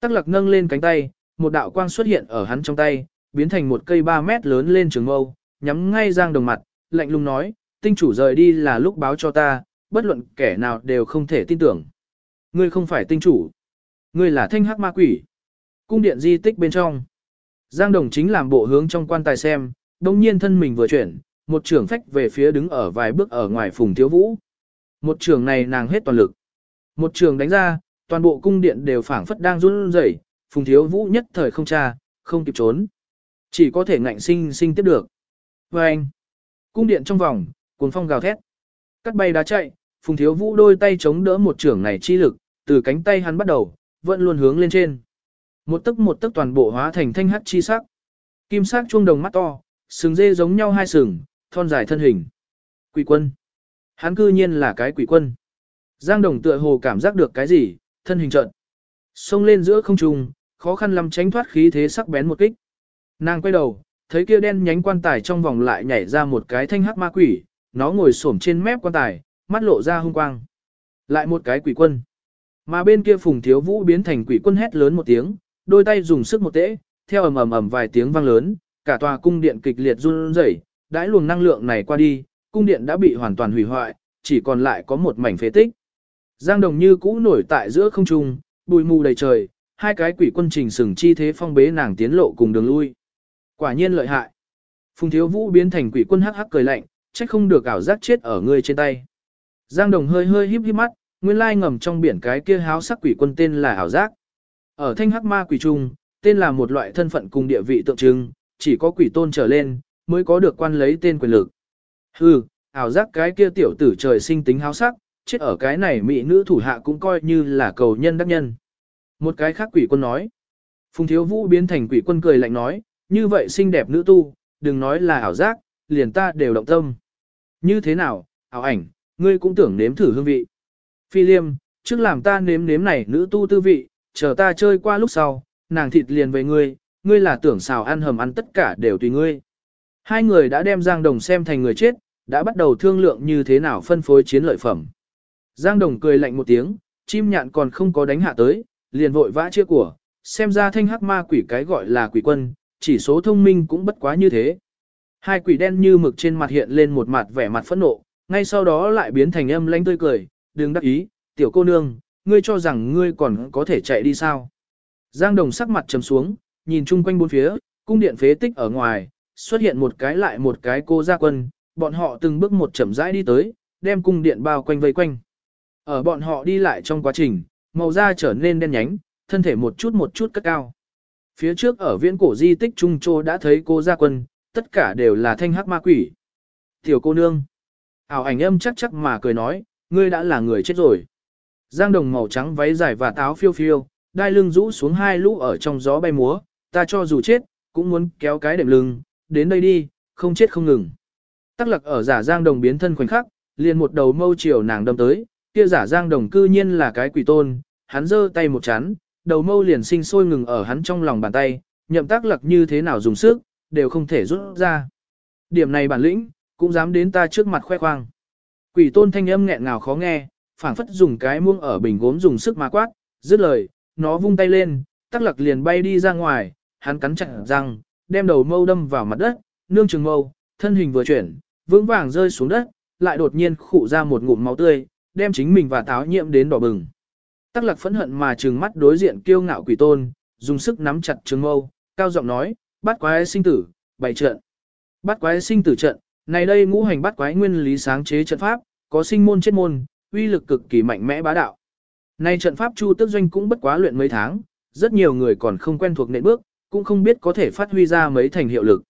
Tắc lạc nâng lên cánh tay, một đạo quang xuất hiện ở hắn trong tay, biến thành một cây 3 mét lớn lên trường mâu, nhắm ngay Giang Đồng mặt, lạnh lùng nói, tinh chủ rời đi là lúc báo cho ta, bất luận kẻ nào đều không thể tin tưởng. Ngươi không phải tinh chủ. Ngươi là thanh hắc ma quỷ. Cung điện di tích bên trong. Giang Đồng chính làm bộ hướng trong quan tài xem, đồng nhiên thân mình vừa chuyển, một trường phách về phía đứng ở vài bước ở ngoài phùng thiếu vũ. Một trường này nàng hết toàn lực. Một trường đánh ra, toàn bộ cung điện đều phảng phất đang run rẩy, phùng thiếu vũ nhất thời không tra, không kịp trốn. Chỉ có thể ngạnh sinh sinh tiếp được. Và anh, cung điện trong vòng, cuốn phong gào thét. Cắt bay đá chạy, phùng thiếu vũ đôi tay chống đỡ một trưởng này chi lực, từ cánh tay hắn bắt đầu, vẫn luôn hướng lên trên. Một tức một tức toàn bộ hóa thành thanh hắc chi sắc. Kim sắc chuông đồng mắt to, sừng dê giống nhau hai sừng, thon dài thân hình. Quỷ quân. Hắn cư nhiên là cái quỷ quân. Giang đồng tựa hồ cảm giác được cái gì, thân hình trận, Xông lên giữa không trung, khó khăn lắm tránh thoát khí thế sắc bén một kích. Nàng quay đầu, thấy kia đen nhánh quan tài trong vòng lại nhảy ra một cái thanh hắc ma quỷ, nó ngồi xổm trên mép quan tài, mắt lộ ra hung quang. Lại một cái quỷ quân. Mà bên kia Phùng Thiếu Vũ biến thành quỷ quân hét lớn một tiếng, đôi tay dùng sức một tễ, theo ầm ầm ầm vài tiếng vang lớn, cả tòa cung điện kịch liệt run rẩy, đãi luồng năng lượng này qua đi, cung điện đã bị hoàn toàn hủy hoại, chỉ còn lại có một mảnh phế tích. Giang Đồng như cũ nổi tại giữa không trung, bụi mù đầy trời, hai cái quỷ quân trình sừng chi thế phong bế nàng tiến lộ cùng đường lui. Quả nhiên lợi hại. Phùng Thiếu Vũ biến thành quỷ quân hắc hắc cười lạnh, trách không được ảo giác chết ở người trên tay. Giang Đồng hơi hơi híp híp mắt, nguyên lai ngầm trong biển cái kia háo sắc quỷ quân tên là ảo giác. Ở thanh hắc ma quỷ trung, tên là một loại thân phận cùng địa vị tượng trưng, chỉ có quỷ tôn trở lên, mới có được quan lấy tên quyền lực. Hừ, ảo giác cái kia tiểu tử trời sinh tính háo sắc, chết ở cái này mỹ nữ thủ hạ cũng coi như là cầu nhân đắc nhân. Một cái khác quỷ quân nói. Phùng thiếu vũ biến thành quỷ quân cười lạnh nói, như vậy xinh đẹp nữ tu, đừng nói là ảo giác, liền ta đều động tâm. Như thế nào, ảo ảnh, ngươi cũng tưởng nếm thử hương vị. Phi liêm, trước làm ta nếm nếm này nữ tu tư vị, chờ ta chơi qua lúc sau, nàng thịt liền về ngươi, ngươi là tưởng xào ăn hầm ăn tất cả đều tùy ngươi. Hai người đã đem Giang Đồng xem thành người chết, đã bắt đầu thương lượng như thế nào phân phối chiến lợi phẩm. Giang Đồng cười lạnh một tiếng, chim nhạn còn không có đánh hạ tới, liền vội vã chia của, xem ra thanh hắc ma quỷ cái gọi là quỷ quân, chỉ số thông minh cũng bất quá như thế. Hai quỷ đen như mực trên mặt hiện lên một mặt vẻ mặt phẫn nộ, ngay sau đó lại biến thành âm lãnh tươi cười, đừng đắc ý, tiểu cô nương, ngươi cho rằng ngươi còn có thể chạy đi sao. Giang Đồng sắc mặt trầm xuống, nhìn chung quanh bốn phía, cung điện phế tích ở ngoài, xuất hiện một cái lại một cái cô gia quân, bọn họ từng bước một chậm rãi đi tới, đem cung điện bao quanh vây quanh. Ở bọn họ đi lại trong quá trình, màu da trở nên đen nhánh, thân thể một chút một chút cất cao. Phía trước ở viễn cổ di tích Trung Châu đã thấy cô gia quân, tất cả đều là thanh hắc ma quỷ. Tiểu cô nương. Ảo ảnh âm chắc chắc mà cười nói, ngươi đã là người chết rồi. Giang đồng màu trắng váy dài và táo phiêu phiêu, đai lưng rũ xuống hai lũ ở trong gió bay múa, ta cho dù chết, cũng muốn kéo cái đệm lưng, đến đây đi, không chết không ngừng. Tắc lặc ở giả giang đồng biến thân khoảnh khắc, liền một đầu mâu chiều nàng đâm tới, kia giả giang đồng cư nhiên là cái quỷ tôn, hắn giơ tay một chán, đầu mâu liền sinh sôi ngừng ở hắn trong lòng bàn tay, nhậm tác lặc như thế nào dùng sức, đều không thể rút ra. Điểm này bản lĩnh, cũng dám đến ta trước mặt khoe khoang. Quỷ tôn thanh âm nghẹn ngào khó nghe, phảng phất dùng cái muông ở bình gốm dùng sức mà quát, dứt lời, nó vung tay lên, tác lặc liền bay đi ra ngoài, hắn cắn chặt răng, đem đầu mâu đâm vào mặt đất, nương trường mâu, thân hình vừa chuyển, vững vàng rơi xuống đất, lại đột nhiên khụ ra một ngụm máu tươi, đem chính mình và táo nhiễm đến đỏ bừng. Tắc lạc phẫn hận mà trừng mắt đối diện kiêu ngạo quỷ tôn, dùng sức nắm chặt trường mâu, cao giọng nói, bắt quái sinh tử, bày trận. Bắt quái sinh tử trận, này đây ngũ hành bắt quái nguyên lý sáng chế trận pháp, có sinh môn chết môn, uy lực cực kỳ mạnh mẽ bá đạo. Nay trận pháp Chu Tức Doanh cũng bất quá luyện mấy tháng, rất nhiều người còn không quen thuộc nền bước, cũng không biết có thể phát huy ra mấy thành hiệu lực.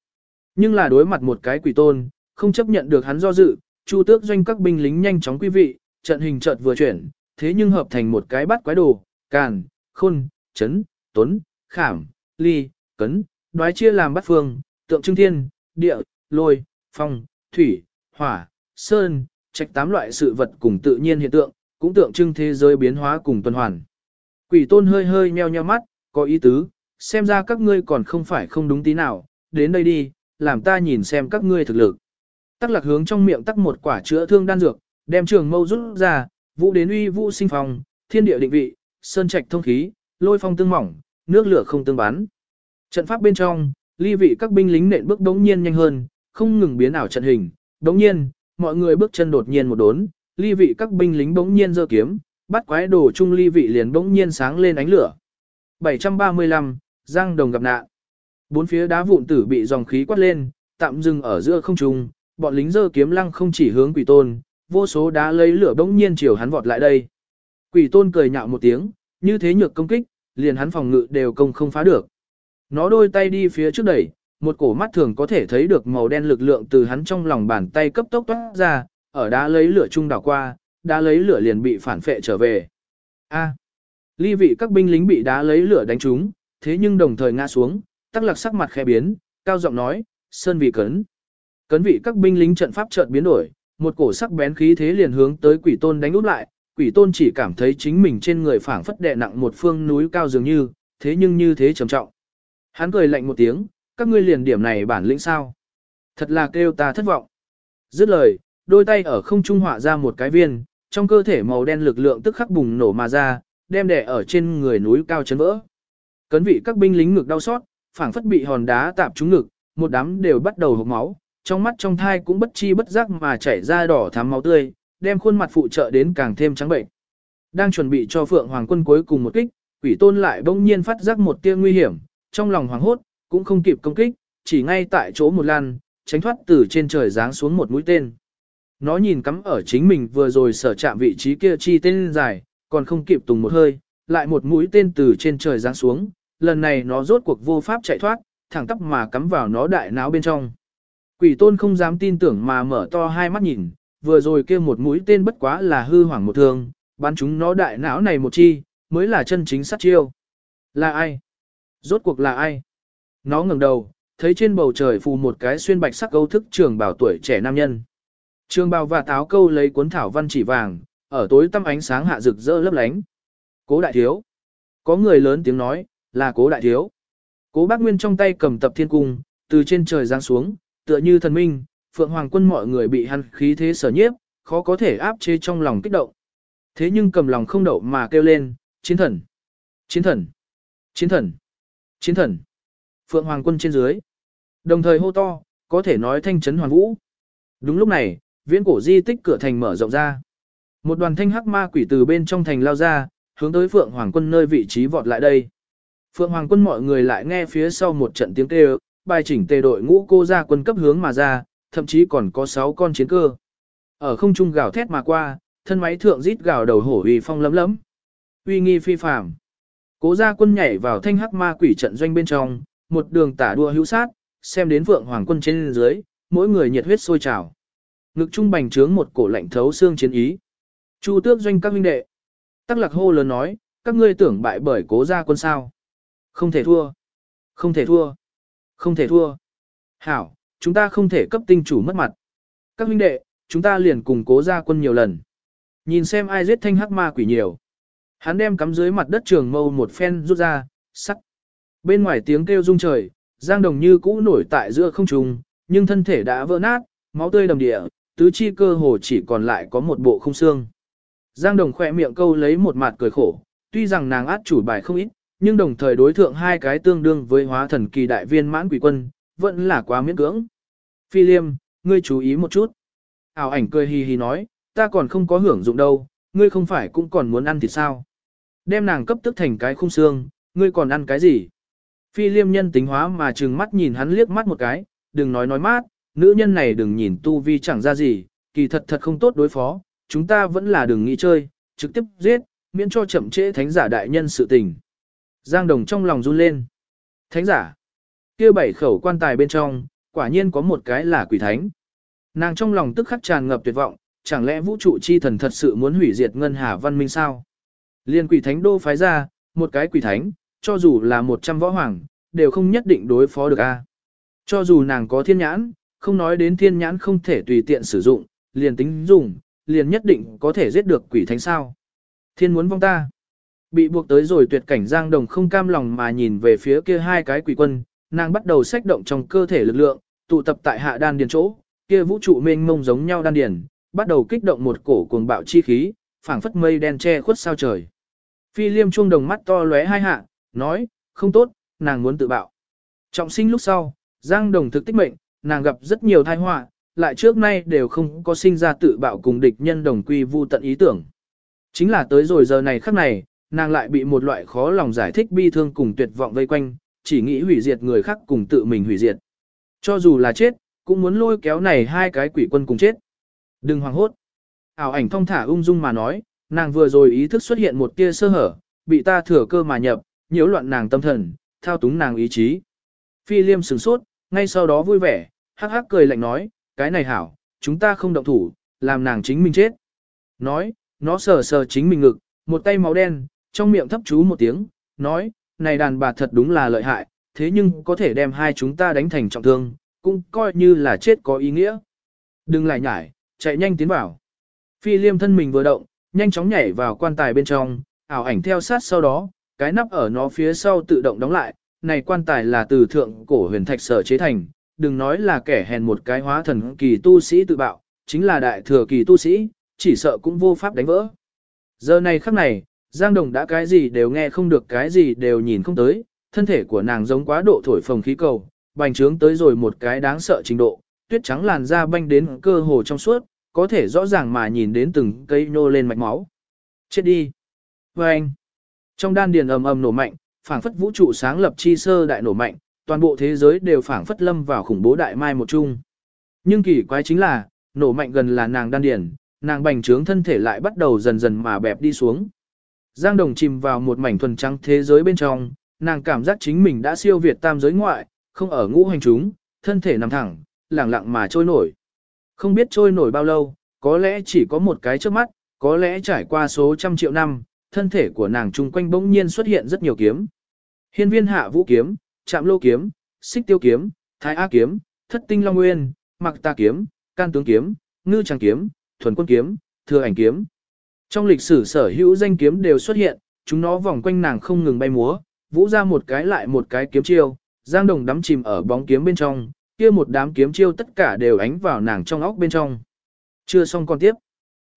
Nhưng là đối mặt một cái quỷ tôn, không chấp nhận được hắn do dự, Chu Tước Doanh các binh lính nhanh chóng quý vị, trận hình chợt vừa chuyển, thế nhưng hợp thành một cái bắt quái đồ, càn, khôn, chấn, tuấn, khảm, ly, cấn, đoái chia làm bắt phương, tượng trưng thiên, địa, lôi, phong, thủy, hỏa, sơn, trạch tám loại sự vật cùng tự nhiên hiện tượng, cũng tượng trưng thế giới biến hóa cùng tuần hoàn. Quỷ tôn hơi hơi nheo nheo mắt, có ý tứ, xem ra các ngươi còn không phải không đúng tí nào, đến đây đi, làm ta nhìn xem các ngươi thực lực. Tắc lạc hướng trong miệng tắc một quả chữa thương đan dược, đem trường mâu rút ra, vũ đến uy vũ sinh phòng, thiên địa định vị, sơn trạch thông khí, lôi phong tương mỏng, nước lửa không tương bắn. Trận pháp bên trong, ly vị các binh lính nện bước đống nhiên nhanh hơn, không ngừng biến ảo trận hình. Đống nhiên, mọi người bước chân đột nhiên một đốn, ly vị các binh lính bỗng nhiên giơ kiếm, bắt quái đồ chung ly vị liền bỗng nhiên sáng lên ánh lửa. 735, Giang Đồng gặp nạn. Bốn phía đá vụn tử bị dòng khí quát lên, tạm dừng ở giữa không trung, bọn lính giơ kiếm lăng không chỉ hướng quỷ tôn, vô số đá lấy lửa bỗng nhiên chiều hắn vọt lại đây. Quỷ tôn cười nhạo một tiếng, như thế nhược công kích, liền hắn phòng ngự đều công không phá được. Nó đôi tay đi phía trước đẩy, một cổ mắt thường có thể thấy được màu đen lực lượng từ hắn trong lòng bàn tay cấp tốc toát ra, ở đá lấy lửa trung đảo qua, đá lấy lửa liền bị phản phệ trở về. A. À, ly vị các binh lính bị đá lấy lửa đánh trúng, thế nhưng đồng thời ngã xuống, tắc lạc sắc mặt khẽ biến, cao giọng nói, sơn vị cấn. Cấn vị các binh lính trận pháp chợt biến đổi, một cổ sắc bén khí thế liền hướng tới quỷ tôn đánh úp lại, quỷ tôn chỉ cảm thấy chính mình trên người phảng phất đè nặng một phương núi cao dường như, thế nhưng như thế trầm trọng. Hắn cười lạnh một tiếng, các ngươi liền điểm này bản lĩnh sao. Thật là kêu ta thất vọng. Dứt lời, đôi tay ở không trung họa ra một cái viên, trong cơ thể màu đen lực lượng tức khắc bùng nổ mà ra, đem đè ở trên người núi cao chấn vỡ. Cấn vị các binh lính ngực đau xót, phảng phất bị hòn đá tạp trúng ngực, một đám đều bắt đầu hộc máu, trong mắt trong thai cũng bất chi bất giác mà chảy ra đỏ thắm máu tươi, đem khuôn mặt phụ trợ đến càng thêm trắng bệnh. Đang chuẩn bị cho Phượng Hoàng quân cuối cùng một kích, quỷ tôn lại bỗng nhiên phát giác một tia nguy hiểm, trong lòng hoảng hốt, cũng không kịp công kích, chỉ ngay tại chỗ một lần, tránh thoát từ trên trời giáng xuống một mũi tên. Nó nhìn cắm ở chính mình vừa rồi sở chạm vị trí kia chi tên dài, còn không kịp tùng một hơi, lại một mũi tên từ trên trời giáng xuống, lần này nó rốt cuộc vô pháp chạy thoát, thẳng tắp mà cắm vào nó đại náo bên trong. Quỷ tôn không dám tin tưởng mà mở to hai mắt nhìn, vừa rồi kia một mũi tên bất quá là hư hoảng một thương, bắn chúng nó đại não này một chi, mới là chân chính sát chiêu. Là ai? Rốt cuộc là ai? Nó ngẩng đầu, thấy trên bầu trời phù một cái xuyên bạch sắc câu thức trường bảo tuổi trẻ nam nhân. Trường bào và táo câu lấy cuốn thảo văn chỉ vàng, ở tối tăm ánh sáng hạ rực rỡ lấp lánh. Cố đại thiếu. Có người lớn tiếng nói, là cố đại thiếu. Cố bác Nguyên trong tay cầm tập thiên cung, từ trên trời giáng xuống, tựa như thần minh, phượng hoàng quân mọi người bị hắn khí thế sở nhiếp, khó có thể áp chế trong lòng kích động. Thế nhưng cầm lòng không đậu mà kêu lên, chiến thần, chiến thần, chiến thần, chiến thần. Phượng hoàng quân trên dưới. Đồng thời hô to, có thể nói thanh chấn hoàn vũ. Đúng lúc này, viễn cổ di tích cửa thành mở rộng ra. Một đoàn thanh hắc ma quỷ từ bên trong thành lao ra, hướng tới Phượng Hoàng quân nơi vị trí vọt lại đây. Phượng Hoàng quân mọi người lại nghe phía sau một trận tiếng kêu, bài chỉnh tề đội ngũ cô ra quân cấp hướng mà ra, thậm chí còn có 6 con chiến cơ. Ở không trung gào thét mà qua, thân máy thượng rít gào đầu hổ uy phong lấm lấm. Uy nghi phi phàm. Cố gia quân nhảy vào thanh hắc ma quỷ trận doanh bên trong, một đường tả đua hữu sát, xem đến vượng Hoàng quân trên dưới, mỗi người nhiệt huyết sôi trào. Ngực trung bành trướng một cổ lạnh thấu xương chiến ý. Chu tước doanh các huynh đệ. Tắc lạc hô lớn nói, các ngươi tưởng bại bởi cố gia quân sao. Không thể thua. Không thể thua. Không thể thua. Hảo, chúng ta không thể cấp tinh chủ mất mặt. Các huynh đệ, chúng ta liền cùng cố gia quân nhiều lần. Nhìn xem ai giết thanh hắc ma quỷ nhiều. Hắn đem cắm dưới mặt đất trường mâu một phen rút ra, sắc. Bên ngoài tiếng kêu rung trời, Giang Đồng như cũ nổi tại giữa không trung, nhưng thân thể đã vỡ nát, máu tươi đầm địa, tứ chi cơ hồ chỉ còn lại có một bộ không xương. Giang Đồng khỏe miệng câu lấy một mặt cười khổ, tuy rằng nàng át chủ bài không ít, nhưng đồng thời đối thượng hai cái tương đương với hóa thần kỳ đại viên mãn quỷ quân, vẫn là quá miễn cưỡng. Phi Liêm, ngươi chú ý một chút. Ảo ảnh cười hì hì nói, ta còn không có hưởng dụng đâu, ngươi không phải cũng còn muốn ăn thì sao. Đem nàng cấp tức thành cái khung xương, ngươi còn ăn cái gì? Phi Liêm nhân tính hóa mà trừng mắt nhìn hắn liếc mắt một cái, đừng nói nói mát, nữ nhân này đừng nhìn tu vi chẳng ra gì, kỳ thật thật không tốt đối phó, chúng ta vẫn là đừng nghĩ chơi, trực tiếp giết, miễn cho chậm trễ thánh giả đại nhân sự tình. Giang Đồng trong lòng run lên. Thánh giả. kia bảy khẩu quan tài bên trong, quả nhiên có một cái là quỷ thánh. Nàng trong lòng tức khắc tràn ngập tuyệt vọng, chẳng lẽ vũ trụ chi thần thật sự muốn hủy diệt ngân hà văn minh sao? Liên quỷ thánh đô phái ra, một cái quỷ thánh, cho dù là một trăm võ hoàng, đều không nhất định đối phó được a. Cho dù nàng có thiên nhãn, không nói đến thiên nhãn không thể tùy tiện sử dụng, liền tính dùng, liền nhất định có thể giết được quỷ thánh sao. Thiên muốn vong ta. Bị buộc tới rồi tuyệt cảnh Giang Đồng không cam lòng mà nhìn về phía kia hai cái quỷ quân, nàng bắt đầu xách động trong cơ thể lực lượng, tụ tập tại hạ đan điền chỗ, kia vũ trụ mênh mông giống nhau đan điền, bắt đầu kích động một cổ cuồng bạo chi khí, phảng phất mây đen che khuất sao trời. Phi liêm chuông đồng mắt to lóe hai hạ, nói, không tốt, nàng muốn tự bạo. Trọng sinh lúc sau, Giang Đồng thực tích mệnh, nàng gặp rất nhiều tai họa, lại trước nay đều không có sinh ra tự bạo cùng địch nhân đồng quy vu tận ý tưởng. Chính là tới rồi giờ này khắc này, nàng lại bị một loại khó lòng giải thích bi thương cùng tuyệt vọng vây quanh, chỉ nghĩ hủy diệt người khác cùng tự mình hủy diệt. Cho dù là chết, cũng muốn lôi kéo này hai cái quỷ quân cùng chết. Đừng hoảng hốt. Ảo ảnh thông thả ung dung mà nói, nàng vừa rồi ý thức xuất hiện một tia sơ hở, bị ta thừa cơ mà nhập, nhiễu loạn nàng tâm thần, thao túng nàng ý chí. Phi liêm sửng sốt, ngay sau đó vui vẻ, hắc hắc cười lạnh nói, cái này hảo, chúng ta không động thủ, làm nàng chính mình chết. Nói, nó sờ sờ chính mình ngực, một tay máu đen, trong miệng thấp chú một tiếng, nói, này đàn bà thật đúng là lợi hại, thế nhưng có thể đem hai chúng ta đánh thành trọng thương, cũng coi như là chết có ý nghĩa. Đừng lại nhải, chạy nhanh tiến vào. Phi liêm thân mình vừa động, nhanh chóng nhảy vào quan tài bên trong, ảo ảnh theo sát sau đó, cái nắp ở nó phía sau tự động đóng lại, này quan tài là từ thượng cổ huyền thạch sở chế thành, đừng nói là kẻ hèn một cái hóa thần kỳ tu sĩ tự bạo, chính là đại thừa kỳ tu sĩ, chỉ sợ cũng vô pháp đánh vỡ. Giờ này khắc này, Giang Đồng đã cái gì đều nghe không được cái gì đều nhìn không tới, thân thể của nàng giống quá độ thổi phồng khí cầu, bành trướng tới rồi một cái đáng sợ trình độ, tuyết trắng làn da banh đến cơ hồ trong suốt, có thể rõ ràng mà nhìn đến từng cây nô lên mạch máu. Chết đi. Và anh. Trong đan điền ầm ầm nổ mạnh, phảng phất vũ trụ sáng lập chi sơ đại nổ mạnh, toàn bộ thế giới đều phảng phất lâm vào khủng bố đại mai một chung. Nhưng kỳ quái chính là, nổ mạnh gần là nàng đan điền, nàng bành trướng thân thể lại bắt đầu dần dần mà bẹp đi xuống. Giang Đồng chìm vào một mảnh thuần trắng thế giới bên trong, nàng cảm giác chính mình đã siêu việt tam giới ngoại, không ở ngũ hành chúng, thân thể nằm thẳng, lẳng lặng mà trôi nổi. Không biết trôi nổi bao lâu, có lẽ chỉ có một cái trước mắt, có lẽ trải qua số trăm triệu năm, thân thể của nàng chung quanh bỗng nhiên xuất hiện rất nhiều kiếm. Hiên viên hạ vũ kiếm, chạm lô kiếm, xích tiêu kiếm, thái á kiếm, thất tinh long nguyên, mặc ta kiếm, can tướng kiếm, ngư trang kiếm, thuần quân kiếm, thừa ảnh kiếm. Trong lịch sử sở hữu danh kiếm đều xuất hiện, chúng nó vòng quanh nàng không ngừng bay múa, vũ ra một cái lại một cái kiếm chiêu, giang đồng đắm chìm ở bóng kiếm bên trong, kia một đám kiếm chiêu tất cả đều ánh vào nàng trong óc bên trong. Chưa xong con tiếp.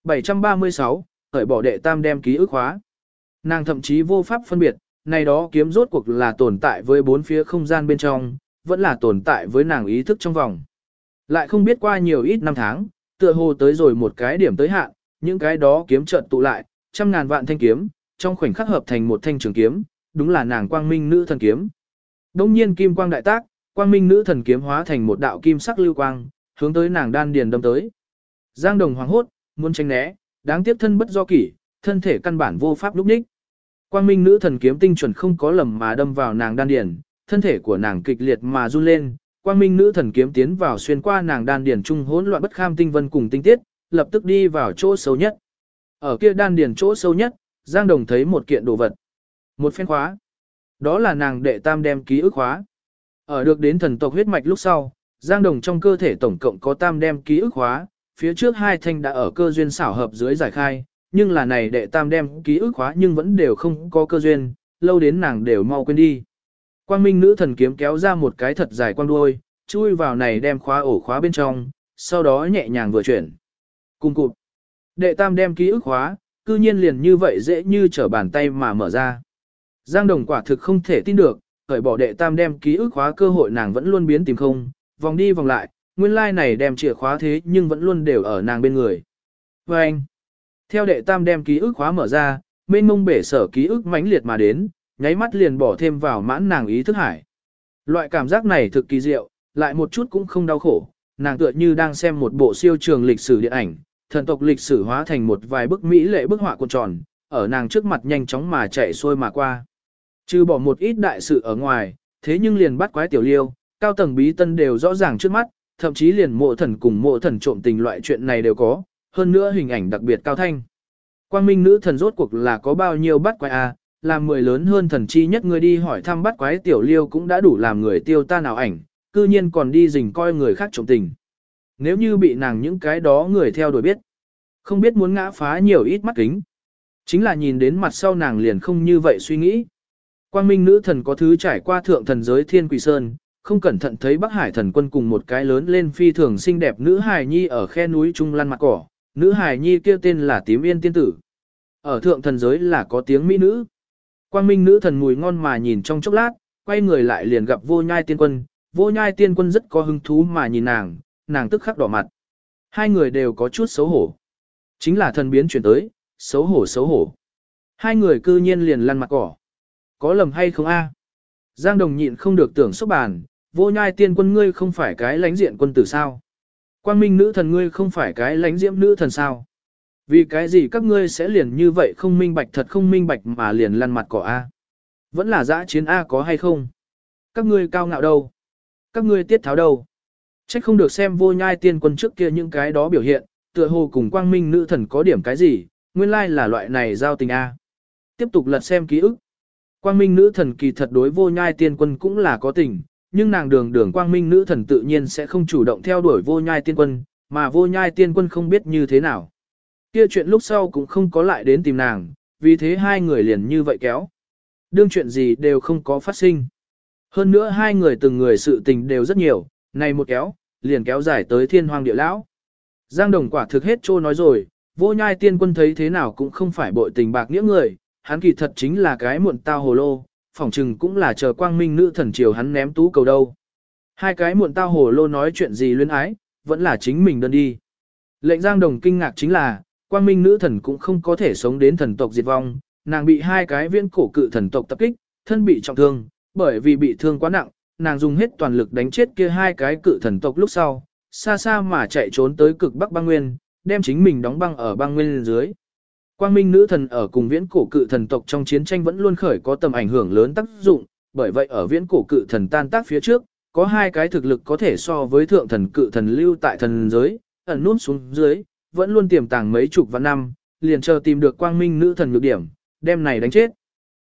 736, khởi bỏ đệ tam đem ký ức khóa. Nàng thậm chí vô pháp phân biệt, này đó kiếm rốt cuộc là tồn tại với bốn phía không gian bên trong, vẫn là tồn tại với nàng ý thức trong vòng. Lại không biết qua nhiều ít năm tháng, tựa hồ tới rồi một cái điểm tới hạn, những cái đó kiếm trận tụ lại, trăm ngàn vạn thanh kiếm, trong khoảnh khắc hợp thành một thanh trường kiếm, đúng là nàng quang minh nữ thần kiếm. Đông nhiên kim quang đại tác, quang minh nữ thần kiếm hóa thành một đạo kim sắc lưu quang, hướng tới nàng đan điền đâm tới. Giang đồng hoàng hốt, muốn tránh né, đáng tiếc thân bất do kỷ, thân thể căn bản vô pháp lúc ních. Quang minh nữ thần kiếm tinh chuẩn không có lầm mà đâm vào nàng đan điền, thân thể của nàng kịch liệt mà run lên, quang minh nữ thần kiếm tiến vào xuyên qua nàng đan điền trung hỗn loạn bất kham tinh vân cùng tinh tiết, lập tức đi vào chỗ sâu nhất. Ở kia đan điền chỗ sâu nhất, Giang Đồng thấy một kiện đồ vật. Một phen khóa. Đó là nàng đệ tam đem ký ức khóa. Ở được đến thần tộc huyết mạch lúc sau, Giang Đồng trong cơ thể tổng cộng có tam đem ký ức khóa, phía trước hai thanh đã ở cơ duyên xảo hợp dưới giải khai, nhưng là này đệ tam đem ký ức khóa nhưng vẫn đều không có cơ duyên, lâu đến nàng đều mau quên đi. Quang minh nữ thần kiếm kéo ra một cái thật dài quang đuôi, chui vào này đem khóa ổ khóa bên trong, sau đó nhẹ nhàng vừa chuyển. Cùng cụt. Đệ tam đem ký ức khóa, cư nhiên liền như vậy dễ như trở bàn tay mà mở ra. Giang đồng quả thực không thể tin được, khởi bỏ đệ tam đem ký ức khóa cơ hội nàng vẫn luôn biến tìm không, vòng đi vòng lại, nguyên lai like này đem chìa khóa thế nhưng vẫn luôn đều ở nàng bên người. Và anh, theo đệ tam đem ký ức khóa mở ra, mênh mông bể sở ký ức mãnh liệt mà đến, nháy mắt liền bỏ thêm vào mãn nàng ý thức hải. Loại cảm giác này thực kỳ diệu, lại một chút cũng không đau khổ, nàng tựa như đang xem một bộ siêu trường lịch sử điện ảnh, thần tộc lịch sử hóa thành một vài bức mỹ lệ bức họa cuộn tròn, ở nàng trước mặt nhanh chóng mà chạy xuôi mà qua. Trừ bỏ một ít đại sự ở ngoài, thế nhưng liền bắt quái tiểu liêu, cao tầng bí tân đều rõ ràng trước mắt, thậm chí liền mộ thần cùng mộ thần trộm tình loại chuyện này đều có, hơn nữa hình ảnh đặc biệt cao thanh. Quang minh nữ thần rốt cuộc là có bao nhiêu bắt quái à, làm mười lớn hơn thần chi nhất người đi hỏi thăm bắt quái tiểu liêu cũng đã đủ làm người tiêu ta nào ảnh, cư nhiên còn đi rình coi người khác trộm tình. Nếu như bị nàng những cái đó người theo đuổi biết, không biết muốn ngã phá nhiều ít mắt kính. Chính là nhìn đến mặt sau nàng liền không như vậy suy nghĩ. Quang minh nữ thần có thứ trải qua thượng thần giới thiên quỷ sơn, không cẩn thận thấy Bắc Hải thần quân cùng một cái lớn lên phi thường xinh đẹp nữ hài nhi ở khe núi trung lăn mặt cỏ, nữ hài nhi kia tên là tím yên tiên tử. Ở thượng thần giới là có tiếng mỹ nữ. Quang minh nữ thần mùi ngon mà nhìn trong chốc lát, quay người lại liền gặp vô nhai tiên quân, vô nhai tiên quân rất có hứng thú mà nhìn nàng, nàng tức khắc đỏ mặt. Hai người đều có chút xấu hổ. Chính là thần biến chuyển tới, xấu hổ xấu hổ. Hai người cư nhiên liền lăn mặt cỏ. Có lầm hay không a? Giang đồng nhịn không được tưởng xúc bàn, vô nhai tiên quân ngươi không phải cái lãnh diện quân tử sao? Quang minh nữ thần ngươi không phải cái lãnh diễm nữ thần sao? Vì cái gì các ngươi sẽ liền như vậy không minh bạch thật không minh bạch mà liền lăn mặt cỏ A? Vẫn là dã chiến A có hay không? Các ngươi cao ngạo đâu? Các ngươi tiết tháo đâu? Trách không được xem vô nhai tiên quân trước kia những cái đó biểu hiện, tựa hồ cùng quang minh nữ thần có điểm cái gì, nguyên lai là loại này giao tình A. Tiếp tục lật xem ký ức. Quang minh nữ thần kỳ thật đối vô nhai tiên quân cũng là có tình, nhưng nàng đường đường quang minh nữ thần tự nhiên sẽ không chủ động theo đuổi vô nhai tiên quân, mà vô nhai tiên quân không biết như thế nào. Kia chuyện lúc sau cũng không có lại đến tìm nàng, vì thế hai người liền như vậy kéo. Đương chuyện gì đều không có phát sinh. Hơn nữa hai người từng người sự tình đều rất nhiều, này một kéo, liền kéo dài tới thiên hoàng địa lão. Giang đồng quả thực hết trô nói rồi, vô nhai tiên quân thấy thế nào cũng không phải bội tình bạc nghĩa người, hắn kỳ thật chính là cái muộn tao hồ lô, phỏng chừng cũng là chờ quang minh nữ thần triều hắn ném tú cầu đâu. Hai cái muộn tao hồ lô nói chuyện gì luyến ái, vẫn là chính mình đơn đi. Lệnh Giang Đồng kinh ngạc chính là, quang minh nữ thần cũng không có thể sống đến thần tộc diệt vong, nàng bị hai cái viễn cổ cự thần tộc tập kích, thân bị trọng thương, bởi vì bị thương quá nặng, nàng dùng hết toàn lực đánh chết kia hai cái cự thần tộc lúc sau, xa xa mà chạy trốn tới cực bắc băng nguyên, đem chính mình đóng băng ở băng nguyên dưới. Quang minh nữ thần ở cùng viễn cổ cự thần tộc trong chiến tranh vẫn luôn khởi có tầm ảnh hưởng lớn tác dụng, bởi vậy ở viễn cổ cự thần tan tác phía trước, có hai cái thực lực có thể so với thượng thần cự thần lưu tại thần giới, ẩn nút xuống dưới, vẫn luôn tiềm tàng mấy chục vạn năm, liền chờ tìm được quang minh nữ thần nhược điểm, đem này đánh chết.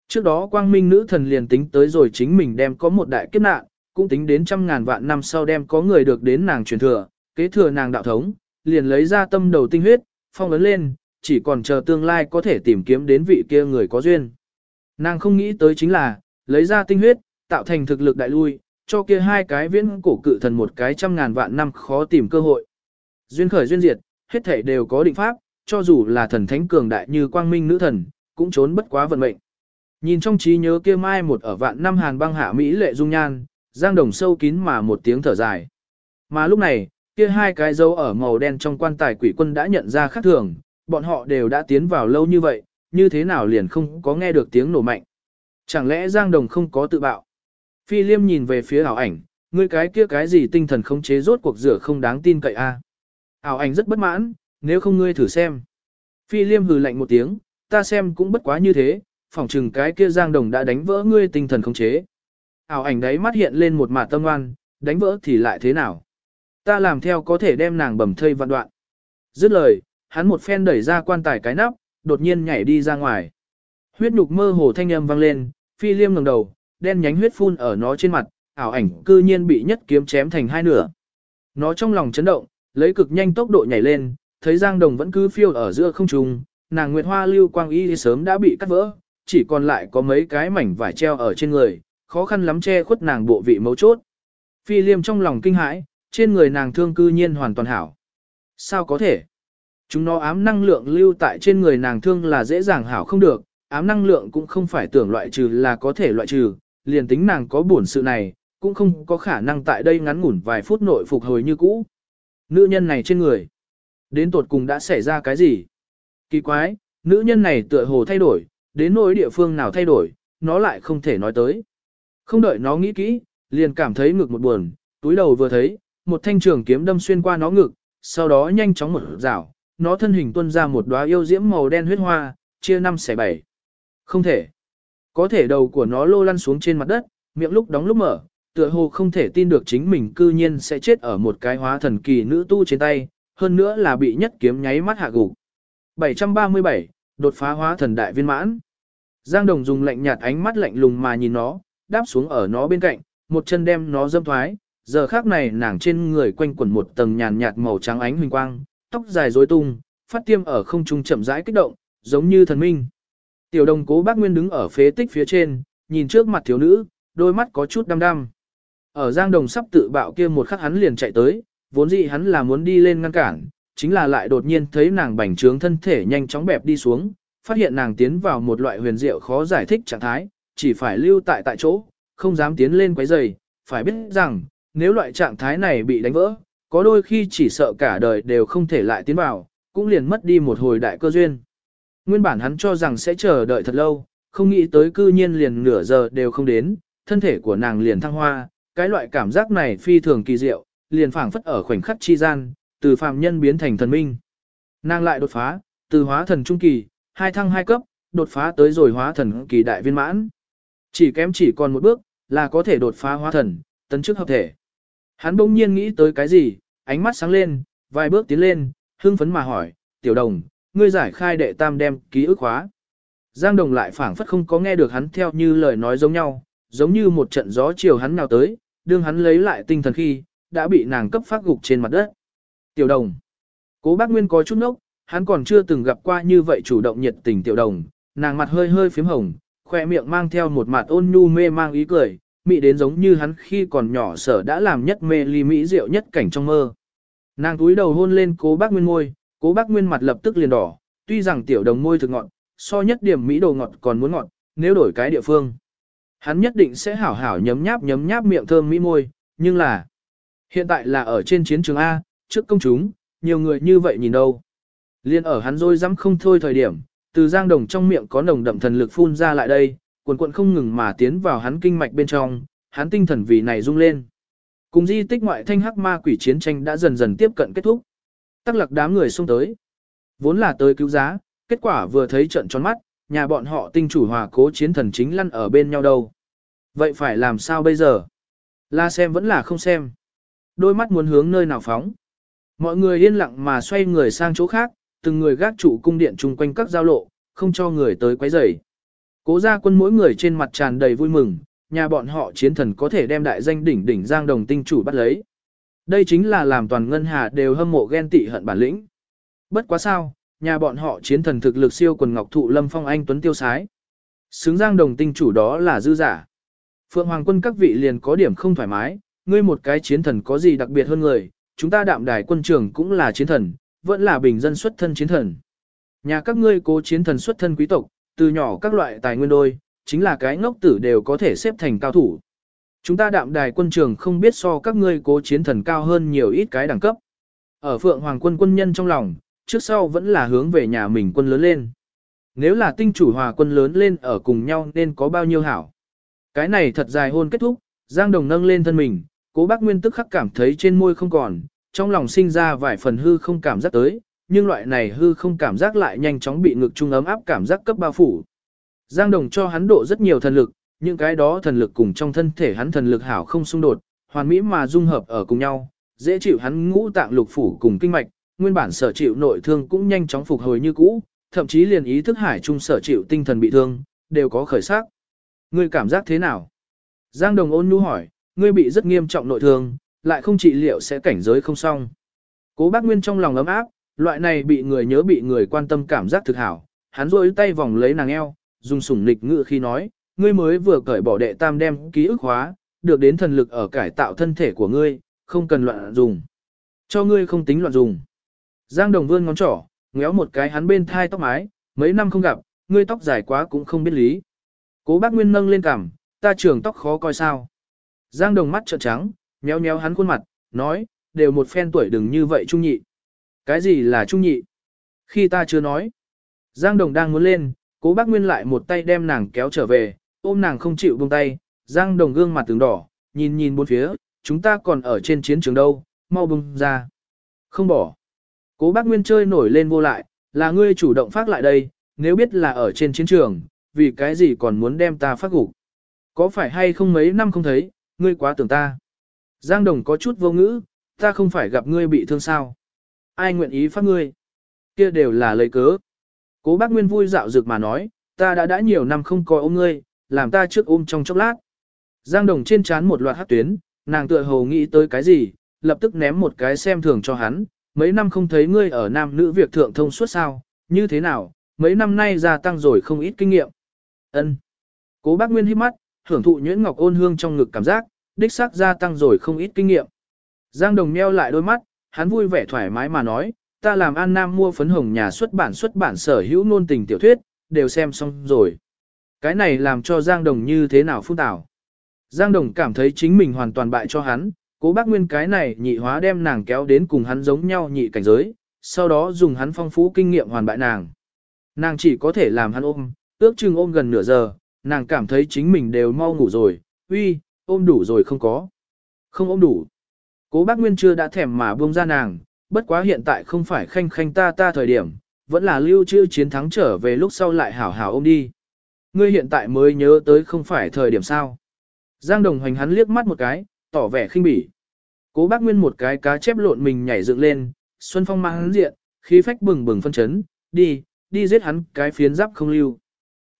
Trước đó quang minh nữ thần liền tính tới rồi chính mình đem có một đại kiếp nạn, cũng tính đến trăm ngàn vạn năm sau đem có người được đến nàng truyền thừa, kế thừa nàng đạo thống, liền lấy ra tâm đầu tinh huyết, phong ấn lên, chỉ còn chờ tương lai có thể tìm kiếm đến vị kia người có duyên. Nàng không nghĩ tới chính là, lấy ra tinh huyết, tạo thành thực lực đại lui, cho kia hai cái viễn cổ cự thần một cái trăm ngàn vạn năm khó tìm cơ hội. Duyên khởi duyên diệt, hết thể đều có định pháp, cho dù là thần thánh cường đại như quang minh nữ thần, cũng trốn bất quá vận mệnh. Nhìn trong trí nhớ kia mai một ở vạn năm hàn băng hạ Mỹ lệ dung nhan, giang đồng sâu kín mà một tiếng thở dài. Mà lúc này, kia hai cái dấu ở màu đen trong quan tài quỷ quân đã nhận ra khác thường, bọn họ đều đã tiến vào lâu như vậy, như thế nào liền không có nghe được tiếng nổ mạnh. Chẳng lẽ Giang Đồng không có tự bạo? Phi Liêm nhìn về phía ảo ảnh, ngươi cái kia cái gì tinh thần không chế rốt cuộc rửa không đáng tin cậy a? À? Ảo ảnh rất bất mãn, nếu không ngươi thử xem. Phi Liêm hừ lạnh một tiếng, ta xem cũng bất quá như thế, phỏng chừng cái kia Giang Đồng đã đánh vỡ ngươi tinh thần không chế. Ảo ảnh đấy mắt hiện lên một mạt tâm ngoan, đánh vỡ thì lại thế nào? Ta làm theo có thể đem nàng bầm thây vạn đoạn. Dứt lời, hắn một phen đẩy ra quan tài cái nắp, đột nhiên nhảy đi ra ngoài. Huyết nhục mơ hồ thanh âm vang lên, phi liêm ngẩng đầu, đen nhánh huyết phun ở nó trên mặt, ảo ảnh cư nhiên bị nhất kiếm chém thành hai nửa. Nó trong lòng chấn động, lấy cực nhanh tốc độ nhảy lên, thấy Giang Đồng vẫn cứ phiêu ở giữa không trung, nàng Nguyệt Hoa lưu quang y sớm đã bị cắt vỡ, chỉ còn lại có mấy cái mảnh vải treo ở trên người, khó khăn lắm che khuất nàng bộ vị mấu chốt. Phi Liêm trong lòng kinh hãi, trên người nàng thương cư nhiên hoàn toàn hảo. Sao có thể? Chúng nó ám năng lượng lưu tại trên người nàng thương là dễ dàng hảo không được, ám năng lượng cũng không phải tưởng loại trừ là có thể loại trừ, liền tính nàng có buồn sự này, cũng không có khả năng tại đây ngắn ngủn vài phút nội phục hồi như cũ. Nữ nhân này trên người, đến tột cùng đã xảy ra cái gì? Kỳ quái, nữ nhân này tựa hồ thay đổi, đến nỗi địa phương nào thay đổi, nó lại không thể nói tới. Không đợi nó nghĩ kỹ, liền cảm thấy ngực một buồn, túi đầu vừa thấy, một thanh trường kiếm đâm xuyên qua nó ngực, sau đó nhanh chóng một rảo, nó thân hình tuôn ra một đóa yêu diễm màu đen huyết hoa, chia năm xẻ bảy. Không thể. Có thể đầu của nó lô lăn xuống trên mặt đất, miệng lúc đóng lúc mở, tựa hồ không thể tin được chính mình cư nhiên sẽ chết ở một cái hóa thần kỳ nữ tu trên tay, hơn nữa là bị nhất kiếm nháy mắt hạ gục. 737, đột phá hóa thần đại viên mãn. Giang Đồng dùng lạnh nhạt ánh mắt lạnh lùng mà nhìn nó, đáp xuống ở nó bên cạnh, một chân đem nó dâm thoái, giờ khác này nàng trên người quanh quẩn một tầng nhàn nhạt màu trắng ánh huỳnh quang, tóc dài rối tung, phát tiêm ở không trung chậm rãi kích động, giống như thần minh. Tiểu đồng cố bác Nguyên đứng ở phế tích phía trên, nhìn trước mặt thiếu nữ, đôi mắt có chút đăm đăm. Ở giang đồng sắp tự bạo kia một khắc hắn liền chạy tới, vốn dĩ hắn là muốn đi lên ngăn cản, chính là lại đột nhiên thấy nàng bành trướng thân thể nhanh chóng bẹp đi xuống, phát hiện nàng tiến vào một loại huyền diệu khó giải thích trạng thái, chỉ phải lưu tại tại chỗ, không dám tiến lên quấy rầy, phải biết rằng, nếu loại trạng thái này bị đánh vỡ, có đôi khi chỉ sợ cả đời đều không thể lại tiến vào, cũng liền mất đi một hồi đại cơ duyên. Nguyên bản hắn cho rằng sẽ chờ đợi thật lâu, không nghĩ tới cư nhiên liền nửa giờ đều không đến, thân thể của nàng liền thăng hoa, cái loại cảm giác này phi thường kỳ diệu, liền phảng phất ở khoảnh khắc chi gian, từ phàm nhân biến thành thần minh. Nàng lại đột phá, từ hóa thần trung kỳ, hai thăng hai cấp, đột phá tới rồi hóa thần kỳ đại viên mãn. Chỉ kém chỉ còn một bước, là có thể đột phá hóa thần, tấn chức hợp thể. Hắn bỗng nhiên nghĩ tới cái gì, ánh mắt sáng lên, vài bước tiến lên, hưng phấn mà hỏi, tiểu đồng, ngươi giải khai đệ tam đem ký ức khóa. Giang đồng lại phảng phất không có nghe được hắn theo như lời nói giống nhau, giống như một trận gió chiều hắn nào tới, đương hắn lấy lại tinh thần khi, đã bị nàng cấp phát gục trên mặt đất. Tiểu đồng. Cố bác Nguyên có chút nốc, hắn còn chưa từng gặp qua như vậy chủ động nhiệt tình tiểu đồng, nàng mặt hơi hơi phím hồng, khoe miệng mang theo một mặt ôn nhu mê mang ý cười, mị đến giống như hắn khi còn nhỏ sở đã làm nhất mê ly mỹ rượu nhất cảnh trong mơ. Nàng túi đầu hôn lên cố bác Nguyên môi, cố bác Nguyên mặt lập tức liền đỏ, tuy rằng tiểu đồng môi thực ngọt, so nhất điểm mỹ đồ ngọt còn muốn ngọt, nếu đổi cái địa phương. Hắn nhất định sẽ hảo hảo nhấm nháp nhấm nháp miệng thơm mỹ môi, nhưng là hiện tại là ở trên chiến trường A, trước công chúng, nhiều người như vậy nhìn đâu. Liên ở hắn rôi rắm không thôi thời điểm, từ giang đồng trong miệng có nồng đậm thần lực phun ra lại đây, cuộn cuộn không ngừng mà tiến vào hắn kinh mạch bên trong, hắn tinh thần vì này rung lên. Cùng di tích ngoại thanh hắc ma quỷ chiến tranh đã dần dần tiếp cận kết thúc. Tắc lạc đám người xung tới. Vốn là tới cứu giá, kết quả vừa thấy trận tròn mắt, nhà bọn họ tinh chủ hòa cố chiến thần chính lăn ở bên nhau đâu. Vậy phải làm sao bây giờ? La xem vẫn là không xem. Đôi mắt muốn hướng nơi nào phóng. Mọi người yên lặng mà xoay người sang chỗ khác, từng người gác trụ cung điện chung quanh các giao lộ, không cho người tới quấy rầy. Cố gia quân mỗi người trên mặt tràn đầy vui mừng, nhà bọn họ chiến thần có thể đem đại danh đỉnh đỉnh giang đồng tinh chủ bắt lấy. Đây chính là làm toàn ngân hà đều hâm mộ ghen tị hận bản lĩnh. Bất quá sao, nhà bọn họ chiến thần thực lực siêu quần ngọc thụ lâm phong anh tuấn tiêu sái. Xứng giang đồng tinh chủ đó là dư giả. Phượng Hoàng quân các vị liền có điểm không thoải mái, ngươi một cái chiến thần có gì đặc biệt hơn người, chúng ta đạm đài quân trưởng cũng là chiến thần, vẫn là bình dân xuất thân chiến thần. Nhà các ngươi cố chiến thần xuất thân quý tộc, từ nhỏ các loại tài nguyên đôi, chính là cái ngốc tử đều có thể xếp thành cao thủ. Chúng ta đạm đài quân trường không biết so các ngươi cố chiến thần cao hơn nhiều ít cái đẳng cấp. Ở Phượng Hoàng quân quân nhân trong lòng, trước sau vẫn là hướng về nhà mình quân lớn lên. Nếu là tinh chủ hòa quân lớn lên ở cùng nhau nên có bao nhiêu hảo. Cái này thật dài hôn kết thúc, Giang Đồng nâng lên thân mình, cố bác Nguyên tức khắc cảm thấy trên môi không còn, trong lòng sinh ra vài phần hư không cảm giác tới, nhưng loại này hư không cảm giác lại nhanh chóng bị ngực trung ấm áp cảm giác cấp bao phủ. Giang Đồng cho hắn độ rất nhiều thần lực, những cái đó thần lực cùng trong thân thể hắn thần lực hảo không xung đột, hoàn mỹ mà dung hợp ở cùng nhau, dễ chịu hắn ngũ tạng lục phủ cùng kinh mạch, nguyên bản sở chịu nội thương cũng nhanh chóng phục hồi như cũ, thậm chí liền ý thức hải trung sở chịu tinh thần bị thương, đều có khởi sắc. Ngươi cảm giác thế nào? Giang Đồng ôn nhu hỏi, ngươi bị rất nghiêm trọng nội thương, lại không trị liệu sẽ cảnh giới không xong. Cố bác Nguyên trong lòng ấm áp, loại này bị người nhớ bị người quan tâm cảm giác thực hảo, hắn rôi tay vòng lấy nàng eo, dùng sủng nịch ngự khi nói, ngươi mới vừa cởi bỏ đệ tam đem ký ức hóa, được đến thần lực ở cải tạo thân thể của ngươi, không cần loạn dùng. Cho ngươi không tính loạn dùng. Giang Đồng vươn ngón trỏ, ngéo một cái hắn bên thai tóc mái, mấy năm không gặp, ngươi tóc dài quá cũng không biết lý. Cố bác Nguyên nâng lên cằm, ta trường tóc khó coi sao. Giang Đồng mắt trợn trắng, méo méo hắn khuôn mặt, nói, đều một phen tuổi đừng như vậy trung nhị. Cái gì là trung nhị? Khi ta chưa nói. Giang Đồng đang muốn lên, cố bác Nguyên lại một tay đem nàng kéo trở về, ôm nàng không chịu buông tay, Giang Đồng gương mặt tướng đỏ, nhìn nhìn bốn phía, chúng ta còn ở trên chiến trường đâu, mau buông ra. Không bỏ. Cố bác Nguyên chơi nổi lên vô lại, là ngươi chủ động phát lại đây, nếu biết là ở trên chiến trường, vì cái gì còn muốn đem ta phát gục. Có phải hay không mấy năm không thấy, ngươi quá tưởng ta. Giang Đồng có chút vô ngữ, ta không phải gặp ngươi bị thương sao. Ai nguyện ý phát ngươi? Kia đều là lời cớ. Cố bác Nguyên vui dạo dược mà nói, ta đã đã nhiều năm không coi ôm ngươi, làm ta trước ôm trong chốc lát. Giang Đồng trên chán một loạt hát tuyến, nàng tựa hồ nghĩ tới cái gì, lập tức ném một cái xem thường cho hắn, mấy năm không thấy ngươi ở nam nữ việc thượng thông suốt sao, như thế nào, mấy năm nay gia tăng rồi không ít kinh nghiệm. Ân. Cố bác Nguyên hít mắt, hưởng thụ nhuyễn ngọc ôn hương trong ngực cảm giác, đích xác gia tăng rồi không ít kinh nghiệm. Giang Đồng meo lại đôi mắt, hắn vui vẻ thoải mái mà nói, ta làm An Nam mua phấn hồng nhà xuất bản xuất bản sở hữu nôn tình tiểu thuyết, đều xem xong rồi. Cái này làm cho Giang Đồng như thế nào phun tảo. Giang Đồng cảm thấy chính mình hoàn toàn bại cho hắn, cố bác nguyên cái này nhị hóa đem nàng kéo đến cùng hắn giống nhau nhị cảnh giới, sau đó dùng hắn phong phú kinh nghiệm hoàn bại nàng. Nàng chỉ có thể làm hắn ôm, ước chừng ôm gần nửa giờ, nàng cảm thấy chính mình đều mau ngủ rồi, uy, ôm đủ rồi không có. Không ôm đủ. Cố bác Nguyên chưa đã thèm mà buông ra nàng, bất quá hiện tại không phải khanh khanh ta ta thời điểm, vẫn là lưu trữ chiến thắng trở về lúc sau lại hảo hảo ôm đi. Ngươi hiện tại mới nhớ tới không phải thời điểm sao. Giang Đồng Hoành hắn liếc mắt một cái, tỏ vẻ khinh bỉ. Cố bác Nguyên một cái cá chép lộn mình nhảy dựng lên, Xuân Phong mang hắn diện, khí phách bừng bừng phân chấn, đi, đi giết hắn cái phiến giáp không lưu.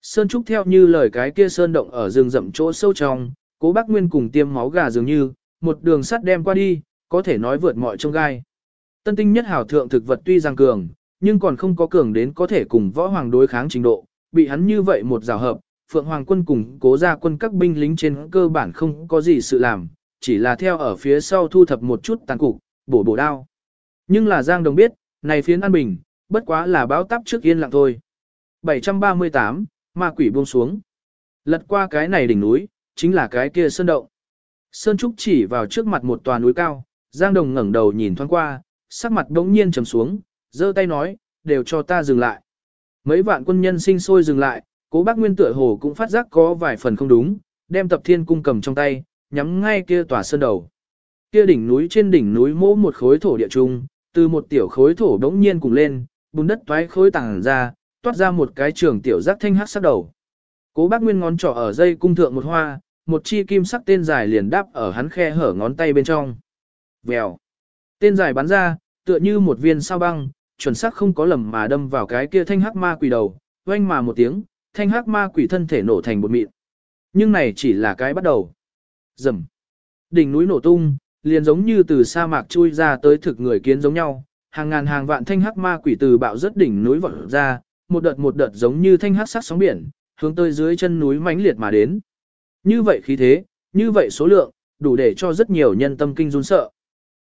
Sơn Trúc theo như lời cái kia sơn động ở rừng rậm chỗ sâu trong, cố bác Nguyên cùng tiêm máu gà dường như, một đường sắt đem qua đi, có thể nói vượt mọi trông gai. Tân tinh nhất hảo thượng thực vật tuy rằng cường, nhưng còn không có cường đến có thể cùng võ hoàng đối kháng trình độ, bị hắn như vậy một rào hợp, Phượng Hoàng quân cùng cố gia quân các binh lính trên cơ bản không có gì sự làm, chỉ là theo ở phía sau thu thập một chút tàn cục, bổ bổ đao. Nhưng là Giang Đồng biết, này phiến an bình, bất quá là báo táp trước yên lặng thôi. 738, ma quỷ buông xuống. Lật qua cái này đỉnh núi, chính là cái kia sơn động. Sơn Trúc chỉ vào trước mặt một tòa núi cao, Giang Đồng ngẩng đầu nhìn thoáng qua, sắc mặt bỗng nhiên trầm xuống, giơ tay nói, đều cho ta dừng lại. Mấy vạn quân nhân sinh sôi dừng lại, cố bác Nguyên tựa hồ cũng phát giác có vài phần không đúng, đem tập thiên cung cầm trong tay, nhắm ngay kia tòa sơn đầu. Kia đỉnh núi trên đỉnh núi mỗ một khối thổ địa trung, từ một tiểu khối thổ đống nhiên cùng lên, bùn đất toái khối tàng ra, toát ra một cái trường tiểu giác thanh hắc sắc đầu. Cố bác Nguyên ngón trỏ ở dây cung thượng một hoa, một chi kim sắc tên dài liền đáp ở hắn khe hở ngón tay bên trong. Vèo. Tên dài bắn ra, tựa như một viên sao băng, chuẩn xác không có lầm mà đâm vào cái kia thanh hắc ma quỷ đầu, oanh mà một tiếng, thanh hắc ma quỷ thân thể nổ thành bột mịn. Nhưng này chỉ là cái bắt đầu. Rầm. Đỉnh núi nổ tung, liền giống như từ sa mạc chui ra tới thực người kiến giống nhau, hàng ngàn hàng vạn thanh hắc ma quỷ từ bạo rất đỉnh núi vọt ra, một đợt một đợt giống như thanh hắc sắc sóng biển, hướng tới dưới chân núi mãnh liệt mà đến. Như vậy khí thế, như vậy số lượng, đủ để cho rất nhiều nhân tâm kinh run sợ.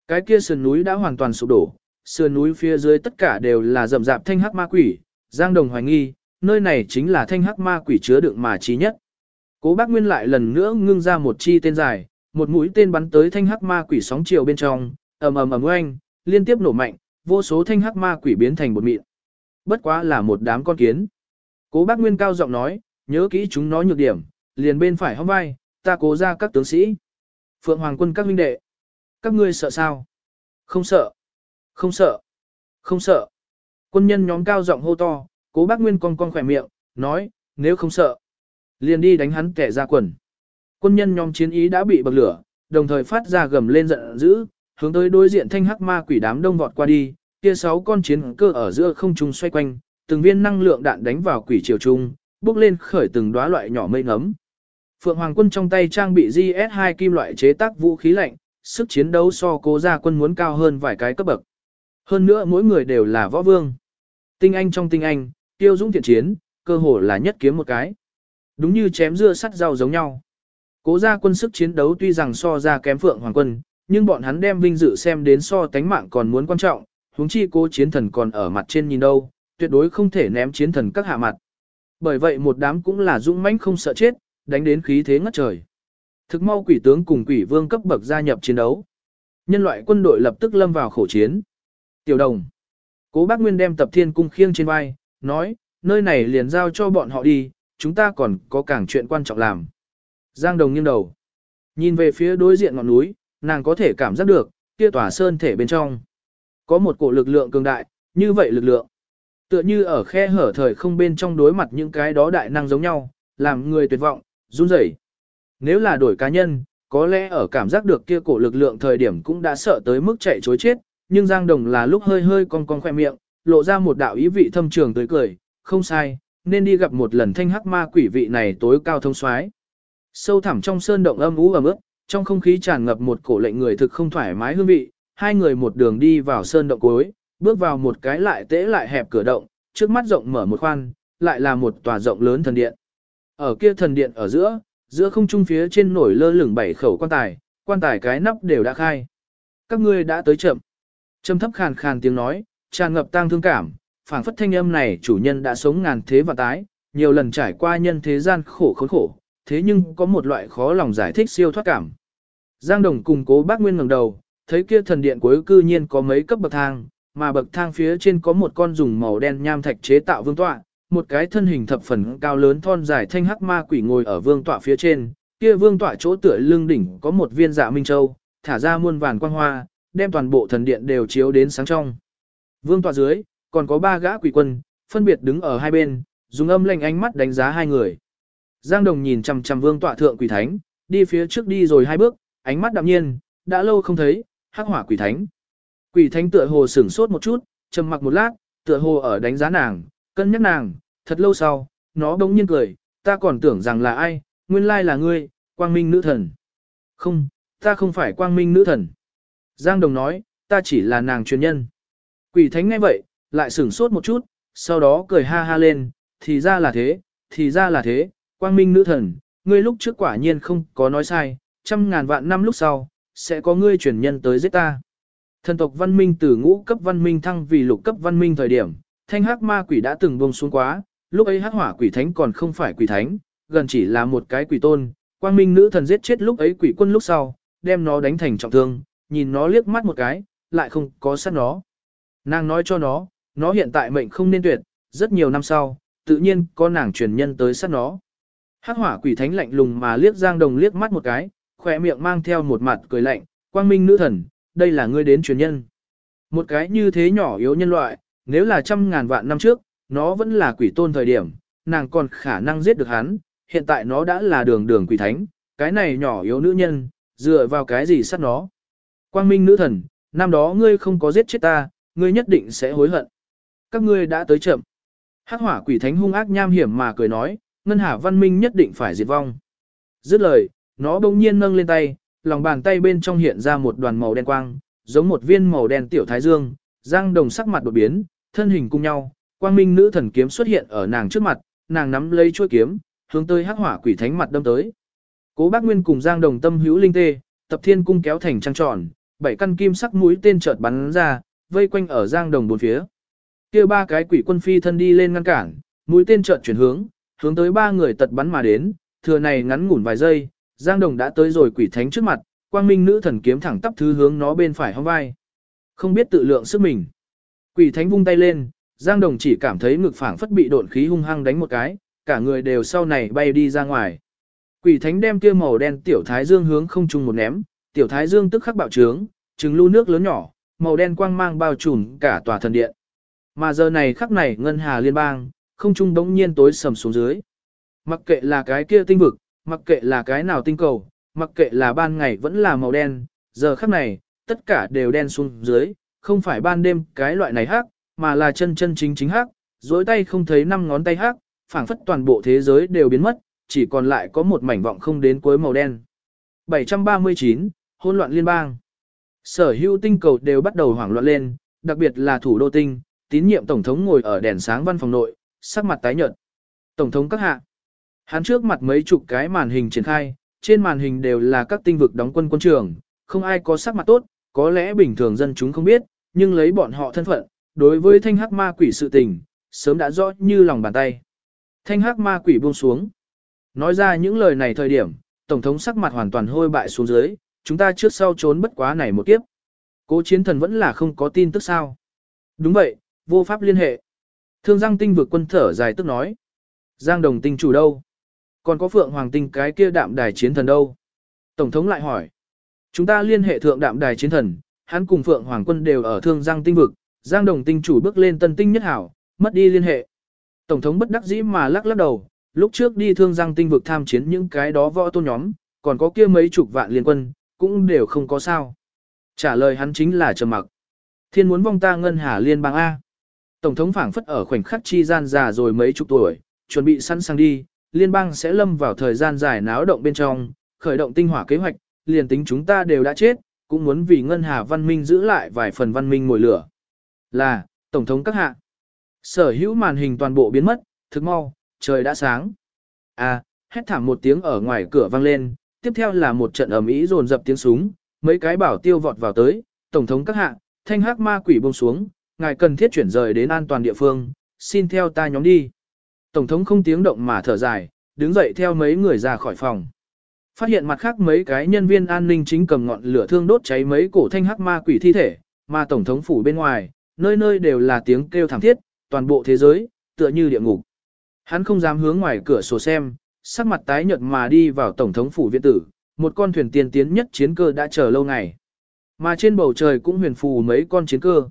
Cái kia sườn núi đã hoàn toàn sụp đổ, sườn núi phía dưới tất cả đều là rậm rạp thanh hắc ma quỷ, Giang Đồng hoài nghi, nơi này chính là thanh hắc ma quỷ chứa đựng mà trí nhất. Cố Bác Nguyên lại lần nữa ngưng ra một chi tên dài, một mũi tên bắn tới thanh hắc ma quỷ sóng chiều bên trong, ầm ầm ầm oanh, liên tiếp nổ mạnh, vô số thanh hắc ma quỷ biến thành bột mịn. Bất quá là một đám con kiến. Cố Bác Nguyên cao giọng nói, nhớ kỹ chúng nó nhược điểm, liền bên phải hông vai, ta cố ra các tướng sĩ. Phượng Hoàng quân các huynh đệ. Các ngươi sợ sao? Không sợ. Không sợ. Không sợ. Quân nhân nhóm cao giọng hô to, cố bác Nguyên con con khỏe miệng, nói, nếu không sợ, liền đi đánh hắn kẻ ra quần. Quân nhân nhóm chiến ý đã bị bậc lửa, đồng thời phát ra gầm lên giận dữ, hướng tới đối diện thanh hắc ma quỷ đám đông vọt qua đi, kia sáu con chiến cơ ở giữa không trung xoay quanh, từng viên năng lượng đạn đánh vào quỷ triều trung, bước lên khởi từng đóa loại nhỏ mây ngấm. Phượng Hoàng quân trong tay trang bị GS2 kim loại chế tác vũ khí lạnh, sức chiến đấu so cố gia quân muốn cao hơn vài cái cấp bậc. Hơn nữa mỗi người đều là võ vương. Tinh anh trong tinh anh, tiêu dũng thiện chiến, cơ hồ là nhất kiếm một cái. Đúng như chém dưa sắt rau giống nhau. Cố gia quân sức chiến đấu tuy rằng so ra kém Phượng Hoàng quân, nhưng bọn hắn đem vinh dự xem đến so tánh mạng còn muốn quan trọng, huống chi cố chiến thần còn ở mặt trên nhìn đâu, tuyệt đối không thể ném chiến thần các hạ mặt. Bởi vậy một đám cũng là dũng mãnh không sợ chết, đánh đến khí thế ngất trời. Thực mau quỷ tướng cùng quỷ vương cấp bậc gia nhập chiến đấu. Nhân loại quân đội lập tức lâm vào khổ chiến. Tiểu đồng. Cố bác Nguyên đem tập thiên cung khiêng trên vai, nói, nơi này liền giao cho bọn họ đi, chúng ta còn có càng chuyện quan trọng làm. Giang đồng nghiêng đầu. Nhìn về phía đối diện ngọn núi, nàng có thể cảm giác được, kia tỏa sơn thể bên trong. Có một cổ lực lượng cường đại, như vậy lực lượng. Tựa như ở khe hở thời không bên trong đối mặt những cái đó đại năng giống nhau, làm người tuyệt vọng, run rẩy. Nếu là đổi cá nhân, có lẽ ở cảm giác được kia cổ lực lượng thời điểm cũng đã sợ tới mức chạy chối chết, nhưng Giang Đồng là lúc hơi hơi cong cong khoe miệng, lộ ra một đạo ý vị thâm trường tới cười, không sai, nên đi gặp một lần thanh hắc ma quỷ vị này tối cao thông soái. Sâu thẳm trong sơn động âm ú ẩm ướt, trong không khí tràn ngập một cổ lệnh người thực không thoải mái hương vị, hai người một đường đi vào sơn động cuối, bước vào một cái lại tễ lại hẹp cửa động, trước mắt rộng mở một khoan, lại là một tòa rộng lớn thần điện. Ở kia thần điện ở giữa, giữa không trung phía trên nổi lơ lửng bảy khẩu quan tài, quan tài cái nắp đều đã khai. Các ngươi đã tới chậm. Trầm thấp khàn khàn tiếng nói, tràn ngập tang thương cảm, phảng phất thanh âm này chủ nhân đã sống ngàn thế và tái, nhiều lần trải qua nhân thế gian khổ khốn khổ, thế nhưng có một loại khó lòng giải thích siêu thoát cảm. Giang Đồng cùng cố bác Nguyên ngẩng đầu, thấy kia thần điện cuối cư nhiên có mấy cấp bậc thang, mà bậc thang phía trên có một con dùng màu đen nham thạch chế tạo vương tọa, một cái thân hình thập phần cao lớn thon dài thanh hắc ma quỷ ngồi ở vương tọa phía trên, kia vương tọa chỗ tựa lưng đỉnh có một viên dạ minh châu, thả ra muôn vàn quang hoa, đem toàn bộ thần điện đều chiếu đến sáng trong. Vương tọa dưới, còn có ba gã quỷ quân, phân biệt đứng ở hai bên, dùng âm lệnh ánh mắt đánh giá hai người. Giang Đồng nhìn chằm chằm vương tọa thượng quỷ thánh, đi phía trước đi rồi hai bước, ánh mắt đạm nhiên, đã lâu không thấy, hắc hỏa quỷ thánh. Quỷ thánh tựa hồ sửng sốt một chút, trầm mặc một lát, tựa hồ ở đánh giá nàng, cân nhắc nàng, thật lâu sau, nó bỗng nhiên cười, ta còn tưởng rằng là ai, nguyên lai là ngươi, quang minh nữ thần. Không, ta không phải quang minh nữ thần. Giang Đồng nói, ta chỉ là nàng truyền nhân. Quỷ thánh nghe vậy, lại sửng sốt một chút, sau đó cười ha ha lên, thì ra là thế, thì ra là thế, quang minh nữ thần, ngươi lúc trước quả nhiên không có nói sai, trăm ngàn vạn năm lúc sau, sẽ có ngươi truyền nhân tới giết ta. Thần tộc văn minh từ ngũ cấp văn minh thăng vì lục cấp văn minh thời điểm, thanh hắc ma quỷ đã từng buông xuống quá, lúc ấy hắc hỏa quỷ thánh còn không phải quỷ thánh, gần chỉ là một cái quỷ tôn, quang minh nữ thần giết chết lúc ấy quỷ quân lúc sau, đem nó đánh thành trọng thương, nhìn nó liếc mắt một cái, lại không có sát nó. Nàng nói cho nó, nó hiện tại mệnh không nên tuyệt, rất nhiều năm sau, tự nhiên có nàng truyền nhân tới sát nó. Hắc hỏa quỷ thánh lạnh lùng mà liếc Giang Đồng liếc mắt một cái, khỏe miệng mang theo một mặt cười lạnh, quang minh nữ thần, đây là ngươi đến truyền nhân. Một cái như thế nhỏ yếu nhân loại, nếu là trăm ngàn vạn năm trước, nó vẫn là quỷ tôn thời điểm, nàng còn khả năng giết được hắn, hiện tại nó đã là đường đường quỷ thánh, cái này nhỏ yếu nữ nhân, dựa vào cái gì sát nó. Quang minh nữ thần, năm đó ngươi không có giết chết ta, ngươi nhất định sẽ hối hận. Các ngươi đã tới chậm. Hắc hỏa quỷ thánh hung ác nham hiểm mà cười nói, ngân hà văn minh nhất định phải diệt vong. Dứt lời, nó bỗng nhiên nâng lên tay, lòng bàn tay bên trong hiện ra một đoàn màu đen quang, giống một viên màu đen tiểu thái dương, giang đồng sắc mặt đột biến, thân hình cùng nhau, quang minh nữ thần kiếm xuất hiện ở nàng trước mặt, nàng nắm lấy chuôi kiếm, hướng tới hắc hỏa quỷ thánh mặt đâm tới. Cố Bác Nguyên cùng Giang Đồng tâm hữu linh tê, tập thiên cung kéo thành trăng tròn, bảy căn kim sắc mũi tên chợt bắn ra, vây quanh ở Giang Đồng bốn phía. Kia ba cái quỷ quân phi thân đi lên ngăn cản, mũi tên chợt chuyển hướng, hướng tới ba người tật bắn mà đến, thừa này ngắn ngủn vài giây, Giang Đồng đã tới rồi quỷ thánh trước mặt, quang minh nữ thần kiếm thẳng tắp thứ hướng nó bên phải hông vai. Không biết tự lượng sức mình. Quỷ thánh vung tay lên, Giang Đồng chỉ cảm thấy ngực phảng phất bị độn khí hung hăng đánh một cái, cả người đều sau này bay đi ra ngoài. Quỷ thánh đem kia màu đen tiểu thái dương hướng không trung một ném, tiểu thái dương tức khắc bạo trướng, trứng lưu nước lớn nhỏ, màu đen quang mang bao trùm cả tòa thần điện. Mà giờ này khắc này ngân hà liên bang, không trung đống nhiên tối sầm xuống dưới. Mặc kệ là cái kia tinh vực, mặc kệ là cái nào tinh cầu, mặc kệ là ban ngày vẫn là màu đen, giờ khắc này, tất cả đều đen xuống dưới, không phải ban đêm cái loại này hắc, mà là chân chân chính chính hắc, dối tay không thấy năm ngón tay hắc, phảng phất toàn bộ thế giới đều biến mất, chỉ còn lại có một mảnh vọng không đến cuối màu đen. 739, hỗn loạn liên bang. Sở hữu tinh cầu đều bắt đầu hoảng loạn lên, đặc biệt là thủ đô tinh, tín nhiệm tổng thống ngồi ở đèn sáng văn phòng nội, sắc mặt tái nhợt. Tổng thống các hạ. Hắn trước mặt mấy chục cái màn hình triển khai, trên màn hình đều là các tinh vực đóng quân quân trường, không ai có sắc mặt tốt, có lẽ bình thường dân chúng không biết, nhưng lấy bọn họ thân phận, đối với thanh hắc ma quỷ sự tình, sớm đã rõ như lòng bàn tay. Thanh hắc ma quỷ buông xuống. Nói ra những lời này thời điểm, Tổng thống sắc mặt hoàn toàn hôi bại xuống dưới, chúng ta trước sau trốn bất quá này một kiếp. Cố chiến thần vẫn là không có tin tức sao. Đúng vậy, vô pháp liên hệ. Thương Giang tinh vực quân thở dài tức nói. Giang đồng tinh chủ đâu? Còn có Phượng Hoàng tinh cái kia đạm đài chiến thần đâu? Tổng thống lại hỏi. Chúng ta liên hệ thượng đạm đài chiến thần, hắn cùng Phượng Hoàng quân đều ở Thương Giang tinh vực, Giang đồng tinh chủ bước lên tân tinh nhất hảo, mất đi liên hệ. Tổng thống bất đắc dĩ mà lắc lắc đầu, lúc trước đi thương giang tinh vực tham chiến những cái đó võ tôn nhóm, còn có kia mấy chục vạn liên quân, cũng đều không có sao. Trả lời hắn chính là trầm mặc. Thiên muốn vong ta ngân hà liên bang A. Tổng thống phảng phất ở khoảnh khắc chi gian già rồi mấy chục tuổi, chuẩn bị sẵn sàng đi, liên bang sẽ lâm vào thời gian dài náo động bên trong, khởi động tinh hỏa kế hoạch, liền tính chúng ta đều đã chết, cũng muốn vì ngân hà văn minh giữ lại vài phần văn minh ngồi lửa. Là, Tổng thống các hạ. Sở hữu màn hình toàn bộ biến mất, thực mau, trời đã sáng. À, hét thảm một tiếng ở ngoài cửa vang lên, tiếp theo là một trận ầm ĩ dồn dập tiếng súng, mấy cái bảo tiêu vọt vào tới, tổng thống các hạ, thanh hắc ma quỷ buông xuống, ngài cần thiết chuyển rời đến an toàn địa phương, xin theo ta nhóm đi. Tổng thống không tiếng động mà thở dài, đứng dậy theo mấy người ra khỏi phòng. Phát hiện mặt khác mấy cái nhân viên an ninh chính cầm ngọn lửa thương đốt cháy mấy cổ thanh hắc ma quỷ thi thể, mà tổng thống phủ bên ngoài, nơi nơi đều là tiếng kêu thảm thiết, toàn bộ thế giới, tựa như địa ngục. Hắn không dám hướng ngoài cửa sổ xem, sắc mặt tái nhợt mà đi vào tổng thống phủ viện tử, một con thuyền tiên tiến nhất chiến cơ đã chờ lâu ngày. Mà trên bầu trời cũng huyền phù mấy con chiến cơ.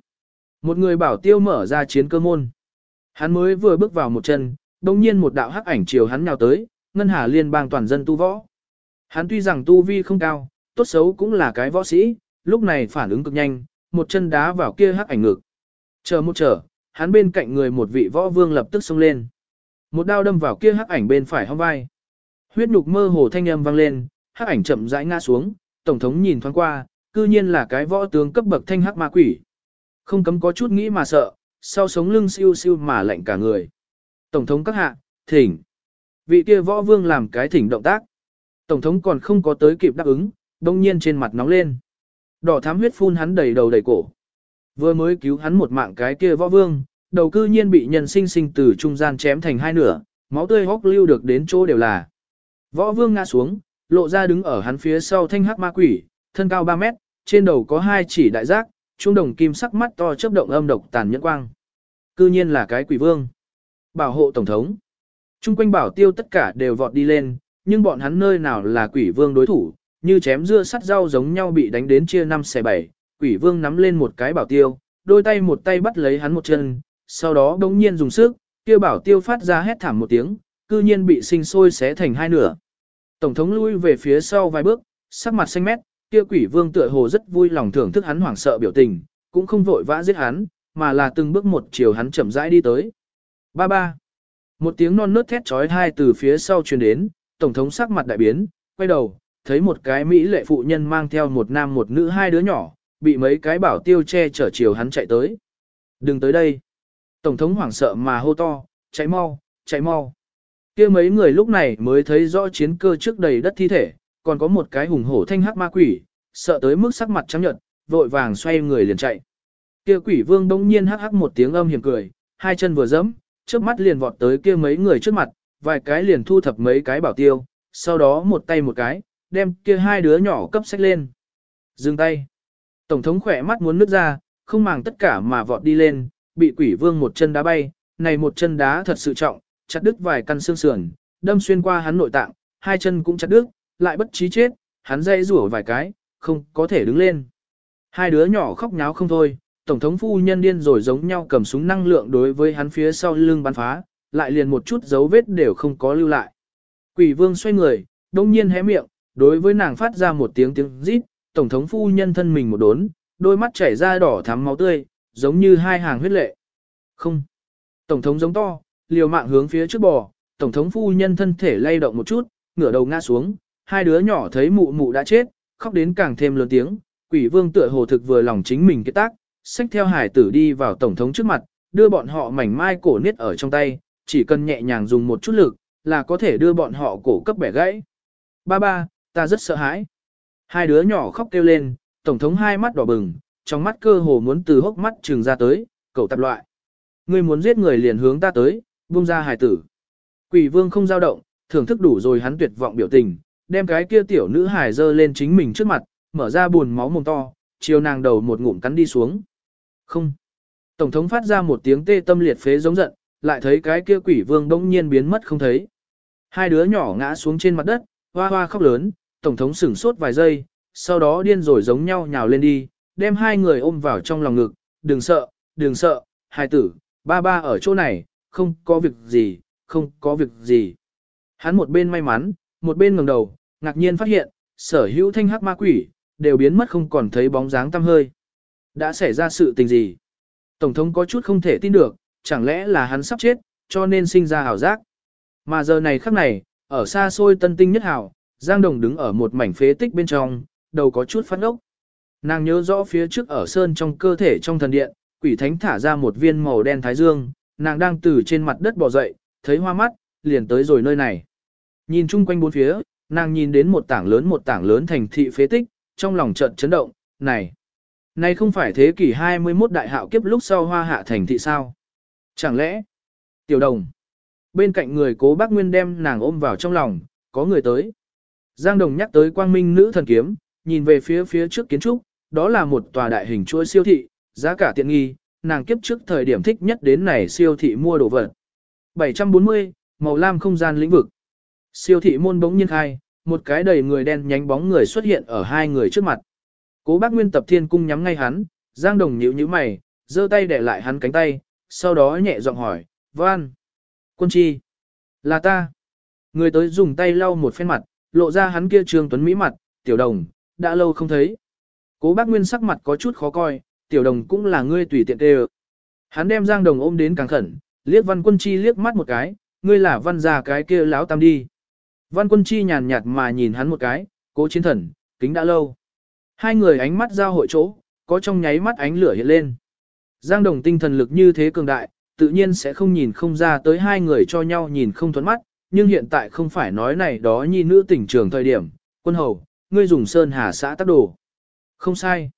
Một người bảo tiêu mở ra chiến cơ môn. Hắn mới vừa bước vào một chân, đồng nhiên một đạo hắc ảnh chiều hắn nhào tới, ngân hà liên bang toàn dân tu võ. Hắn tuy rằng tu vi không cao, tốt xấu cũng là cái võ sĩ, lúc này phản ứng cực nhanh, một chân đá vào kia hắc ảnh ngực. Chờ một chờ, hắn bên cạnh người một vị võ vương lập tức xông lên. Một đao đâm vào kia hắc ảnh bên phải hông vai. Huyết nhục mơ hồ thanh âm vang lên, hắc ảnh chậm rãi ngã xuống, tổng thống nhìn thoáng qua, cư nhiên là cái võ tướng cấp bậc thanh hắc ma quỷ. Không cấm có chút nghĩ mà sợ, sau sống lưng siêu siêu mà lạnh cả người. Tổng thống các hạ, thỉnh. Vị kia võ vương làm cái thỉnh động tác. Tổng thống còn không có tới kịp đáp ứng, đông nhiên trên mặt nóng lên. Đỏ thám huyết phun hắn đầy đầu đầy cổ. Vừa mới cứu hắn một mạng cái kia võ vương, đầu cư nhiên bị nhân sinh sinh từ trung gian chém thành hai nửa, máu tươi hốc lưu được đến chỗ đều là. Võ vương ngã xuống, lộ ra đứng ở hắn phía sau thanh hắc ma quỷ, thân cao 3 mét, trên đầu có hai chỉ đại giác, trung đồng kim sắc mắt to chớp động âm độc tàn nhẫn quang. Cư nhiên là cái quỷ vương. Bảo hộ tổng thống. Trung quanh bảo tiêu tất cả đều vọt đi lên, nhưng bọn hắn nơi nào là quỷ vương đối thủ, như chém dưa sắt rau giống nhau bị đánh đến chia năm xẻ bảy. Quỷ vương nắm lên một cái bảo tiêu, đôi tay một tay bắt lấy hắn một chân, sau đó đống nhiên dùng sức, kia bảo tiêu phát ra hét thảm một tiếng, cư nhiên bị sinh sôi xé thành hai nửa. Tổng thống lui về phía sau vài bước, sắc mặt xanh mét, kia quỷ vương tựa hồ rất vui lòng thưởng thức hắn hoảng sợ biểu tình, cũng không vội vã giết hắn, mà là từng bước một chiều hắn chậm rãi đi tới. Ba ba. Một tiếng non nớt thét trói thai từ phía sau truyền đến, tổng thống sắc mặt đại biến, quay đầu, thấy một cái mỹ lệ phụ nhân mang theo một nam một nữ hai đứa nhỏ, bị mấy cái bảo tiêu che chở chiều hắn chạy tới. Đừng tới đây. Tổng thống hoảng sợ mà hô to, chạy mau, chạy mau. kia mấy người lúc này mới thấy rõ chiến cơ trước đầy đất thi thể, còn có một cái hùng hổ thanh hắc ma quỷ, sợ tới mức sắc mặt trắng nhợt, vội vàng xoay người liền chạy. Kia quỷ vương đông nhiên hắc hắc một tiếng âm hiểm cười, hai chân vừa dẫm, trước mắt liền vọt tới kia mấy người trước mặt, vài cái liền thu thập mấy cái bảo tiêu, sau đó một tay một cái, đem kia hai đứa nhỏ cấp sách lên. Dừng tay. Tổng thống khỏe mắt muốn nứt ra, không màng tất cả mà vọt đi lên, bị quỷ vương một chân đá bay, này một chân đá thật sự trọng, chặt đứt vài căn xương sườn, đâm xuyên qua hắn nội tạng, hai chân cũng chặt đứt, lại bất trí chết, hắn dây rủa vài cái, không có thể đứng lên. Hai đứa nhỏ khóc nháo không thôi, tổng thống phu nhân điên rồi giống nhau cầm súng năng lượng đối với hắn phía sau lưng bắn phá, lại liền một chút dấu vết đều không có lưu lại. Quỷ vương xoay người, đông nhiên hé miệng, đối với nàng phát ra một tiếng tiếng rít, tổng thống phu nhân thân mình một đốn, đôi mắt chảy ra đỏ thắm máu tươi, giống như hai hàng huyết lệ. Không. Tổng thống giống to, liều mạng hướng phía trước bò, tổng thống phu nhân thân thể lay động một chút, ngửa đầu ngã xuống, hai đứa nhỏ thấy mụ mụ đã chết, khóc đến càng thêm lớn tiếng, quỷ vương tựa hồ thực vừa lòng chính mình cái tác, xách theo hải tử đi vào tổng thống trước mặt, đưa bọn họ mảnh mai cổ niết ở trong tay, chỉ cần nhẹ nhàng dùng một chút lực, là có thể đưa bọn họ cổ cấp bẻ gãy. Ba ba, ta rất sợ hãi. Hai đứa nhỏ khóc kêu lên, tổng thống hai mắt đỏ bừng, trong mắt cơ hồ muốn từ hốc mắt trừng ra tới, cậu tạp loại. Ngươi muốn giết người liền hướng ta tới, buông ra hài tử. Quỷ vương không dao động, thưởng thức đủ rồi hắn tuyệt vọng biểu tình, đem cái kia tiểu nữ hài dơ lên chính mình trước mặt, mở ra buồn máu mồm to, chiều nàng đầu một ngụm cắn đi xuống. Không. Tổng thống phát ra một tiếng tê tâm liệt phế giống giận, lại thấy cái kia quỷ vương đông nhiên biến mất không thấy. Hai đứa nhỏ ngã xuống trên mặt đất, hoa hoa khóc lớn, tổng thống sửng sốt vài giây, sau đó điên rồi giống nhau nhào lên đi, đem hai người ôm vào trong lòng ngực, đừng sợ, đừng sợ, hai tử, ba ba ở chỗ này, không có việc gì, không có việc gì. Hắn một bên may mắn, một bên ngẩng đầu, ngạc nhiên phát hiện, sở hữu thanh hắc ma quỷ, đều biến mất không còn thấy bóng dáng tăm hơi. Đã xảy ra sự tình gì? Tổng thống có chút không thể tin được, chẳng lẽ là hắn sắp chết, cho nên sinh ra hảo giác. Mà giờ này khắc này, ở xa xôi tân tinh nhất hào, Giang Đồng đứng ở một mảnh phế tích bên trong, đầu có chút phát ốc. Nàng nhớ rõ phía trước ở sơn trong cơ thể trong thần điện, quỷ thánh thả ra một viên màu đen thái dương, nàng đang từ trên mặt đất bò dậy, thấy hoa mắt, liền tới rồi nơi này. Nhìn chung quanh bốn phía, nàng nhìn đến một tảng lớn một tảng lớn thành thị phế tích, trong lòng chợt chấn động, này, này không phải thế kỷ 21 đại hạo kiếp lúc sau hoa hạ thành thị sao? Chẳng lẽ, tiểu đồng, bên cạnh người cố bác Nguyên đem nàng ôm vào trong lòng, có người tới. Giang Đồng nhắc tới quang minh nữ thần kiếm, nhìn về phía phía trước kiến trúc, đó là một tòa đại hình chuỗi siêu thị, giá cả tiện nghi, nàng kiếp trước thời điểm thích nhất đến này siêu thị mua đồ vật. 740, màu lam không gian lĩnh vực. Siêu thị môn bỗng nhiên khai, một cái đầy người đen nhánh bóng người xuất hiện ở hai người trước mặt. Cố bác Nguyên tập thiên cung nhắm ngay hắn, Giang Đồng nhíu nhíu mày, giơ tay để lại hắn cánh tay, sau đó nhẹ giọng hỏi, Văn. Quân chi. Là ta. Người tới dùng tay lau một phen mặt, lộ ra hắn kia trương tuấn mỹ mặt, tiểu đồng, đã lâu không thấy. Cố bác Nguyên sắc mặt có chút khó coi, tiểu đồng cũng là ngươi tùy tiện tê Hắn đem Giang Đồng ôm đến càng khẩn, liếc văn quân chi liếc mắt một cái, ngươi là văn già cái kia láo tam đi. Văn quân chi nhàn nhạt mà nhìn hắn một cái, cố chiến thần, kính đã lâu. Hai người ánh mắt giao hội chỗ, có trong nháy mắt ánh lửa hiện lên. Giang Đồng tinh thần lực như thế cường đại, tự nhiên sẽ không nhìn không ra tới hai người cho nhau nhìn không thuẫn mắt, nhưng hiện tại không phải nói này đó nhi nữ tỉnh trường thời điểm, quân hầu, ngươi dùng sơn hà xã tác đồ. Không sai.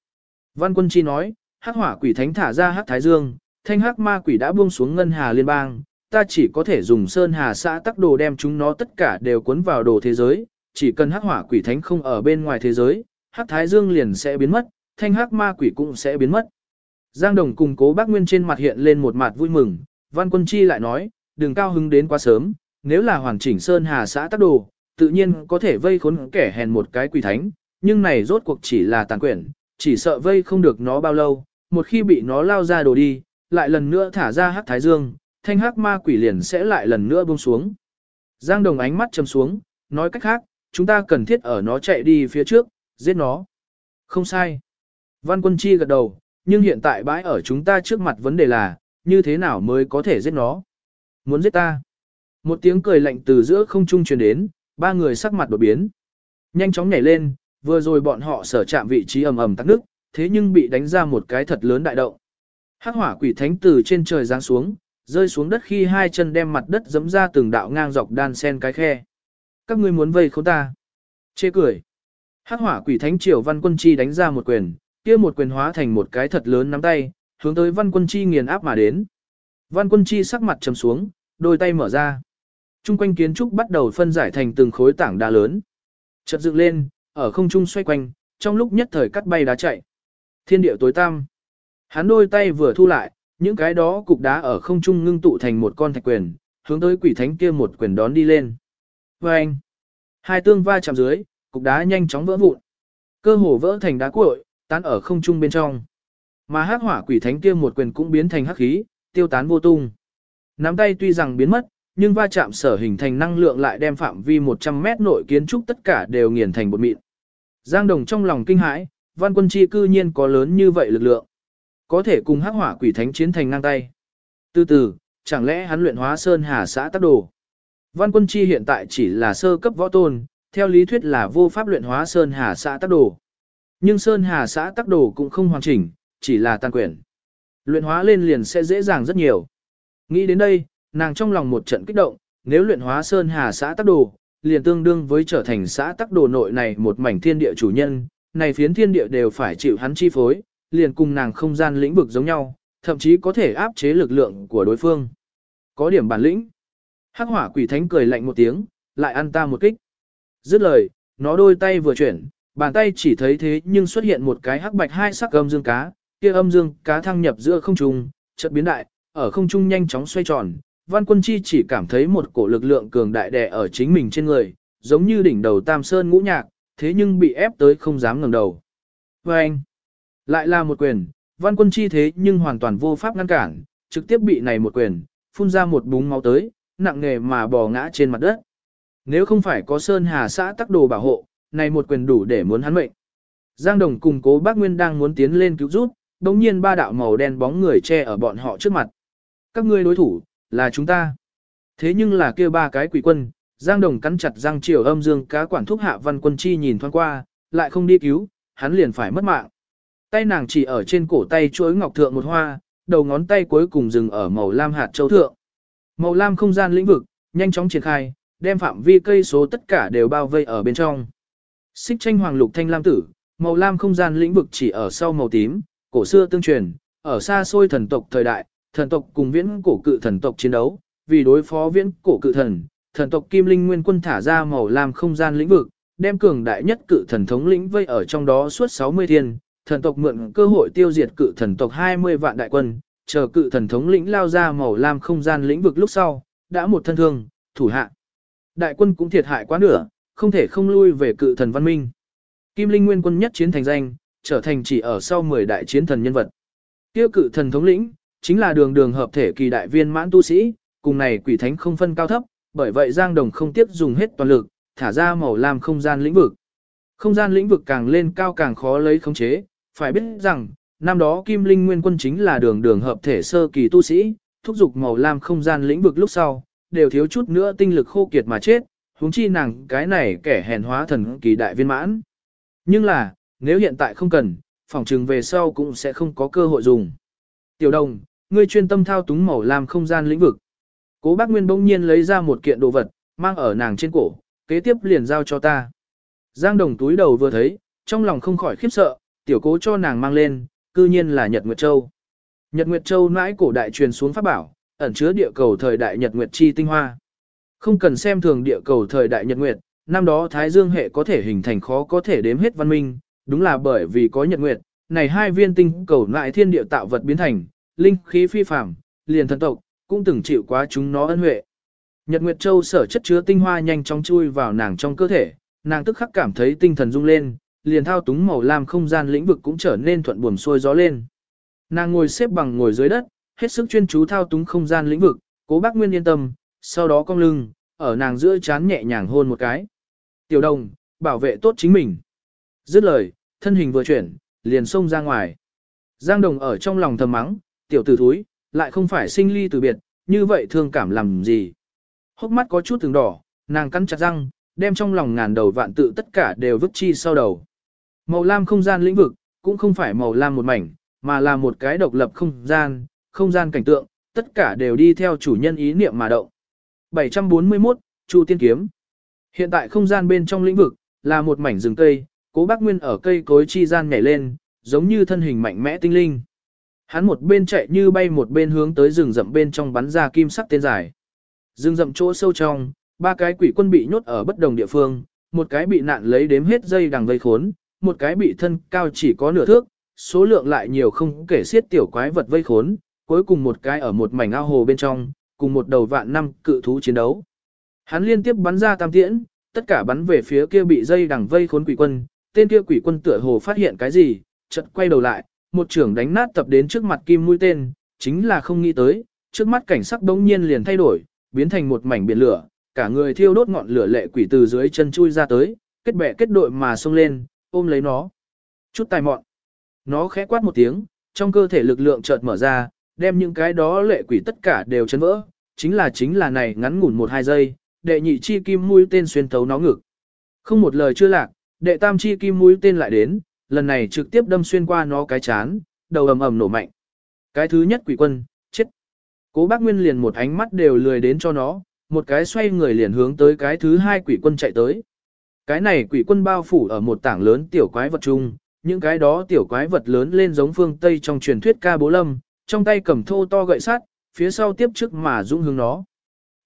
Văn quân chi nói, hắc hỏa quỷ thánh thả ra hắc thái dương, thanh hắc ma quỷ đã buông xuống ngân hà liên bang, ta chỉ có thể dùng sơn hà xã tác đồ đem chúng nó tất cả đều cuốn vào đồ thế giới, chỉ cần hắc hỏa quỷ thánh không ở bên ngoài thế giới, hắc thái dương liền sẽ biến mất, thanh hắc ma quỷ cũng sẽ biến mất. Giang Đồng cùng cố bác Nguyên trên mặt hiện lên một mặt vui mừng, Văn Quân Chi lại nói, đừng cao hứng đến quá sớm, nếu là hoàn chỉnh Sơn Hà xã tác đồ, tự nhiên có thể vây khốn kẻ hèn một cái quỷ thánh, nhưng này rốt cuộc chỉ là tàn quyển, chỉ sợ vây không được nó bao lâu, một khi bị nó lao ra đồ đi, lại lần nữa thả ra hắc thái dương, thanh hắc ma quỷ liền sẽ lại lần nữa buông xuống. Giang Đồng ánh mắt chầm xuống, nói cách khác, chúng ta cần thiết ở nó chạy đi phía trước, giết nó. Không sai. Văn Quân Chi gật đầu, nhưng hiện tại bãi ở chúng ta trước mặt vấn đề là, như thế nào mới có thể giết nó? Muốn giết ta? Một tiếng cười lạnh từ giữa không trung truyền đến, ba người sắc mặt đột biến. Nhanh chóng nhảy lên, vừa rồi bọn họ sở chạm vị trí ầm ầm tắc nước, thế nhưng bị đánh ra một cái thật lớn đại động. Hắc hỏa quỷ thánh từ trên trời giáng xuống, rơi xuống đất khi hai chân đem mặt đất giẫm ra từng đạo ngang dọc đan sen cái khe. Các ngươi muốn vây khốn ta? Chê cười. Hắc hỏa quỷ thánh triều văn quân chi đánh ra một quyền, kia một quyền hóa thành một cái thật lớn nắm tay, hướng tới văn quân chi nghiền áp mà đến. Văn quân chi sắc mặt trầm xuống, đôi tay mở ra. Trung quanh kiến trúc bắt đầu phân giải thành từng khối tảng đá lớn. Chợt dựng lên, ở không trung xoay quanh, trong lúc nhất thời cắt bay đá chạy. Thiên địa tối tăm. Hắn đôi tay vừa thu lại, những cái đó cục đá ở không trung ngưng tụ thành một con thạch quyền, hướng tới quỷ thánh kia một quyền đón đi lên. Và anh, hai tương va chạm dưới, cục đá nhanh chóng vỡ vụn. Cơ hồ vỡ thành đá cuội, tán ở không trung bên trong. Mà hắc hỏa quỷ thánh kia một quyền cũng biến thành hắc khí, tiêu tán vô tung. Nắm tay tuy rằng biến mất, nhưng va chạm sở hình thành năng lượng lại đem phạm vi 100 mét nội kiến trúc tất cả đều nghiền thành bột mịn. Giang Đồng trong lòng kinh hãi, văn quân chi cư nhiên có lớn như vậy lực lượng. Có thể cùng hắc hỏa quỷ thánh chiến thành ngang tay. Từ từ, chẳng lẽ hắn luyện hóa sơn hà xã tác đồ. Văn quân chi hiện tại chỉ là sơ cấp võ tôn, theo lý thuyết là vô pháp luyện hóa sơn hà xã tắc đồ. Nhưng sơn hà xã tắc đồ cũng không hoàn chỉnh, chỉ là tàn quyển. Luyện hóa lên liền sẽ dễ dàng rất nhiều. Nghĩ đến đây, nàng trong lòng một trận kích động, nếu luyện hóa sơn hà xã tắc đồ, liền tương đương với trở thành xã tắc đồ nội này một mảnh thiên địa chủ nhân, này phiến thiên địa đều phải chịu hắn chi phối, liền cùng nàng không gian lĩnh vực giống nhau, thậm chí có thể áp chế lực lượng của đối phương. Có điểm bản lĩnh. Hắc hỏa quỷ thánh cười lạnh một tiếng, lại ăn ta một kích. Dứt lời, nó đôi tay vừa chuyển, bàn tay chỉ thấy thế nhưng xuất hiện một cái hắc bạch hai sắc âm dương cá, kia âm dương cá thăng nhập giữa không trung, chợt biến đại, ở không trung nhanh chóng xoay tròn. Văn Quân Chi chỉ cảm thấy một cổ lực lượng cường đại đè ở chính mình trên người, giống như đỉnh đầu Tam Sơn ngũ nhạc, thế nhưng bị ép tới không dám ngẩng đầu. Và anh, lại là một quyền, Văn Quân Chi thế nhưng hoàn toàn vô pháp ngăn cản, trực tiếp bị này một quyền, phun ra một búng máu tới, nặng nề mà bò ngã trên mặt đất. Nếu không phải có Sơn Hà xã tắc đồ bảo hộ, này một quyền đủ để muốn hắn mệnh. Giang Đồng cùng cố bác Nguyên đang muốn tiến lên cứu giúp, đồng nhiên ba đạo màu đen bóng người che ở bọn họ trước mặt. Các ngươi đối thủ, là chúng ta. Thế nhưng là kia ba cái quỷ quân, Giang Đồng cắn chặt răng chiều âm dương cá quản thúc hạ văn quân chi nhìn thoáng qua, lại không đi cứu, hắn liền phải mất mạng. Tay nàng chỉ ở trên cổ tay chuối ngọc thượng một hoa, đầu ngón tay cuối cùng dừng ở màu lam hạt châu thượng. Màu lam không gian lĩnh vực, nhanh chóng triển khai, đem phạm vi cây số tất cả đều bao vây ở bên trong. Xích tranh hoàng lục thanh lam tử, màu lam không gian lĩnh vực chỉ ở sau màu tím, cổ xưa tương truyền, ở xa xôi thần tộc thời đại, thần tộc cùng viễn cổ cự thần tộc chiến đấu, vì đối phó viễn cổ cự thần, thần tộc Kim Linh Nguyên Quân thả ra màu lam không gian lĩnh vực, đem cường đại nhất cự thần thống lĩnh vây ở trong đó suốt 60 thiên, thần tộc mượn cơ hội tiêu diệt cự thần tộc 20 vạn đại quân, chờ cự thần thống lĩnh lao ra màu lam không gian lĩnh vực lúc sau, đã một thân thương, thủ hạ. Đại quân cũng thiệt hại quá nửa, không thể không lui về cự thần văn minh. Kim Linh Nguyên quân nhất chiến thành danh, trở thành chỉ ở sau 10 đại chiến thần nhân vật. Tiêu cự thần thống lĩnh, chính là đường đường hợp thể kỳ đại viên mãn tu sĩ, cùng này quỷ thánh không phân cao thấp, bởi vậy Giang Đồng không tiếp dùng hết toàn lực, thả ra màu lam không gian lĩnh vực. Không gian lĩnh vực càng lên cao càng khó lấy khống chế, phải biết rằng, năm đó Kim Linh Nguyên quân chính là đường đường hợp thể sơ kỳ tu sĩ, thúc dục màu lam không gian lĩnh vực lúc sau, đều thiếu chút nữa tinh lực khô kiệt mà chết, huống chi nàng cái này kẻ hèn hóa thần kỳ đại viên mãn. Nhưng là, nếu hiện tại không cần, phòng trừng về sau cũng sẽ không có cơ hội dùng. Tiểu đồng, ngươi chuyên tâm thao túng màu làm không gian lĩnh vực. Cố bác Nguyên bỗng nhiên lấy ra một kiện đồ vật, mang ở nàng trên cổ, kế tiếp liền giao cho ta. Giang đồng túi đầu vừa thấy, trong lòng không khỏi khiếp sợ, tiểu cố cho nàng mang lên, cư nhiên là Nhật Nguyệt Châu. Nhật Nguyệt Châu nãi cổ đại truyền xuống pháp bảo, ẩn chứa địa cầu thời đại Nhật Nguyệt chi tinh hoa. Không cần xem thường địa cầu thời đại Nhật Nguyệt, năm đó Thái Dương hệ có thể hình thành khó có thể đếm hết văn minh, đúng là bởi vì có Nhật Nguyệt, này hai viên tinh cầu lại thiên địa tạo vật biến thành, linh khí phi phàm, liền thần tộc, cũng từng chịu quá chúng nó ân huệ. Nhật Nguyệt Châu sở chất chứa tinh hoa nhanh chóng chui vào nàng trong cơ thể, nàng tức khắc cảm thấy tinh thần rung lên, liền thao túng màu lam không gian lĩnh vực cũng trở nên thuận buồm xuôi gió lên. Nàng ngồi xếp bằng ngồi dưới đất, hết sức chuyên chú thao túng không gian lĩnh vực, cố bác Nguyên yên tâm, sau đó cong lưng, ở nàng giữa chán nhẹ nhàng hôn một cái. Tiểu đồng, bảo vệ tốt chính mình. Dứt lời, thân hình vừa chuyển, liền xông ra ngoài. Giang đồng ở trong lòng thầm mắng, tiểu tử thúi, lại không phải sinh ly từ biệt, như vậy thương cảm làm gì. Hốc mắt có chút từng đỏ, nàng cắn chặt răng, đem trong lòng ngàn đầu vạn tự tất cả đều vứt chi sau đầu. Màu lam không gian lĩnh vực, cũng không phải màu lam một mảnh, mà là một cái độc lập không gian, không gian cảnh tượng, tất cả đều đi theo chủ nhân ý niệm mà động. 741, Chu Tiên Kiếm Hiện tại không gian bên trong lĩnh vực, là một mảnh rừng cây, cố bác Nguyên ở cây cối chi gian nhảy lên, giống như thân hình mạnh mẽ tinh linh. Hắn một bên chạy như bay một bên hướng tới rừng rậm bên trong bắn ra kim sắc tên dài. Rừng rậm chỗ sâu trong, ba cái quỷ quân bị nhốt ở bất đồng địa phương, một cái bị nạn lấy đếm hết dây đằng vây khốn, một cái bị thân cao chỉ có nửa thước, số lượng lại nhiều không kể xiết tiểu quái vật vây khốn, cuối cùng một cái ở một mảnh ao hồ bên trong, cùng một đầu vạn năm cự thú chiến đấu. Hắn liên tiếp bắn ra tam tiễn, tất cả bắn về phía kia bị dây đằng vây khốn quỷ quân, tên kia quỷ quân tựa hồ phát hiện cái gì, chợt quay đầu lại, một trưởng đánh nát tập đến trước mặt kim mũi tên, chính là không nghĩ tới, trước mắt cảnh sắc đống nhiên liền thay đổi, biến thành một mảnh biển lửa, cả người thiêu đốt ngọn lửa lệ quỷ từ dưới chân chui ra tới, kết bè kết đội mà xông lên, ôm lấy nó. Chút tài mọn. Nó khẽ quát một tiếng, trong cơ thể lực lượng chợt mở ra, đem những cái đó lệ quỷ tất cả đều chấn vỡ, chính là chính là này ngắn ngủn một hai giây, đệ nhị chi kim mũi tên xuyên thấu nó ngực. Không một lời chưa lạc, đệ tam chi kim mũi tên lại đến, lần này trực tiếp đâm xuyên qua nó cái chán, đầu ầm ầm nổ mạnh. Cái thứ nhất quỷ quân, chết. Cố bác Nguyên liền một ánh mắt đều lười đến cho nó, một cái xoay người liền hướng tới cái thứ hai quỷ quân chạy tới. Cái này quỷ quân bao phủ ở một tảng lớn tiểu quái vật chung, những cái đó tiểu quái vật lớn lên giống phương Tây trong truyền thuyết ca bố lâm, trong tay cầm thô to gậy sắt, phía sau tiếp trước mà dũng hướng nó.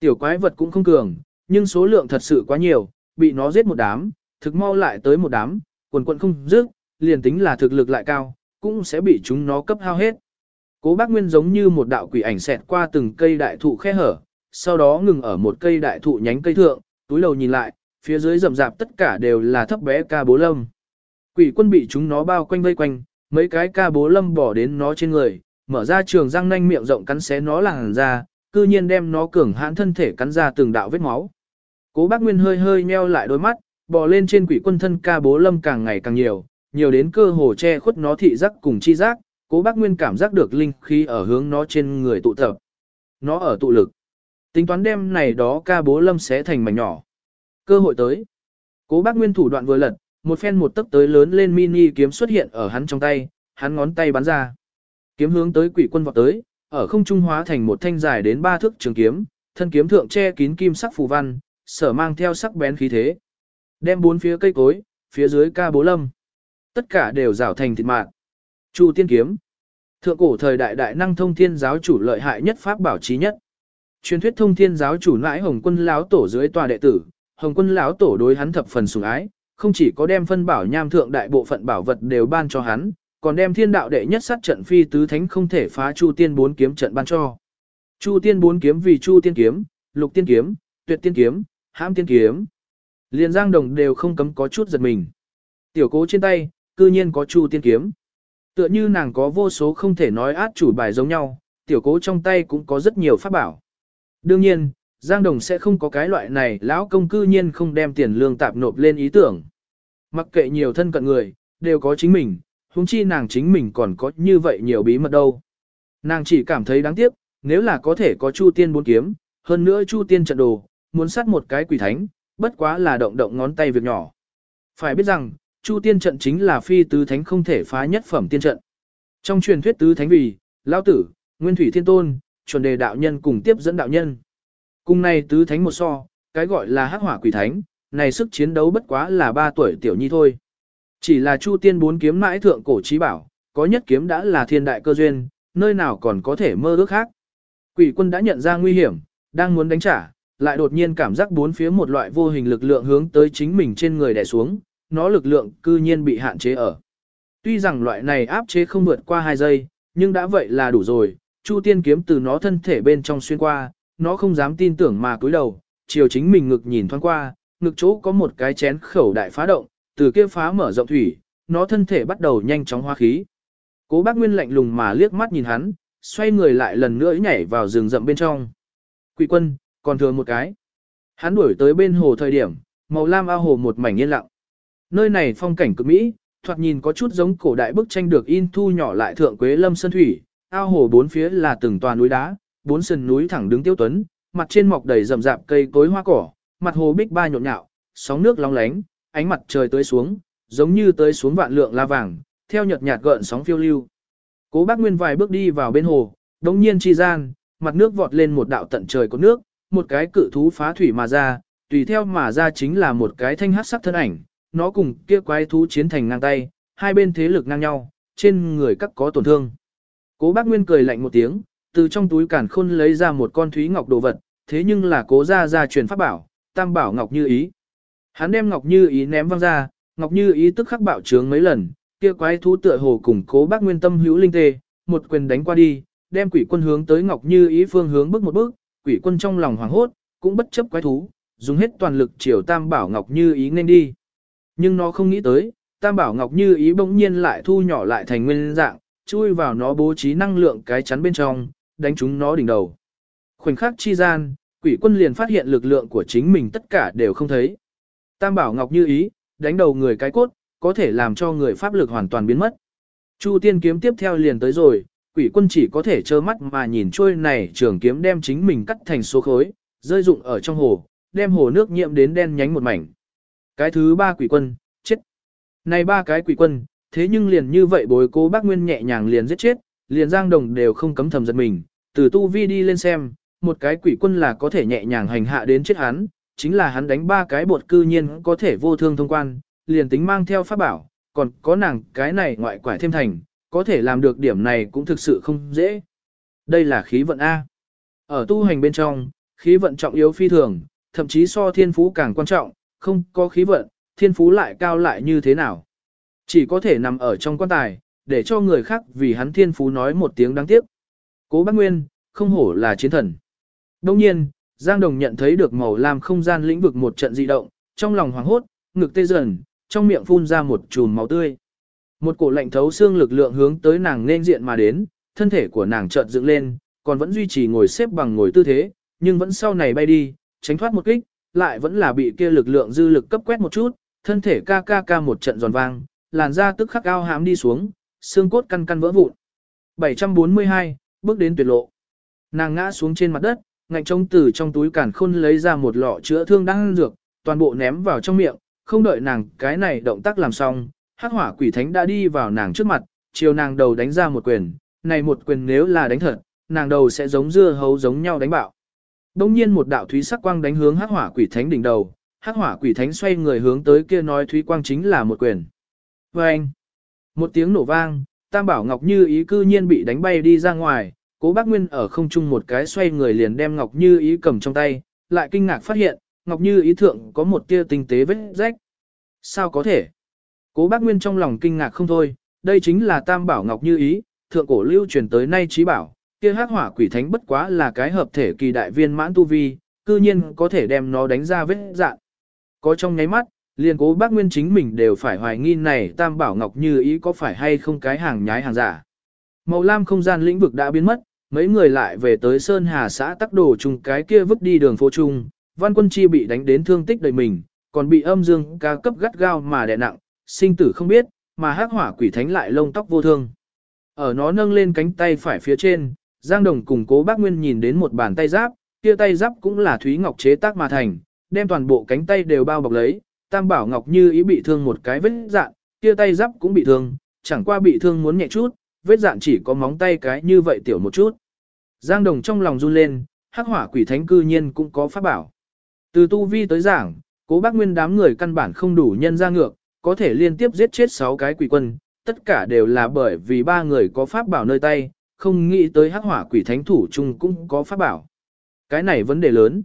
Tiểu quái vật cũng không cường, nhưng số lượng thật sự quá nhiều, bị nó giết một đám, thực mau lại tới một đám, quần quần không dứt, liền tính là thực lực lại cao, cũng sẽ bị chúng nó cấp hao hết. Cố bác Nguyên giống như một đạo quỷ ảnh xẹt qua từng cây đại thụ khe hở, sau đó ngừng ở một cây đại thụ nhánh cây thượng, túi đầu nhìn lại, phía dưới rậm rạp tất cả đều là thấp bé ca bố lâm. Quỷ quân bị chúng nó bao quanh vây quanh, mấy cái ca bố lâm bỏ đến nó trên người, mở ra trường răng nanh miệng rộng cắn xé nó làn ra, cư nhiên đem nó cường hãn thân thể cắn ra từng đạo vết máu. Cố bác Nguyên hơi hơi nheo lại đôi mắt, bò lên trên quỷ quân thân ca bố lâm càng ngày càng nhiều, nhiều đến cơ hồ che khuất nó thị giác cùng chi giác, cố bác Nguyên cảm giác được linh khí ở hướng nó trên người tụ tập. Nó ở tụ lực. Tính toán đem này đó ca bố lâm xé thành mảnh nhỏ. Cơ hội tới. Cố bác Nguyên thủ đoạn vừa lật, một phen một tấc tới lớn lên mini kiếm xuất hiện ở hắn trong tay, hắn ngón tay bắn ra. Kiếm hướng tới quỷ quân vọt tới, ở không trung hóa thành một thanh dài đến ba thước trường kiếm, thân kiếm thượng che kín kim sắc phù văn, sở mang theo sắc bén khí thế. Đem bốn phía cây cối, phía dưới ca bố lâm. Tất cả đều rào thành thịt mạng. Chu tiên kiếm. Thượng cổ thời đại đại năng thông thiên giáo chủ lợi hại nhất pháp bảo trí nhất. Truyền thuyết thông thiên giáo chủ nãi Hồng Quân lão tổ dưới tòa đệ tử, Hồng Quân lão tổ đối hắn thập phần sủng ái, không chỉ có đem phân bảo nham thượng đại bộ phận bảo vật đều ban cho hắn, còn đem thiên đạo đệ nhất sát trận phi tứ thánh không thể phá Chu Tiên bốn kiếm trận ban cho. Chu Tiên bốn kiếm vì Chu Tiên kiếm, Lục Tiên kiếm, Tuyệt Tiên kiếm, Hãm Tiên kiếm. Liên Giang Đồng đều không cấm có chút giật mình. Tiểu cố trên tay, cư nhiên có Chu Tiên kiếm. Tựa như nàng có vô số không thể nói át chủ bài giống nhau, tiểu cố trong tay cũng có rất nhiều pháp bảo. Đương nhiên, Giang Đồng sẽ không có cái loại này, lão công cư nhiên không đem tiền lương tạp nộp lên ý tưởng. Mặc kệ nhiều thân cận người, đều có chính mình, huống chi nàng chính mình còn có như vậy nhiều bí mật đâu. Nàng chỉ cảm thấy đáng tiếc, nếu là có thể có Chu Tiên bốn kiếm, hơn nữa Chu Tiên trận đồ, muốn sát một cái quỷ thánh, bất quá là động động ngón tay việc nhỏ. Phải biết rằng, Chu Tiên trận chính là phi tứ thánh không thể phá nhất phẩm tiên trận. Trong truyền thuyết tứ thánh vì, lão tử, Nguyên Thủy Thiên Tôn, chuẩn đề đạo nhân cùng tiếp dẫn đạo nhân. Cùng này tứ thánh một so, cái gọi là hắc hỏa quỷ thánh, này sức chiến đấu bất quá là ba tuổi tiểu nhi thôi. Chỉ là Chu Tiên bốn kiếm mãi thượng cổ trí bảo, có nhất kiếm đã là thiên đại cơ duyên, nơi nào còn có thể mơ ước khác. Quỷ quân đã nhận ra nguy hiểm, đang muốn đánh trả, lại đột nhiên cảm giác bốn phía một loại vô hình lực lượng hướng tới chính mình trên người đè xuống, nó lực lượng cư nhiên bị hạn chế ở. Tuy rằng loại này áp chế không vượt qua 2 giây, nhưng đã vậy là đủ rồi, Chu Tiên kiếm từ nó thân thể bên trong xuyên qua, nó không dám tin tưởng mà cúi đầu, chiều chính mình ngực nhìn thoáng qua, ngực chỗ có một cái chén khẩu đại phá động, từ kia phá mở rộng thủy, nó thân thể bắt đầu nhanh chóng hóa khí. Cố bác Nguyên lạnh lùng mà liếc mắt nhìn hắn, xoay người lại lần nữa nhảy vào rừng rậm bên trong. Quỷ quân, còn thừa một cái. Hắn đuổi tới bên hồ thời điểm, màu lam ao hồ một mảnh yên lặng. Nơi này phong cảnh cực mỹ, thoạt nhìn có chút giống cổ đại bức tranh được in thu nhỏ lại thượng quế lâm sơn thủy, ao hồ bốn phía là từng tòa núi đá, bốn sườn núi thẳng đứng tiêu tuấn, mặt trên mọc đầy rậm rạp cây cối hoa cỏ, mặt hồ bích ba nhộn nhạo, sóng nước long lánh, ánh mặt trời tới xuống, giống như tới xuống vạn lượng la vàng, theo nhợt nhạt gợn sóng phiêu lưu. Cố Bác Nguyên vài bước đi vào bên hồ, đống nhiên chi gian, mặt nước vọt lên một đạo tận trời có nước, một cái cự thú phá thủy mà ra, tùy theo mà ra chính là một cái thanh hắc sắc thân ảnh, nó cùng kia quái thú chiến thành ngang tay, hai bên thế lực ngang nhau, trên người các có tổn thương. Cố bác Nguyên cười lạnh một tiếng, từ trong túi cản khôn lấy ra một con thúy ngọc đồ vật, thế nhưng là cố gia gia truyền pháp bảo, tam bảo ngọc như ý. Hắn đem ngọc như ý ném văng ra, ngọc như ý tức khắc bạo trướng mấy lần, kia quái thú tựa hồ cùng cố bác Nguyên tâm hữu linh tê, một quyền đánh qua đi, đem quỷ quân hướng tới ngọc như ý phương hướng bước một bước, quỷ quân trong lòng hoảng hốt, cũng bất chấp quái thú, dùng hết toàn lực chiều tam bảo ngọc như ý nên đi. Nhưng nó không nghĩ tới, tam bảo ngọc như ý bỗng nhiên lại thu nhỏ lại thành nguyên dạng, chui vào nó bố trí năng lượng cái chắn bên trong, đánh chúng nó đỉnh đầu. Khoảnh khắc chi gian, quỷ quân liền phát hiện lực lượng của chính mình tất cả đều không thấy. Tam bảo ngọc như ý, đánh đầu người cái cốt, có thể làm cho người pháp lực hoàn toàn biến mất. Chu tiên kiếm tiếp theo liền tới rồi, quỷ quân chỉ có thể trơ mắt mà nhìn trôi này trường kiếm đem chính mình cắt thành số khối, rơi rụng ở trong hồ, đem hồ nước nhiễm đến đen nhánh một mảnh. Cái thứ ba quỷ quân, chết. Này ba cái quỷ quân, thế nhưng liền như vậy bối cố bác Nguyên nhẹ nhàng liền giết chết, liền giang đồng đều không cấm thầm giật mình, từ tu vi đi lên xem, một cái quỷ quân là có thể nhẹ nhàng hành hạ đến chết hắn, chính là hắn đánh ba cái bột cư nhiên có thể vô thương thông quan, liền tính mang theo pháp bảo, còn có nàng cái này ngoại quải thêm thành, có thể làm được điểm này cũng thực sự không dễ. Đây là khí vận A. Ở tu hành bên trong, khí vận trọng yếu phi thường, thậm chí so thiên phú càng quan trọng, không có khí vận, thiên phú lại cao lại như thế nào. Chỉ có thể nằm ở trong quan tài, để cho người khác vì hắn thiên phú nói một tiếng đáng tiếc. Cố bác Nguyên, không hổ là chiến thần. Đông nhiên, Giang Đồng nhận thấy được màu lam không gian lĩnh vực một trận dị động, trong lòng hoảng hốt, ngực tê dần, trong miệng phun ra một chùm máu tươi. Một cổ lạnh thấu xương lực lượng hướng tới nàng nên diện mà đến, thân thể của nàng chợt dựng lên, còn vẫn duy trì ngồi xếp bằng ngồi tư thế, nhưng vẫn sau này bay đi, tránh thoát một kích, lại vẫn là bị kia lực lượng dư lực cấp quét một chút, thân thể ca ca ca một trận giòn vang, làn da tức khắc ao hám đi xuống, xương cốt căn căn vỡ vụn. 742, bước đến tuyệt lộ. Nàng ngã xuống trên mặt đất, ngạnh trông từ trong túi cản khôn lấy ra một lọ chữa thương đang dược, toàn bộ ném vào trong miệng, không đợi nàng cái này động tác làm xong, hắc hỏa quỷ thánh đã đi vào nàng trước mặt, chiều nàng đầu đánh ra một quyền, này một quyền nếu là đánh thật, nàng đầu sẽ giống dưa hấu giống nhau đánh bạo. Đông nhiên một đạo thúy sắc quang đánh hướng hắc hỏa quỷ thánh đỉnh đầu, hắc hỏa quỷ thánh xoay người hướng tới kia nói thúy quang chính là một quyền. Và anh, một tiếng nổ vang, tam bảo ngọc như ý cư nhiên bị đánh bay đi ra ngoài, cố bác Nguyên ở không trung một cái xoay người liền đem Ngọc Như ý cầm trong tay, lại kinh ngạc phát hiện, Ngọc Như ý thượng có một tia tinh tế vết rách. Sao có thể? Cố bác Nguyên trong lòng kinh ngạc không thôi, đây chính là tam bảo Ngọc Như ý, thượng cổ lưu truyền tới nay trí bảo, kia hắc hỏa quỷ thánh bất quá là cái hợp thể kỳ đại viên mãn tu vi, cư nhiên có thể đem nó đánh ra vết dạng. Có trong nháy mắt, liền cố bác Nguyên chính mình đều phải hoài nghi này tam bảo Ngọc Như ý có phải hay không cái hàng nhái hàng giả. Màu lam không gian lĩnh vực đã biến mất, mấy người lại về tới Sơn Hà xã tắc đồ chung cái kia vứt đi đường phố chung, văn quân chi bị đánh đến thương tích đầy mình, còn bị âm dương ca cấp gắt gao mà đè nặng, sinh tử không biết, mà hắc hỏa quỷ thánh lại lông tóc vô thương. Ở nó nâng lên cánh tay phải phía trên, Giang Đồng cùng cố bác Nguyên nhìn đến một bàn tay giáp, kia tay giáp cũng là Thúy Ngọc chế tác mà thành, đem toàn bộ cánh tay đều bao bọc lấy, Tam Bảo Ngọc như ý bị thương một cái vết dạn, kia tay giáp cũng bị thương, chẳng qua bị thương muốn nhẹ chút, vết dạn chỉ có móng tay cái như vậy tiểu một chút. Giang Đồng trong lòng run lên, hắc hỏa quỷ thánh cư nhiên cũng có pháp bảo. Từ tu vi tới giảng, cố bác nguyên đám người căn bản không đủ nhân ra ngược, có thể liên tiếp giết chết 6 cái quỷ quân, tất cả đều là bởi vì ba người có pháp bảo nơi tay, không nghĩ tới hắc hỏa quỷ thánh thủ chung cũng có pháp bảo. Cái này vấn đề lớn.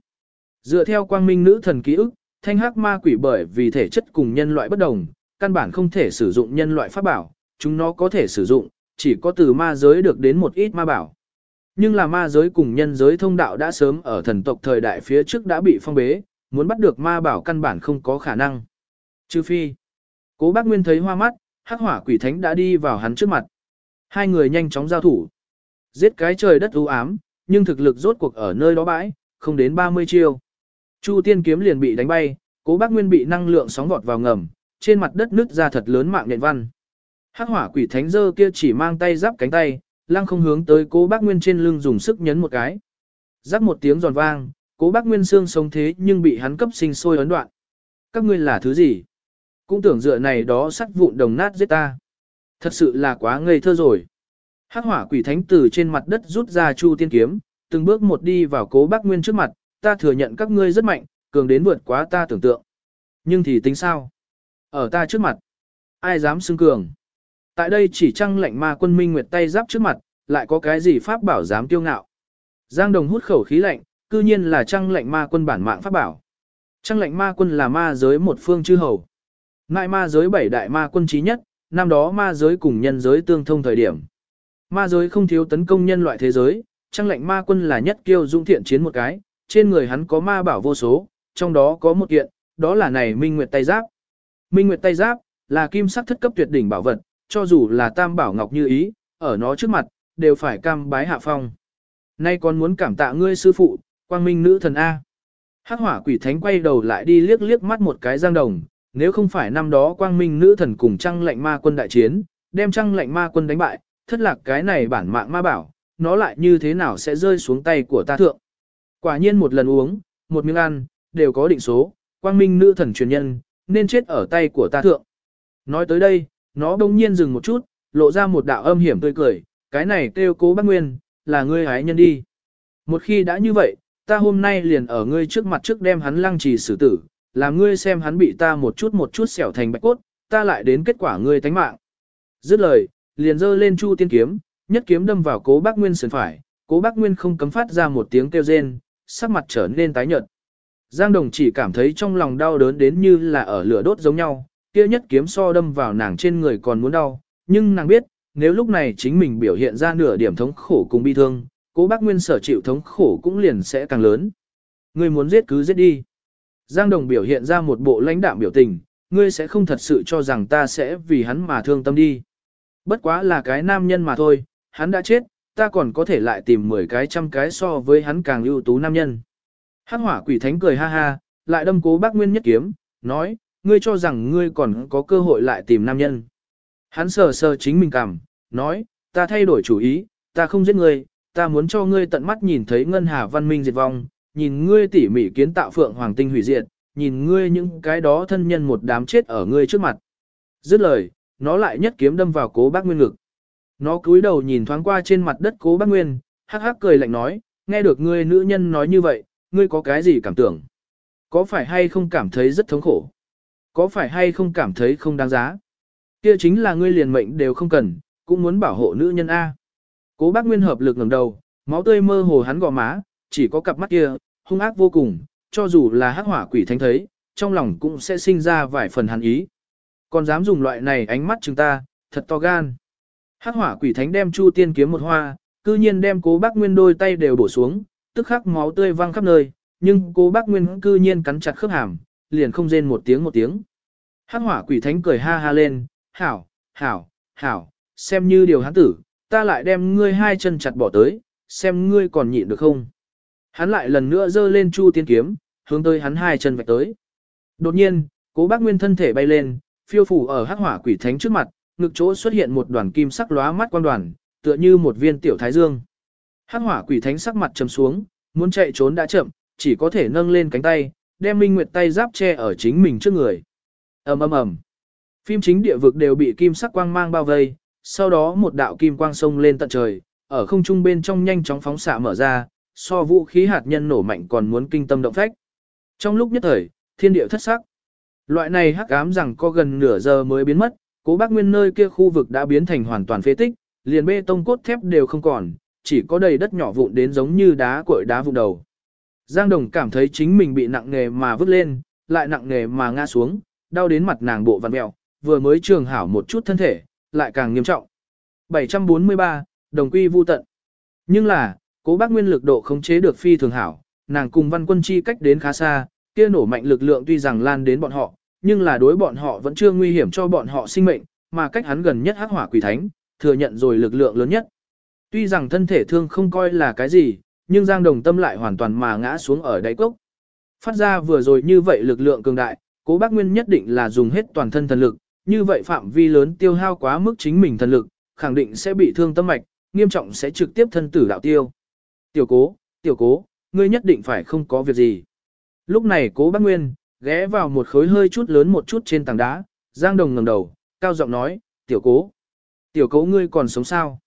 Dựa theo quang minh nữ thần ký ức, thanh hắc ma quỷ bởi vì thể chất cùng nhân loại bất đồng, căn bản không thể sử dụng nhân loại pháp bảo, chúng nó có thể sử dụng, chỉ có từ ma giới được đến một ít ma bảo. Nhưng là ma giới cùng nhân giới thông đạo đã sớm ở thần tộc thời đại phía trước đã bị phong bế, muốn bắt được ma bảo căn bản không có khả năng. Trừ phi, cố bác Nguyên thấy hoa mắt, hắc hỏa quỷ thánh đã đi vào hắn trước mặt. Hai người nhanh chóng giao thủ. Giết cái trời đất u ám, nhưng thực lực rốt cuộc ở nơi đó bãi, không đến 30 chiêu. Chu tiên kiếm liền bị đánh bay, cố bác Nguyên bị năng lượng sóng vọt vào ngầm, trên mặt đất nứt ra thật lớn mạng nhện văn. Hắc hỏa quỷ thánh dơ kia chỉ mang tay giáp cánh tay, lăng không hướng tới cố bác Nguyên trên lưng dùng sức nhấn một cái. Rắc một tiếng giòn vang, cố bác Nguyên xương sống thế nhưng bị hắn cấp sinh sôi ấn đoạn. Các ngươi là thứ gì? Cũng tưởng dựa này đó sắt vụn đồng nát giết ta. Thật sự là quá ngây thơ rồi. Hắc hỏa quỷ thánh từ trên mặt đất rút ra chu tiên kiếm, từng bước một đi vào cố bác Nguyên trước mặt, ta thừa nhận các ngươi rất mạnh, cường đến vượt quá ta tưởng tượng. Nhưng thì tính sao? Ở ta trước mặt, ai dám xưng cường? Tại đây chỉ trăng lệnh ma quân minh nguyệt tay giáp trước mặt, lại có cái gì pháp bảo dám tiêu ngạo. Giang Đồng hút khẩu khí lạnh, cư nhiên là trăng lệnh ma quân bản mạng pháp bảo. Trăng lệnh ma quân là ma giới một phương chư hầu. Ngại ma giới bảy đại ma quân trí nhất, năm đó ma giới cùng nhân giới tương thông thời điểm. Ma giới không thiếu tấn công nhân loại thế giới, trăng lệnh ma quân là nhất kiêu dung thiện chiến một cái, trên người hắn có ma bảo vô số, trong đó có một kiện, đó là này Minh Nguyệt tay giáp. Minh Nguyệt tay giáp là kim sắc thất cấp tuyệt đỉnh bảo vật, cho dù là tam bảo ngọc như ý, ở nó trước mặt, đều phải cam bái hạ phong. Nay còn muốn cảm tạ ngươi sư phụ, quang minh nữ thần A. Hắc hỏa quỷ thánh quay đầu lại đi liếc liếc mắt một cái giang đồng, nếu không phải năm đó quang minh nữ thần cùng trăng lệnh ma quân đại chiến, đem trăng lệnh ma quân đánh bại, thất lạc cái này bản mạng ma bảo, nó lại như thế nào sẽ rơi xuống tay của ta thượng. Quả nhiên một lần uống, một miếng ăn, đều có định số, quang minh nữ thần truyền nhân, nên chết ở tay của ta thượng. Nói tới đây, nó đông nhiên dừng một chút, lộ ra một đạo âm hiểm tươi cười, cái này kêu cố bác nguyên, là ngươi hái nhân đi. Một khi đã như vậy, ta hôm nay liền ở ngươi trước mặt trước đem hắn lăng trì xử tử, làm ngươi xem hắn bị ta một chút một chút xẻo thành bạch cốt, ta lại đến kết quả ngươi tánh mạng. Dứt lời, liền giơ lên chu tiên kiếm, nhất kiếm đâm vào cố bác nguyên sườn phải, cố bác nguyên không cấm phát ra một tiếng kêu rên, sắc mặt trở nên tái nhợt. Giang Đồng chỉ cảm thấy trong lòng đau đớn đến như là ở lửa đốt giống nhau, kia nhất kiếm so đâm vào nàng trên người còn muốn đau, nhưng nàng biết, nếu lúc này chính mình biểu hiện ra nửa điểm thống khổ cùng bi thương, cố bác Nguyên sở chịu thống khổ cũng liền sẽ càng lớn. Ngươi muốn giết cứ giết đi. Giang Đồng biểu hiện ra một bộ lãnh đạm biểu tình, ngươi sẽ không thật sự cho rằng ta sẽ vì hắn mà thương tâm đi. Bất quá là cái nam nhân mà thôi, hắn đã chết, ta còn có thể lại tìm 10 cái trăm cái so với hắn càng ưu tú nam nhân. Hắc hỏa quỷ thánh cười ha ha, lại đâm cố bác Nguyên nhất kiếm, nói, ngươi cho rằng ngươi còn có cơ hội lại tìm nam nhân. Hắn sờ sờ chính mình cảm, nói, ta thay đổi chủ ý, ta không giết ngươi, ta muốn cho ngươi tận mắt nhìn thấy ngân hà văn minh diệt vong, nhìn ngươi tỉ mỉ kiến tạo phượng hoàng tinh hủy diệt, nhìn ngươi những cái đó thân nhân một đám chết ở ngươi trước mặt. Dứt lời, nó lại nhất kiếm đâm vào cố bác nguyên ngực. Nó cúi đầu nhìn thoáng qua trên mặt đất cố bác nguyên, hắc hắc cười lạnh nói, nghe được ngươi nữ nhân nói như vậy, ngươi có cái gì cảm tưởng? Có phải hay không cảm thấy rất thống khổ? Có phải hay không cảm thấy không đáng giá? Kia chính là ngươi liền mệnh đều không cần, cũng muốn bảo hộ nữ nhân A. Cố bác Nguyên hợp lực ngẩng đầu, Máu tươi mơ hồ hắn gò má, chỉ có cặp mắt kia, hung ác vô cùng, cho dù là hắc hỏa quỷ thánh thấy, trong lòng cũng sẽ sinh ra vài phần hàn ý. Còn dám dùng loại này ánh mắt chúng ta, thật to gan. Hắc hỏa quỷ thánh đem Chu Tiên kiếm một hoa, cư nhiên đem Cố Bác Nguyên đôi tay đều bổ xuống, tức khắc máu tươi văng khắp nơi, nhưng Cố Bác Nguyên cư nhiên cắn chặt khớp hàm, liền không rên một tiếng một tiếng. Hắc hỏa quỷ thánh cười ha ha lên, "Hảo, hảo, hảo, xem như điều hắn tử, ta lại đem ngươi hai chân chặt bỏ tới, xem ngươi còn nhịn được không?" Hắn lại lần nữa giơ lên Chu Tiên kiếm, hướng tới hắn hai chân vạch tới. Đột nhiên, Cố Bác Nguyên thân thể bay lên, phiêu phủ ở hắc hỏa quỷ thánh trước mặt, ngực chỗ xuất hiện một đoàn kim sắc lóa mắt quang đoàn, tựa như một viên tiểu thái dương. Hắc hỏa quỷ thánh sắc mặt trầm xuống, muốn chạy trốn đã chậm, chỉ có thể nâng lên cánh tay, đem Minh Nguyệt tay giáp che ở chính mình trước người. Ầm ầm ầm. Phim chính địa vực đều bị kim sắc quang mang bao vây, sau đó một đạo kim quang sông lên tận trời, ở không trung bên trong nhanh chóng phóng xạ mở ra, so vũ khí hạt nhân nổ mạnh còn muốn kinh tâm động phách. Trong lúc nhất thời, thiên địa thất sắc. Loại này hắc ám rằng có gần nửa giờ mới biến mất, cố bác nguyên nơi kia khu vực đã biến thành hoàn toàn phế tích, liền bê tông cốt thép đều không còn, chỉ có đầy đất nhỏ vụn đến giống như đá cội đá vụn đầu. Giang Đồng cảm thấy chính mình bị nặng nghề mà vứt lên, lại nặng nghề mà ngã xuống, đau đến mặt nàng bộ vặn mẹo, vừa mới trường hảo một chút thân thể, lại càng nghiêm trọng. 743, đồng quy vu tận. Nhưng là, cố bác nguyên lực độ khống chế được phi thường hảo, nàng cùng văn quân chi cách đến khá xa, kia nổ mạnh lực lượng tuy rằng lan đến bọn họ, nhưng là đối bọn họ vẫn chưa nguy hiểm cho bọn họ sinh mệnh, mà cách hắn gần nhất hắc hỏa quỷ thánh, thừa nhận rồi lực lượng lớn nhất. Tuy rằng thân thể thương không coi là cái gì, nhưng Giang Đồng Tâm lại hoàn toàn mà ngã xuống ở đáy cốc. Phát ra vừa rồi như vậy lực lượng cường đại, cố bác Nguyên nhất định là dùng hết toàn thân thần lực, như vậy phạm vi lớn tiêu hao quá mức chính mình thần lực, khẳng định sẽ bị thương tâm mạch, nghiêm trọng sẽ trực tiếp thân tử đạo tiêu. Tiểu cố, tiểu cố, ngươi nhất định phải không có việc gì. Lúc này cố bác Nguyên, ghé vào một khối hơi chút lớn một chút trên tảng đá, Giang Đồng ngẩng đầu, cao giọng nói, tiểu cố. Tiểu cố ngươi còn sống sao?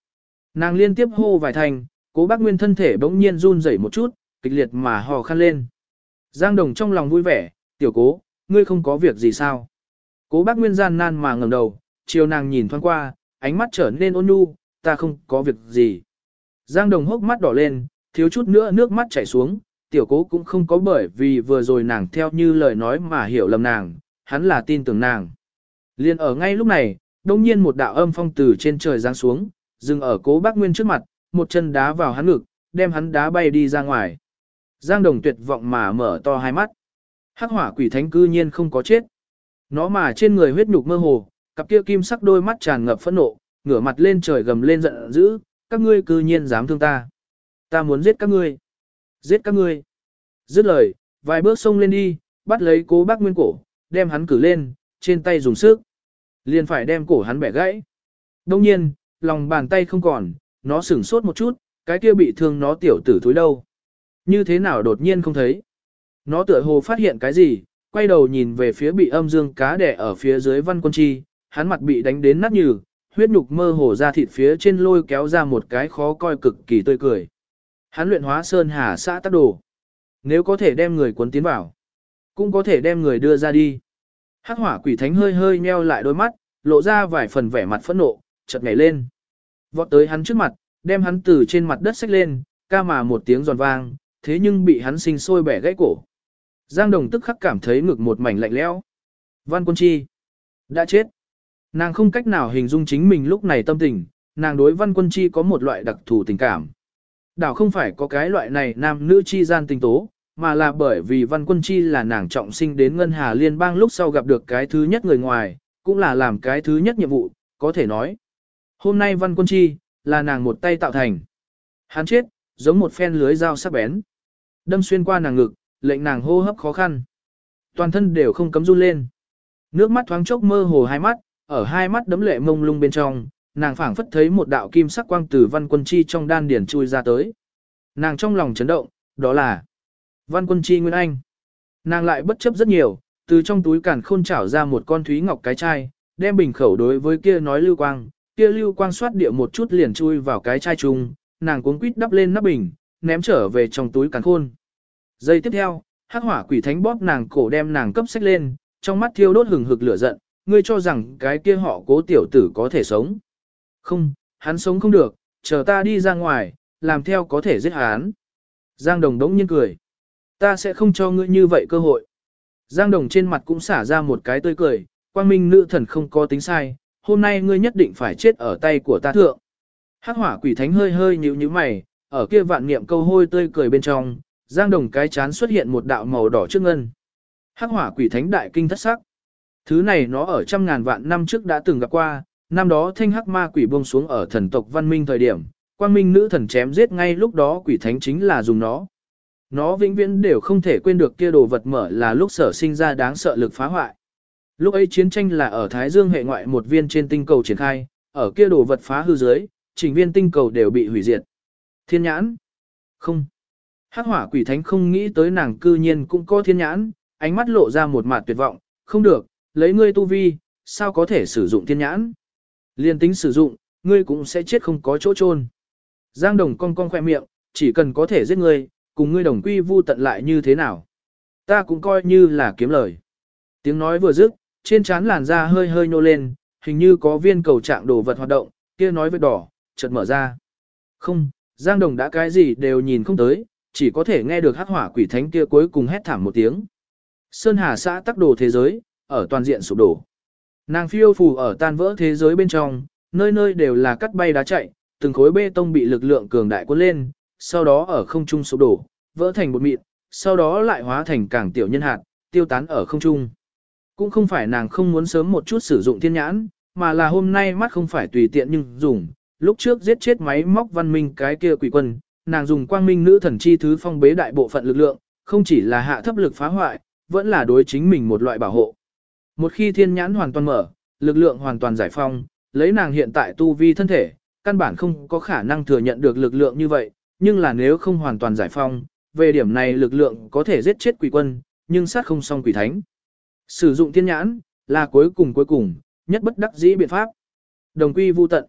Nàng liên tiếp hô vài thành, cố bác Nguyên thân thể bỗng nhiên run rẩy một chút, kịch liệt mà hò khăn lên. Giang Đồng trong lòng vui vẻ, tiểu cố, ngươi không có việc gì sao? Cố bác Nguyên gian nan mà ngẩng đầu, chiều nàng nhìn thoáng qua, ánh mắt trở nên ôn nhu, ta không có việc gì. Giang Đồng hốc mắt đỏ lên, thiếu chút nữa nước mắt chảy xuống, tiểu cố cũng không có bởi vì vừa rồi nàng theo như lời nói mà hiểu lầm nàng, hắn là tin tưởng nàng. Liên ở ngay lúc này, đông nhiên một đạo âm phong từ trên trời giáng xuống, dừng ở cố bác Nguyên trước mặt, một chân đá vào hắn ngực, đem hắn đá bay đi ra ngoài. Giang Đồng tuyệt vọng mà mở to hai mắt. Hắc hỏa quỷ thánh cư nhiên không có chết. Nó mà trên người huyết nhục mơ hồ, cặp kia kim sắc đôi mắt tràn ngập phẫn nộ, ngửa mặt lên trời gầm lên giận dữ, các ngươi cư nhiên dám thương ta. Ta muốn giết các ngươi. Giết các ngươi. Dứt lời, vài bước xông lên đi, bắt lấy cố bác nguyên cổ, đem hắn cử lên, trên tay dùng sức. Liền phải đem cổ hắn bẻ gãy. Đông nhiên, lòng bàn tay không còn, nó sửng sốt một chút, cái kia bị thương nó tiểu tử thối đâu. Như thế nào đột nhiên không thấy. Nó tựa hồ phát hiện cái gì, quay đầu nhìn về phía bị âm dương cá đẻ ở phía dưới văn quân chi, hắn mặt bị đánh đến nát nhừ, huyết nhục mơ hồ ra thịt phía trên lôi kéo ra một cái khó coi cực kỳ tươi cười. Hắn luyện hóa sơn hà xã tác đồ. Nếu có thể đem người cuốn tiến vào, cũng có thể đem người đưa ra đi. Hắc hỏa quỷ thánh hơi hơi nheo lại đôi mắt, lộ ra vài phần vẻ mặt phẫn nộ, chợt nhảy lên. Vọt tới hắn trước mặt, đem hắn từ trên mặt đất xách lên, ca mà một tiếng giòn vang, thế nhưng bị hắn sinh sôi bẻ gãy cổ. Giang Đồng tức khắc cảm thấy ngực một mảnh lạnh lẽo. Văn Quân Chi đã chết. Nàng không cách nào hình dung chính mình lúc này tâm tình, nàng đối Văn Quân Chi có một loại đặc thù tình cảm. Đảo không phải có cái loại này nam nữ chi gian tình tố, mà là bởi vì Văn Quân Chi là nàng trọng sinh đến Ngân Hà Liên bang lúc sau gặp được cái thứ nhất người ngoài, cũng là làm cái thứ nhất nhiệm vụ, có thể nói. Hôm nay Văn Quân Chi, là nàng một tay tạo thành. Hắn chết, giống một phen lưới dao sắc bén. Đâm xuyên qua nàng ngực, lệnh nàng hô hấp khó khăn. Toàn thân đều không cấm run lên. Nước mắt thoáng chốc mơ hồ hai mắt, ở hai mắt đấm lệ mông lung bên trong, nàng phảng phất thấy một đạo kim sắc quang từ văn quân chi trong đan điển chui ra tới. Nàng trong lòng chấn động, đó là văn quân chi Nguyên Anh. Nàng lại bất chấp rất nhiều, từ trong túi cản khôn trảo ra một con thúy ngọc cái chai, đem bình khẩu đối với kia nói lưu quang, kia lưu quang xoát địa một chút liền chui vào cái chai chung, nàng cuống quýt đắp lên nắp bình, ném trở về trong túi cản khôn. Giây tiếp theo, hắc hỏa quỷ thánh bóp nàng cổ đem nàng cấp sách lên, trong mắt thiêu đốt hừng hực lửa giận, ngươi cho rằng cái kia họ cố tiểu tử có thể sống. Không, hắn sống không được, chờ ta đi ra ngoài, làm theo có thể giết hắn. Giang Đồng đống nhiên cười. Ta sẽ không cho ngươi như vậy cơ hội. Giang Đồng trên mặt cũng xả ra một cái tươi cười, quang minh nữ thần không có tính sai, hôm nay ngươi nhất định phải chết ở tay của ta thượng. Hắc hỏa quỷ thánh hơi hơi nhíu nhíu mày, ở kia vạn niệm câu hôi tươi cười bên trong, Giang Đồng cái chán xuất hiện một đạo màu đỏ trước ngân. Hắc hỏa quỷ thánh đại kinh thất sắc. Thứ này nó ở trăm ngàn vạn năm trước đã từng gặp qua, năm đó thanh hắc ma quỷ buông xuống ở thần tộc văn minh thời điểm, quang minh nữ thần chém giết ngay lúc đó quỷ thánh chính là dùng nó. Nó vĩnh viễn đều không thể quên được kia đồ vật mở là lúc sở sinh ra đáng sợ lực phá hoại. Lúc ấy chiến tranh là ở Thái Dương hệ ngoại một viên trên tinh cầu triển khai, ở kia đồ vật phá hư dưới, chỉnh viên tinh cầu đều bị hủy diệt. Thiên nhãn? Không. Hắc hỏa quỷ thánh không nghĩ tới nàng cư nhiên cũng có thiên nhãn, ánh mắt lộ ra một mặt tuyệt vọng, không được, lấy ngươi tu vi, sao có thể sử dụng thiên nhãn? Liên tính sử dụng, ngươi cũng sẽ chết không có chỗ chôn. Giang đồng cong cong khoe miệng, chỉ cần có thể giết ngươi, cùng ngươi đồng quy vu tận lại như thế nào. Ta cũng coi như là kiếm lời. Tiếng nói vừa dứt, trên trán làn da hơi hơi nô lên, hình như có viên cầu trạng đồ vật hoạt động, kia nói với đỏ, chợt mở ra. Không, Giang Đồng đã cái gì đều nhìn không tới, chỉ có thể nghe được hắc hỏa quỷ thánh kia cuối cùng hét thảm một tiếng. Sơn Hà xã tắc đồ thế giới, ở toàn diện sụp đổ. Nàng phiêu phù ở tan vỡ thế giới bên trong, nơi nơi đều là cắt bay đá chạy, từng khối bê tông bị lực lượng cường đại cuốn lên, sau đó ở không trung sụp đổ, vỡ thành bột mịn, sau đó lại hóa thành càng tiểu nhân hạt, tiêu tán ở không trung. Cũng không phải nàng không muốn sớm một chút sử dụng thiên nhãn, mà là hôm nay mắt không phải tùy tiện nhưng dùng, lúc trước giết chết máy móc văn minh cái kia quỷ quân, nàng dùng quang minh nữ thần chi thứ phong bế đại bộ phận lực lượng, không chỉ là hạ thấp lực phá hoại, vẫn là đối chính mình một loại bảo hộ. Một khi thiên nhãn hoàn toàn mở, lực lượng hoàn toàn giải phong, lấy nàng hiện tại tu vi thân thể, căn bản không có khả năng thừa nhận được lực lượng như vậy, nhưng là nếu không hoàn toàn giải phong, về điểm này lực lượng có thể giết chết quỷ quân, nhưng sát không xong quỷ thánh. Sử dụng thiên nhãn, là cuối cùng cuối cùng, nhất bất đắc dĩ biện pháp. Đồng quy vu tận.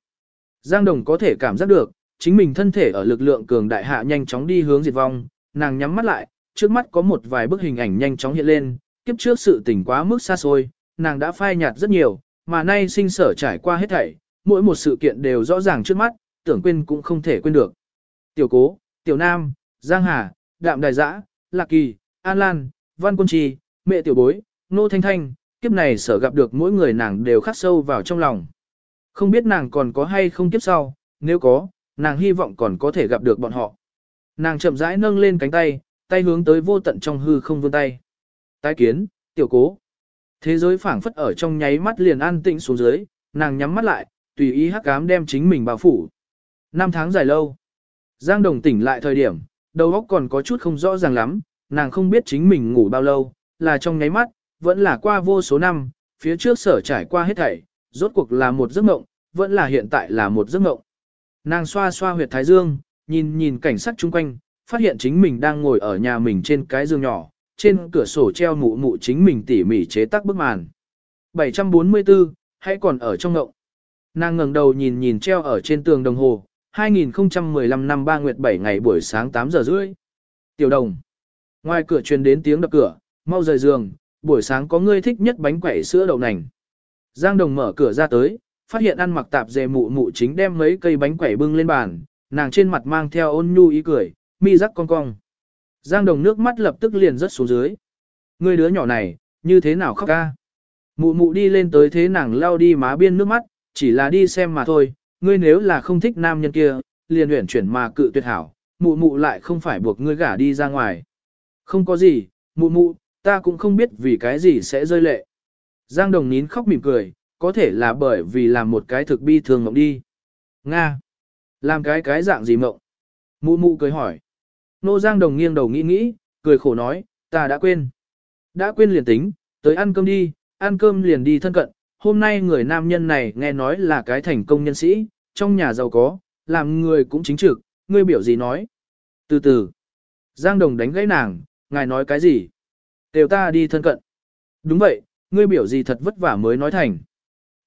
Giang Đồng có thể cảm giác được, chính mình thân thể ở lực lượng cường đại hạ nhanh chóng đi hướng diệt vong, nàng nhắm mắt lại, trước mắt có một vài bức hình ảnh nhanh chóng hiện lên, kiếp trước sự tỉnh quá mức xa xôi, nàng đã phai nhạt rất nhiều, mà nay sinh sở trải qua hết thảy, mỗi một sự kiện đều rõ ràng trước mắt, tưởng quên cũng không thể quên được. Tiểu Cố, Tiểu Nam, Giang Hà, Đạm Đài Giã, Lạc Kỳ, An Lan, Văn Quân Trì, Mẹ Tiểu Bối, Nô Thanh Thanh, kiếp này sở gặp được mỗi người nàng đều khắc sâu vào trong lòng. Không biết nàng còn có hay không kiếp sau, nếu có, nàng hy vọng còn có thể gặp được bọn họ. Nàng chậm rãi nâng lên cánh tay, tay hướng tới vô tận trong hư không vươn tay. Tái kiến, tiểu cố. Thế giới phảng phất ở trong nháy mắt liền an tĩnh xuống dưới, nàng nhắm mắt lại, tùy ý hắc cám đem chính mình bao phủ. Năm tháng dài lâu. Giang Đồng tỉnh lại thời điểm, đầu óc còn có chút không rõ ràng lắm, nàng không biết chính mình ngủ bao lâu, là trong nháy mắt, vẫn là qua vô số năm, phía trước sở trải qua hết thảy, rốt cuộc là một giấc mộng, vẫn là hiện tại là một giấc mộng. Nàng xoa xoa huyệt thái dương, nhìn nhìn cảnh sắc chung quanh, phát hiện chính mình đang ngồi ở nhà mình trên cái giường nhỏ, trên cửa sổ treo mụ mụ chính mình tỉ mỉ chế tác bức màn. 744, hãy còn ở trong ngộng. Nàng ngẩng đầu nhìn nhìn treo ở trên tường đồng hồ, 2015 năm 3 nguyệt 7 ngày buổi sáng 8 giờ rưỡi. Tiểu đồng. Ngoài cửa truyền đến tiếng đập cửa, mau rời giường, buổi sáng có ngươi thích nhất bánh quẩy sữa đậu nành. Giang đồng mở cửa ra tới, phát hiện ăn mặc tạp dề mụ mụ chính đem mấy cây bánh quẩy bưng lên bàn, nàng trên mặt mang theo ôn nhu ý cười, mi rắc cong cong. Giang đồng nước mắt lập tức liền rớt xuống dưới. Ngươi đứa nhỏ này, như thế nào khóc ca? Mụ mụ đi lên tới thế nàng lao đi má biên nước mắt, chỉ là đi xem mà thôi, ngươi nếu là không thích nam nhân kia, liền huyển chuyển mà cự tuyệt hảo, mụ mụ lại không phải buộc ngươi gả đi ra ngoài. Không có gì, mụ mụ, ta cũng không biết vì cái gì sẽ rơi lệ. Giang Đồng nín khóc mỉm cười, có thể là bởi vì làm một cái thực bi thường mộng đi. Nga! Làm cái cái dạng gì mộng? Mụ mụ cười hỏi. Nô Giang Đồng nghiêng đầu nghĩ nghĩ, cười khổ nói, ta đã quên. Đã quên liền tính, tới ăn cơm đi, ăn cơm liền đi thân cận. Hôm nay người nam nhân này nghe nói là cái thành công nhân sĩ, trong nhà giàu có, làm người cũng chính trực, ngươi biểu gì nói. Từ từ, Giang Đồng đánh gãy nàng, ngài nói cái gì? Đều ta đi thân cận. Đúng vậy, ngươi biểu gì thật vất vả mới nói thành.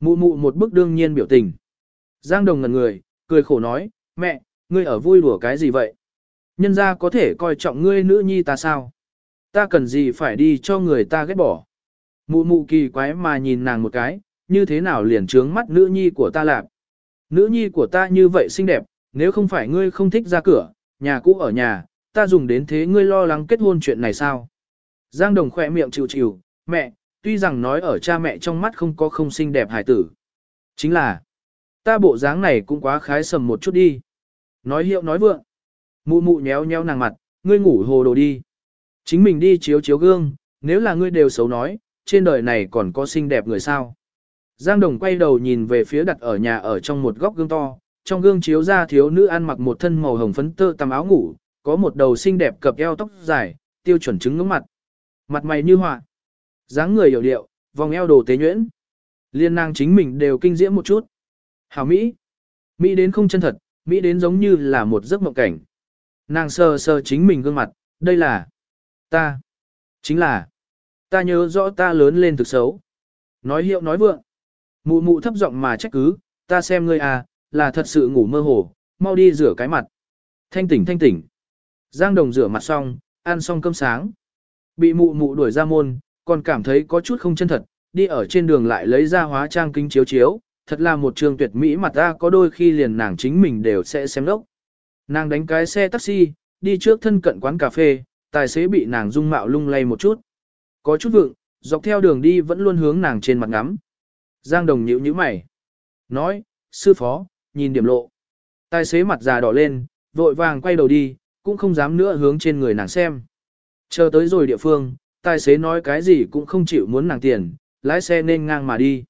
Mụ mụ một bức đương nhiên biểu tình. Giang Đồng ngần người, cười khổ nói, mẹ, ngươi ở vui đùa cái gì vậy? Nhân ra có thể coi trọng ngươi nữ nhi ta sao? Ta cần gì phải đi cho người ta ghét bỏ? Mụ mụ kỳ quái mà nhìn nàng một cái, như thế nào liền trướng mắt nữ nhi của ta lạc? Nữ nhi của ta như vậy xinh đẹp, nếu không phải ngươi không thích ra cửa, nhà cũ ở nhà, ta dùng đến thế ngươi lo lắng kết hôn chuyện này sao? Giang Đồng khỏe miệng chịu chịu, mẹ, tuy rằng nói ở cha mẹ trong mắt không có không xinh đẹp hài tử. Chính là, ta bộ dáng này cũng quá khái sầm một chút đi. Nói hiệu nói vượng. Mụ mụ nhéo nhéo nàng mặt, ngươi ngủ hồ đồ đi. Chính mình đi chiếu chiếu gương, nếu là ngươi đều xấu nói, trên đời này còn có xinh đẹp người sao. Giang Đồng quay đầu nhìn về phía đặt ở nhà ở trong một góc gương to, trong gương chiếu ra thiếu nữ ăn mặc một thân màu hồng phấn tơ tằm áo ngủ, có một đầu xinh đẹp cập eo tóc dài, tiêu chuẩn trứng ngưỡng mặt. Mặt mày như họa, dáng người hiểu điệu, vòng eo đồ tế nhuyễn. Liên nàng chính mình đều kinh diễm một chút. Hảo Mỹ. Mỹ đến không chân thật, Mỹ đến giống như là một giấc mộng cảnh. Nàng sờ sờ chính mình gương mặt, đây là ta. Chính là ta nhớ rõ ta lớn lên thực xấu. Nói hiệu nói vượng. Mụ mụ thấp giọng mà trách cứ, ta xem ngươi à, là thật sự ngủ mơ hồ, mau đi rửa cái mặt. Thanh tỉnh thanh tỉnh. Giang Đồng rửa mặt xong, ăn xong cơm sáng. Bị mụ mụ đuổi ra môn, còn cảm thấy có chút không chân thật, đi ở trên đường lại lấy ra hóa trang kính chiếu chiếu, thật là một trường tuyệt mỹ mặt ta có đôi khi liền nàng chính mình đều sẽ xem lốc. Nàng đánh cái xe taxi, đi trước thân cận quán cà phê, tài xế bị nàng dung mạo lung lay một chút. Có chút vượng, dọc theo đường đi vẫn luôn hướng nàng trên mặt ngắm. Giang Đồng nhíu nhíu mày. Nói, sư phó, nhìn điểm lộ. Tài xế mặt già đỏ lên, vội vàng quay đầu đi, cũng không dám nữa hướng trên người nàng xem. Chờ tới rồi địa phương, tài xế nói cái gì cũng không chịu muốn nàng tiền, lái xe nên ngang mà đi.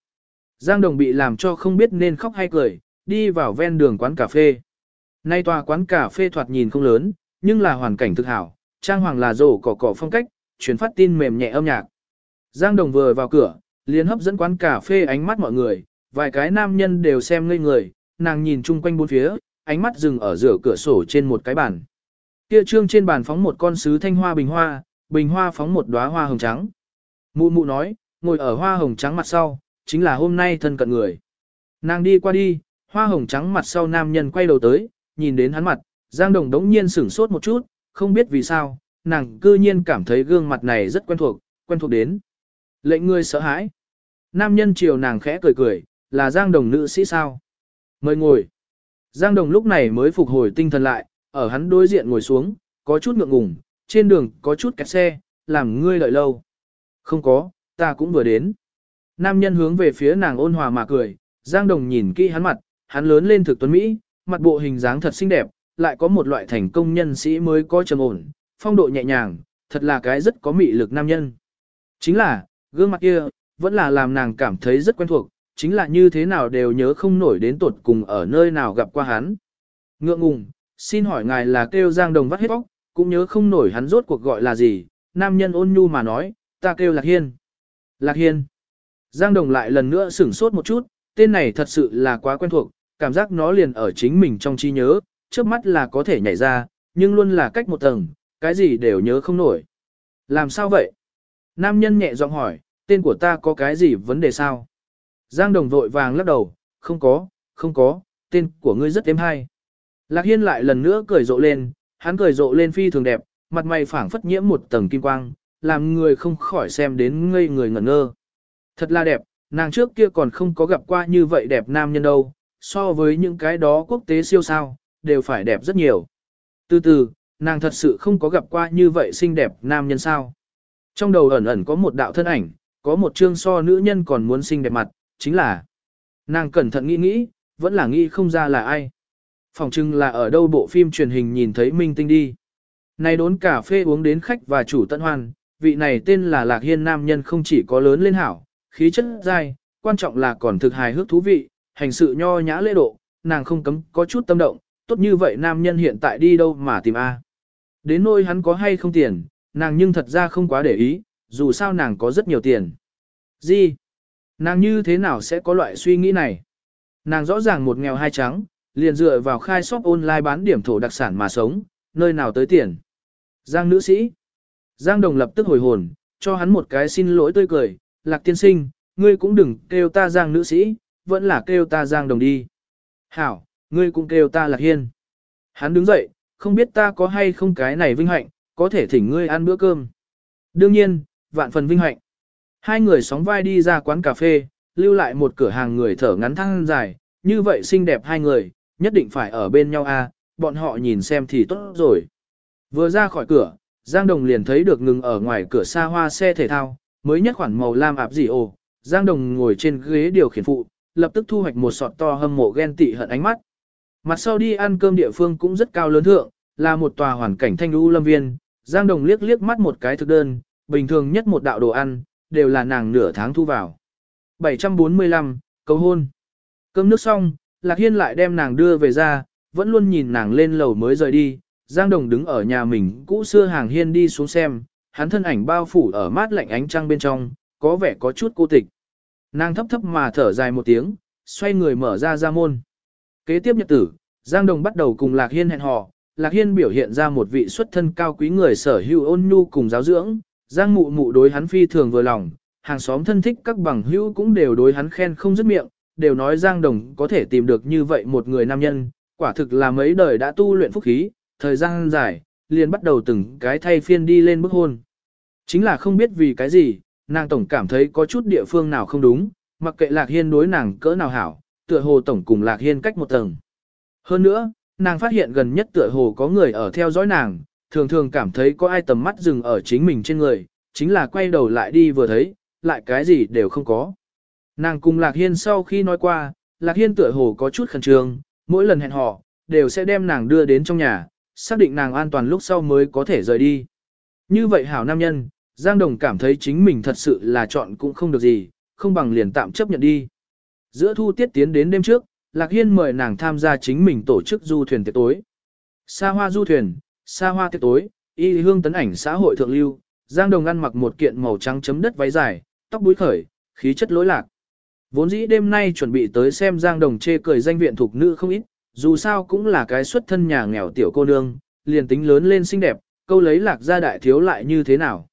Giang Đồng bị làm cho không biết nên khóc hay cười, đi vào ven đường quán cà phê. Nay tòa quán cà phê thoạt nhìn không lớn, nhưng là hoàn cảnh thực hảo, trang hoàng là rổ cỏ cỏ phong cách, truyền phát tin mềm nhẹ âm nhạc. Giang Đồng vừa vào cửa, liền hấp dẫn quán cà phê ánh mắt mọi người, vài cái nam nhân đều xem ngây người, nàng nhìn chung quanh bốn phía, ánh mắt dừng ở giữa cửa sổ trên một cái bàn. Kia trương trên bàn phóng một con sứ thanh hoa bình hoa, bình hoa phóng một đóa hoa hồng trắng. Mụ mụ nói, ngồi ở hoa hồng trắng mặt sau, chính là hôm nay thân cận người. Nàng đi qua đi, hoa hồng trắng mặt sau nam nhân quay đầu tới, nhìn đến hắn mặt, Giang Đồng đống nhiên sửng sốt một chút, không biết vì sao, nàng cư nhiên cảm thấy gương mặt này rất quen thuộc, quen thuộc đến. Lệnh người sợ hãi. Nam nhân chiều nàng khẽ cười cười, là Giang Đồng nữ sĩ sao? Mời ngồi. Giang Đồng lúc này mới phục hồi tinh thần lại, ở hắn đối diện ngồi xuống, có chút ngượng ngùng, trên đường có chút kẹt xe, làm ngươi đợi lâu. Không có, ta cũng vừa đến. Nam nhân hướng về phía nàng ôn hòa mà cười, Giang Đồng nhìn kỹ hắn mặt, hắn lớn lên thực tuấn Mỹ, mặt bộ hình dáng thật xinh đẹp, lại có một loại thành công nhân sĩ mới có trầm ổn, phong độ nhẹ nhàng, thật là cái rất có mị lực nam nhân. Chính là, gương mặt kia, vẫn là làm nàng cảm thấy rất quen thuộc, chính là như thế nào đều nhớ không nổi đến tuột cùng ở nơi nào gặp qua hắn. Ngượng ngùng, xin hỏi ngài là kêu Giang Đồng vắt hết bóc, cũng nhớ không nổi hắn rốt cuộc gọi là gì, nam nhân ôn nhu mà nói, ta kêu Lạc Hiên. Lạc Hiên. Giang Đồng lại lần nữa sửng sốt một chút, tên này thật sự là quá quen thuộc, cảm giác nó liền ở chính mình trong trí nhớ, trước mắt là có thể nhảy ra, nhưng luôn là cách một tầng, cái gì đều nhớ không nổi. Làm sao vậy? Nam nhân nhẹ giọng hỏi, tên của ta có cái gì vấn đề sao? Giang Đồng vội vàng lắc đầu, không có, không có, tên của ngươi rất êm hay. Lạc Hiên lại lần nữa cười rộ lên, hắn cười rộ lên phi thường đẹp, mặt mày phảng phất nhiễm một tầng kim quang, làm người không khỏi xem đến ngây người ngẩn ngơ. Thật là đẹp, nàng trước kia còn không có gặp qua như vậy đẹp nam nhân đâu, so với những cái đó quốc tế siêu sao, đều phải đẹp rất nhiều. Từ từ, nàng thật sự không có gặp qua như vậy xinh đẹp nam nhân sao. Trong đầu ẩn ẩn có một đạo thân ảnh, có một chương so nữ nhân còn muốn xinh đẹp mặt, chính là nàng cẩn thận nghĩ nghĩ, vẫn là nghĩ không ra là ai. Phòng trưng là ở đâu bộ phim truyền hình nhìn thấy minh tinh đi. Này đốn cà phê uống đến khách và chủ tận hoan, vị này tên là Lạc Hiên nam nhân không chỉ có lớn lên hảo, khí chất dai, quan trọng là còn thực hài hước thú vị, hành sự nho nhã lễ độ, nàng không cấm có chút tâm động, tốt như vậy nam nhân hiện tại đi đâu mà tìm A. Đến nôi hắn có hay không tiền, nàng nhưng thật ra không quá để ý, dù sao nàng có rất nhiều tiền. Gì? Nàng như thế nào sẽ có loại suy nghĩ này? Nàng rõ ràng một nghèo hai trắng, liền dựa vào khai shop online bán điểm thổ đặc sản mà sống, nơi nào tới tiền. Giang nữ sĩ. Giang đồng lập tức hồi hồn, cho hắn một cái xin lỗi tươi cười, lạc tiên sinh, ngươi cũng đừng kêu ta Giang nữ sĩ, vẫn là kêu ta Giang đồng đi. Hảo, ngươi cũng kêu ta lạc hiên. Hắn đứng dậy, không biết ta có hay không cái này vinh hạnh, có thể thỉnh ngươi ăn bữa cơm. Đương nhiên, vạn phần vinh hạnh. Hai người sóng vai đi ra quán cà phê, lưu lại một cửa hàng người thở ngắn thăng dài, như vậy xinh đẹp hai người, nhất định phải ở bên nhau a, bọn họ nhìn xem thì tốt rồi. Vừa ra khỏi cửa, Giang Đồng liền thấy được ngừng ở ngoài cửa xa hoa xe thể thao, mới nhất khoản màu lam ạp dị ồ, Giang Đồng ngồi trên ghế điều khiển phụ, lập tức thu hoạch một sọt to hâm mộ ghen tị hận ánh mắt. Mặt sau đi ăn cơm địa phương cũng rất cao lớn thượng, là một tòa hoàn cảnh thanh lưu lâm viên, Giang Đồng liếc liếc mắt một cái thực đơn, bình thường nhất một đạo đồ ăn, đều là nàng nửa tháng thu vào. 745, cầu hôn. Cơm nước xong, Lạc Hiên lại đem nàng đưa về ra, vẫn luôn nhìn nàng lên lầu mới rời đi. Giang Đồng đứng ở nhà mình cũ xưa hàng hiên đi xuống xem, hắn thân ảnh bao phủ ở mát lạnh ánh trăng bên trong, có vẻ có chút cô tịch. Nàng thấp thấp mà thở dài một tiếng, xoay người mở ra ra môn. Kế tiếp nhật tử, Giang Đồng bắt đầu cùng Lạc Hiên hẹn hò, Lạc Hiên biểu hiện ra một vị xuất thân cao quý người sở hữu ôn nhu cùng giáo dưỡng, Giang mụ mụ đối hắn phi thường vừa lòng, hàng xóm thân thích các bằng hữu cũng đều đối hắn khen không dứt miệng, đều nói Giang Đồng có thể tìm được như vậy một người nam nhân, quả thực là mấy đời đã tu luyện phúc khí, thời gian dài, liền bắt đầu từng cái thay phiên đi lên bức hôn. Chính là không biết vì cái gì, nàng tổng cảm thấy có chút địa phương nào không đúng, mặc kệ Lạc Hiên đối nàng cỡ nào hảo, tựa hồ tổng cùng Lạc Hiên cách một tầng. Hơn nữa, nàng phát hiện gần nhất tựa hồ có người ở theo dõi nàng, thường thường cảm thấy có ai tầm mắt dừng ở chính mình trên người, chính là quay đầu lại đi vừa thấy, lại cái gì đều không có. Nàng cùng Lạc Hiên sau khi nói qua, Lạc Hiên tựa hồ có chút khẩn trương, mỗi lần hẹn hò, đều sẽ đem nàng đưa đến trong nhà, xác định nàng an toàn lúc sau mới có thể rời đi. Như vậy hảo nam nhân, Giang Đồng cảm thấy chính mình thật sự là chọn cũng không được gì, không bằng liền tạm chấp nhận đi. Giữa thu tiết tiến đến đêm trước, Lạc Hiên mời nàng tham gia chính mình tổ chức du thuyền tiệc tối. Sa hoa du thuyền, sa hoa tiệc tối, y hương tấn ảnh xã hội thượng lưu, Giang Đồng ăn mặc một kiện màu trắng chấm đất váy dài, tóc búi khởi, khí chất lối lạc. Vốn dĩ đêm nay chuẩn bị tới xem Giang Đồng chê cười danh viện thuộc nữ không ít, dù sao cũng là cái xuất thân nhà nghèo tiểu cô nương, liền tính lớn lên xinh đẹp, câu lấy lạc gia đại thiếu lại như thế nào.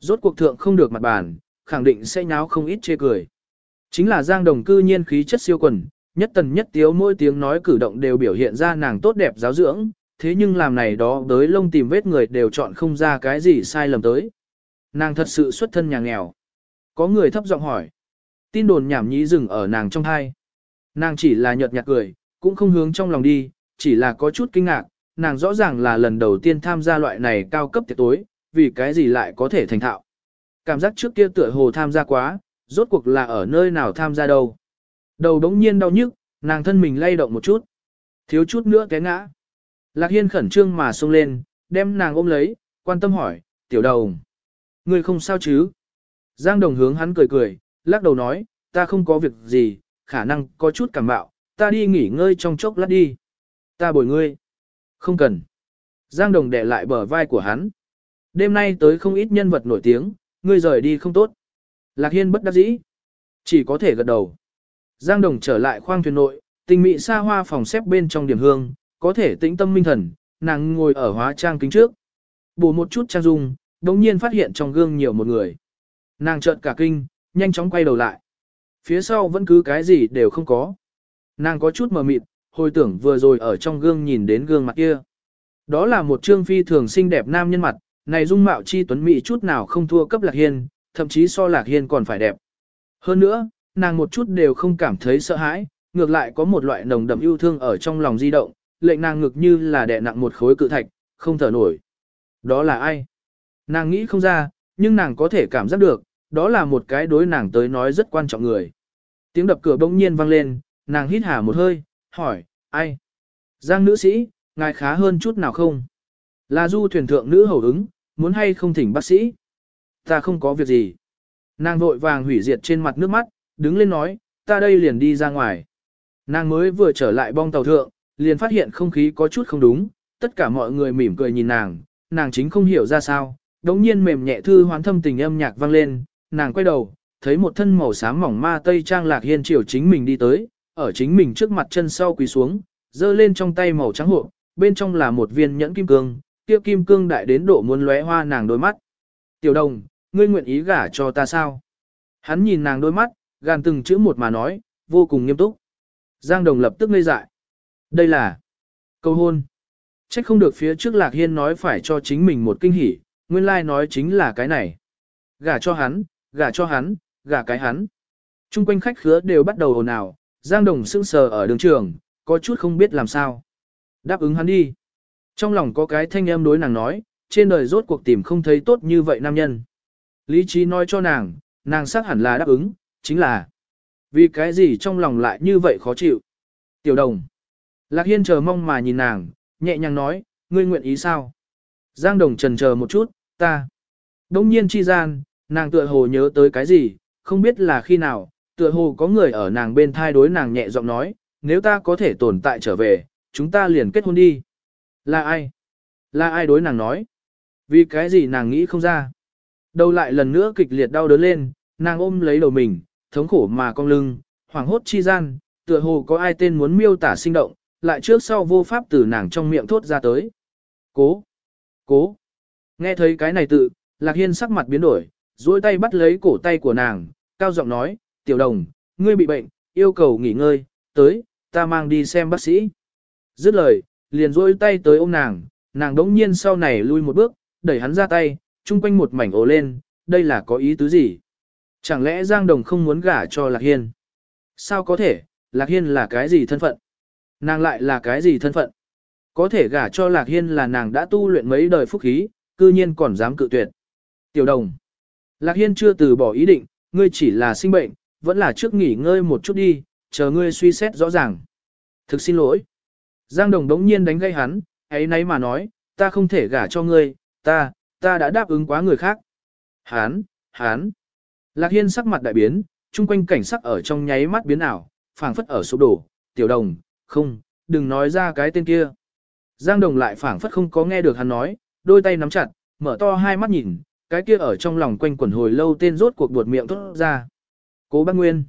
Rốt cuộc thượng không được mặt bàn, khẳng định sẽ nháo không ít chê cười. Chính là Giang Đồng cư nhiên khí chất siêu quần, nhất tần nhất tiếu mỗi tiếng nói cử động đều biểu hiện ra nàng tốt đẹp giáo dưỡng, thế nhưng làm này đó tới lông tìm vết người đều chọn không ra cái gì sai lầm tới. Nàng thật sự xuất thân nhà nghèo. Có người thấp giọng hỏi. Tin đồn nhảm nhí dừng ở nàng trong thai. Nàng chỉ là nhợt nhạt cười, cũng không hướng trong lòng đi, chỉ là có chút kinh ngạc, nàng rõ ràng là lần đầu tiên tham gia loại này cao cấp tiệc tối, vì cái gì lại có thể thành thạo. Cảm giác trước kia tựa hồ tham gia quá, rốt cuộc là ở nơi nào tham gia đâu. Đầu đống nhiên đau nhức, nàng thân mình lay động một chút. Thiếu chút nữa té ngã. Lạc Hiên khẩn trương mà xông lên, đem nàng ôm lấy, quan tâm hỏi, tiểu đầu. Người không sao chứ? Giang đồng hướng hắn cười cười, lắc đầu nói, ta không có việc gì, khả năng có chút cảm bạo, ta đi nghỉ ngơi trong chốc lát đi. Ta bồi ngươi. Không cần. Giang đồng đè lại bờ vai của hắn. Đêm nay tới không ít nhân vật nổi tiếng, ngươi rời đi không tốt. Lạc Hiên bất đắc dĩ. Chỉ có thể gật đầu. Giang đồng trở lại khoang thuyền nội, tình mị xa hoa phòng xếp bên trong điểm hương, có thể tĩnh tâm minh thần, nàng ngồi ở hóa trang kính trước. Bổ một chút trang dung, đồng nhiên phát hiện trong gương nhiều một người. Nàng trợn cả kinh, nhanh chóng quay đầu lại. Phía sau vẫn cứ cái gì đều không có. Nàng có chút mờ mịt, hồi tưởng vừa rồi ở trong gương nhìn đến gương mặt kia. Đó là một trương phi thường xinh đẹp nam nhân mặt, này dung mạo chi tuấn mỹ chút nào không thua cấp lạc hiên, thậm chí so lạc hiên còn phải đẹp. Hơn nữa, nàng một chút đều không cảm thấy sợ hãi, ngược lại có một loại nồng đậm yêu thương ở trong lòng di động, lệnh nàng ngực như là đè nặng một khối cự thạch, không thở nổi. Đó là ai? Nàng nghĩ không ra, nhưng nàng có thể cảm giác được, đó là một cái đối nàng tới nói rất quan trọng người. Tiếng đập cửa bỗng nhiên vang lên, nàng hít hà một hơi, hỏi, ai? Giang nữ sĩ, ngài khá hơn chút nào không? Là du thuyền thượng nữ hầu ứng, muốn hay không thỉnh bác sĩ? Ta không có việc gì. Nàng vội vàng hủy diệt trên mặt nước mắt, đứng lên nói, ta đây liền đi ra ngoài. Nàng mới vừa trở lại bong tàu thượng, liền phát hiện không khí có chút không đúng, tất cả mọi người mỉm cười nhìn nàng, nàng chính không hiểu ra sao, đống nhiên mềm nhẹ thư hoán thâm tình âm nhạc vang lên, nàng quay đầu, thấy một thân màu xám mỏng ma tây trang lạc hiên triều chính mình đi tới, ở chính mình trước mặt chân sau quỳ xuống, giơ lên trong tay màu trắng hộ, bên trong là một viên nhẫn kim cương, kia kim cương đại đến độ muốn lóe hoa nàng đôi mắt. Tiểu đồng, ngươi nguyện ý gả cho ta sao? Hắn nhìn nàng đôi mắt, gàn từng chữ một mà nói, vô cùng nghiêm túc. Giang đồng lập tức ngây dại. Đây là câu hôn. Trách không được phía trước Lạc Hiên nói phải cho chính mình một kinh hỉ, nguyên lai like nói chính là cái này. Gả cho hắn, gả cho hắn, gả cái hắn. Trung quanh khách khứa đều bắt đầu ồn ào, Giang Đồng sững sờ ở đường trường, có chút không biết làm sao. Đáp ứng hắn đi. Trong lòng có cái thanh em đối nàng nói, trên đời rốt cuộc tìm không thấy tốt như vậy nam nhân. Lý trí nói cho nàng, nàng xác hẳn là đáp ứng, chính là vì cái gì trong lòng lại như vậy khó chịu. Tiểu đồng. Lạc Hiên chờ mong mà nhìn nàng, nhẹ nhàng nói, ngươi nguyện ý sao? Giang đồng trần chờ một chút, ta. Đông nhiên chi gian, nàng tựa hồ nhớ tới cái gì, không biết là khi nào, tựa hồ có người ở nàng bên thai đối nàng nhẹ giọng nói, nếu ta có thể tồn tại trở về, chúng ta liền kết hôn đi. Là ai? Là ai đối nàng nói? Vì cái gì nàng nghĩ không ra? Đầu lại lần nữa kịch liệt đau đớn lên, nàng ôm lấy đầu mình, thống khổ mà cong lưng, hoảng hốt chi gian, tựa hồ có ai tên muốn miêu tả sinh động, lại trước sau vô pháp từ nàng trong miệng thốt ra tới. Cố! Cố! Nghe thấy cái này tự, Lạc Hiên sắc mặt biến đổi, duỗi tay bắt lấy cổ tay của nàng, cao giọng nói, tiểu đồng, ngươi bị bệnh, yêu cầu nghỉ ngơi, tới, ta mang đi xem bác sĩ. Dứt lời, liền duỗi tay tới ôm nàng, nàng đống nhiên sau này lui một bước, đẩy hắn ra tay, chung quanh một mảnh ồ lên, đây là có ý tứ gì? Chẳng lẽ Giang Đồng không muốn gả cho Lạc Hiên? Sao có thể, Lạc Hiên là cái gì thân phận? Nàng lại là cái gì thân phận? Có thể gả cho Lạc Hiên là nàng đã tu luyện mấy đời phúc khí, cư nhiên còn dám cự tuyệt. Tiểu đồng. Lạc Hiên chưa từ bỏ ý định, ngươi chỉ là sinh bệnh, vẫn là trước nghỉ ngơi một chút đi, chờ ngươi suy xét rõ ràng. Thực xin lỗi. Giang Đồng đống nhiên đánh gây hắn, ấy nấy mà nói, ta không thể gả cho ngươi, ta, ta đã đáp ứng quá người khác. Hán, hán. Lạc Hiên sắc mặt đại biến, chung quanh cảnh sắc ở trong nháy mắt biến ảo, phảng phất ở sụp đổ, tiểu đồng, không, đừng nói ra cái tên kia. Giang Đồng lại phảng phất không có nghe được hắn nói, đôi tay nắm chặt, mở to hai mắt nhìn, cái kia ở trong lòng quanh quẩn hồi lâu tên rốt cuộc buột miệng thốt ra. Cố bác Nguyên.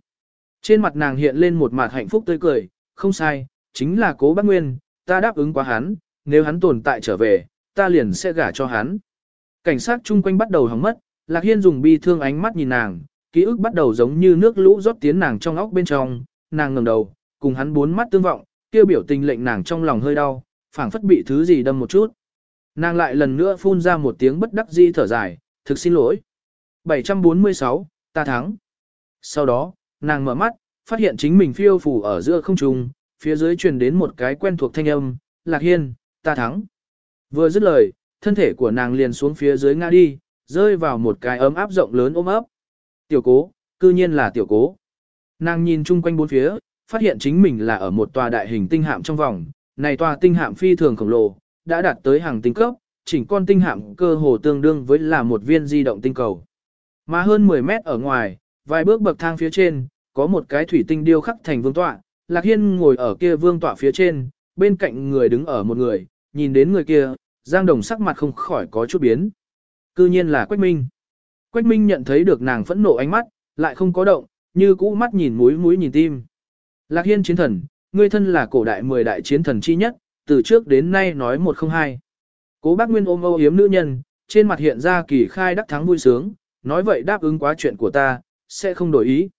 Trên mặt nàng hiện lên một mặt hạnh phúc tươi cười, không sai, chính là cố bác Nguyên, ta đáp ứng quá hắn, nếu hắn tồn tại trở về, ta liền sẽ gả cho hắn. Cảnh sát chung quanh bắt đầu hóng mất, Lạc Hiên dùng bi thương ánh mắt nhìn nàng, ký ức bắt đầu giống như nước lũ rót tiến nàng trong óc bên trong, nàng ngẩng đầu, cùng hắn bốn mắt tương vọng, kêu biểu tình lệnh nàng trong lòng hơi đau, phảng phất bị thứ gì đâm một chút. Nàng lại lần nữa phun ra một tiếng bất đắc dĩ thở dài, thực xin lỗi. 746, ta thắng. Sau đó, nàng mở mắt, phát hiện chính mình phiêu phù ở giữa không trung, phía dưới truyền đến một cái quen thuộc thanh âm, Lạc Hiên, ta thắng. Vừa dứt lời, thân thể của nàng liền xuống phía dưới ngã đi, rơi vào một cái ấm áp rộng lớn ôm ấp. Tiểu cố, cư nhiên là tiểu cố. Nàng nhìn chung quanh bốn phía, phát hiện chính mình là ở một tòa đại hình tinh hạm trong vòng, này tòa tinh hạm phi thường khổng lồ, đã đạt tới hàng tinh cấp, chỉnh con tinh hạm cơ hồ tương đương với là một viên di động tinh cầu. Mà hơn 10 mét ở ngoài, vài bước bậc thang phía trên, có một cái thủy tinh điêu khắc thành vương tọa, Lạc Hiên ngồi ở kia vương tọa phía trên, bên cạnh người đứng ở một người, nhìn đến người kia, Giang Đồng sắc mặt không khỏi có chút biến. Cư nhiên là Quách Minh. Quách Minh nhận thấy được nàng phẫn nộ ánh mắt, lại không có động, như cũ mắt nhìn mũi mũi nhìn tim. Lạc Hiên chiến thần, ngươi thân là cổ đại 10 đại chiến thần chi nhất, từ trước đến nay nói một không hai. Cố bác Nguyên ôm âu yếm nữ nhân, trên mặt hiện ra kỳ khai đắc thắng vui sướng, nói vậy đáp ứng quá chuyện của ta, sẽ không đổi ý.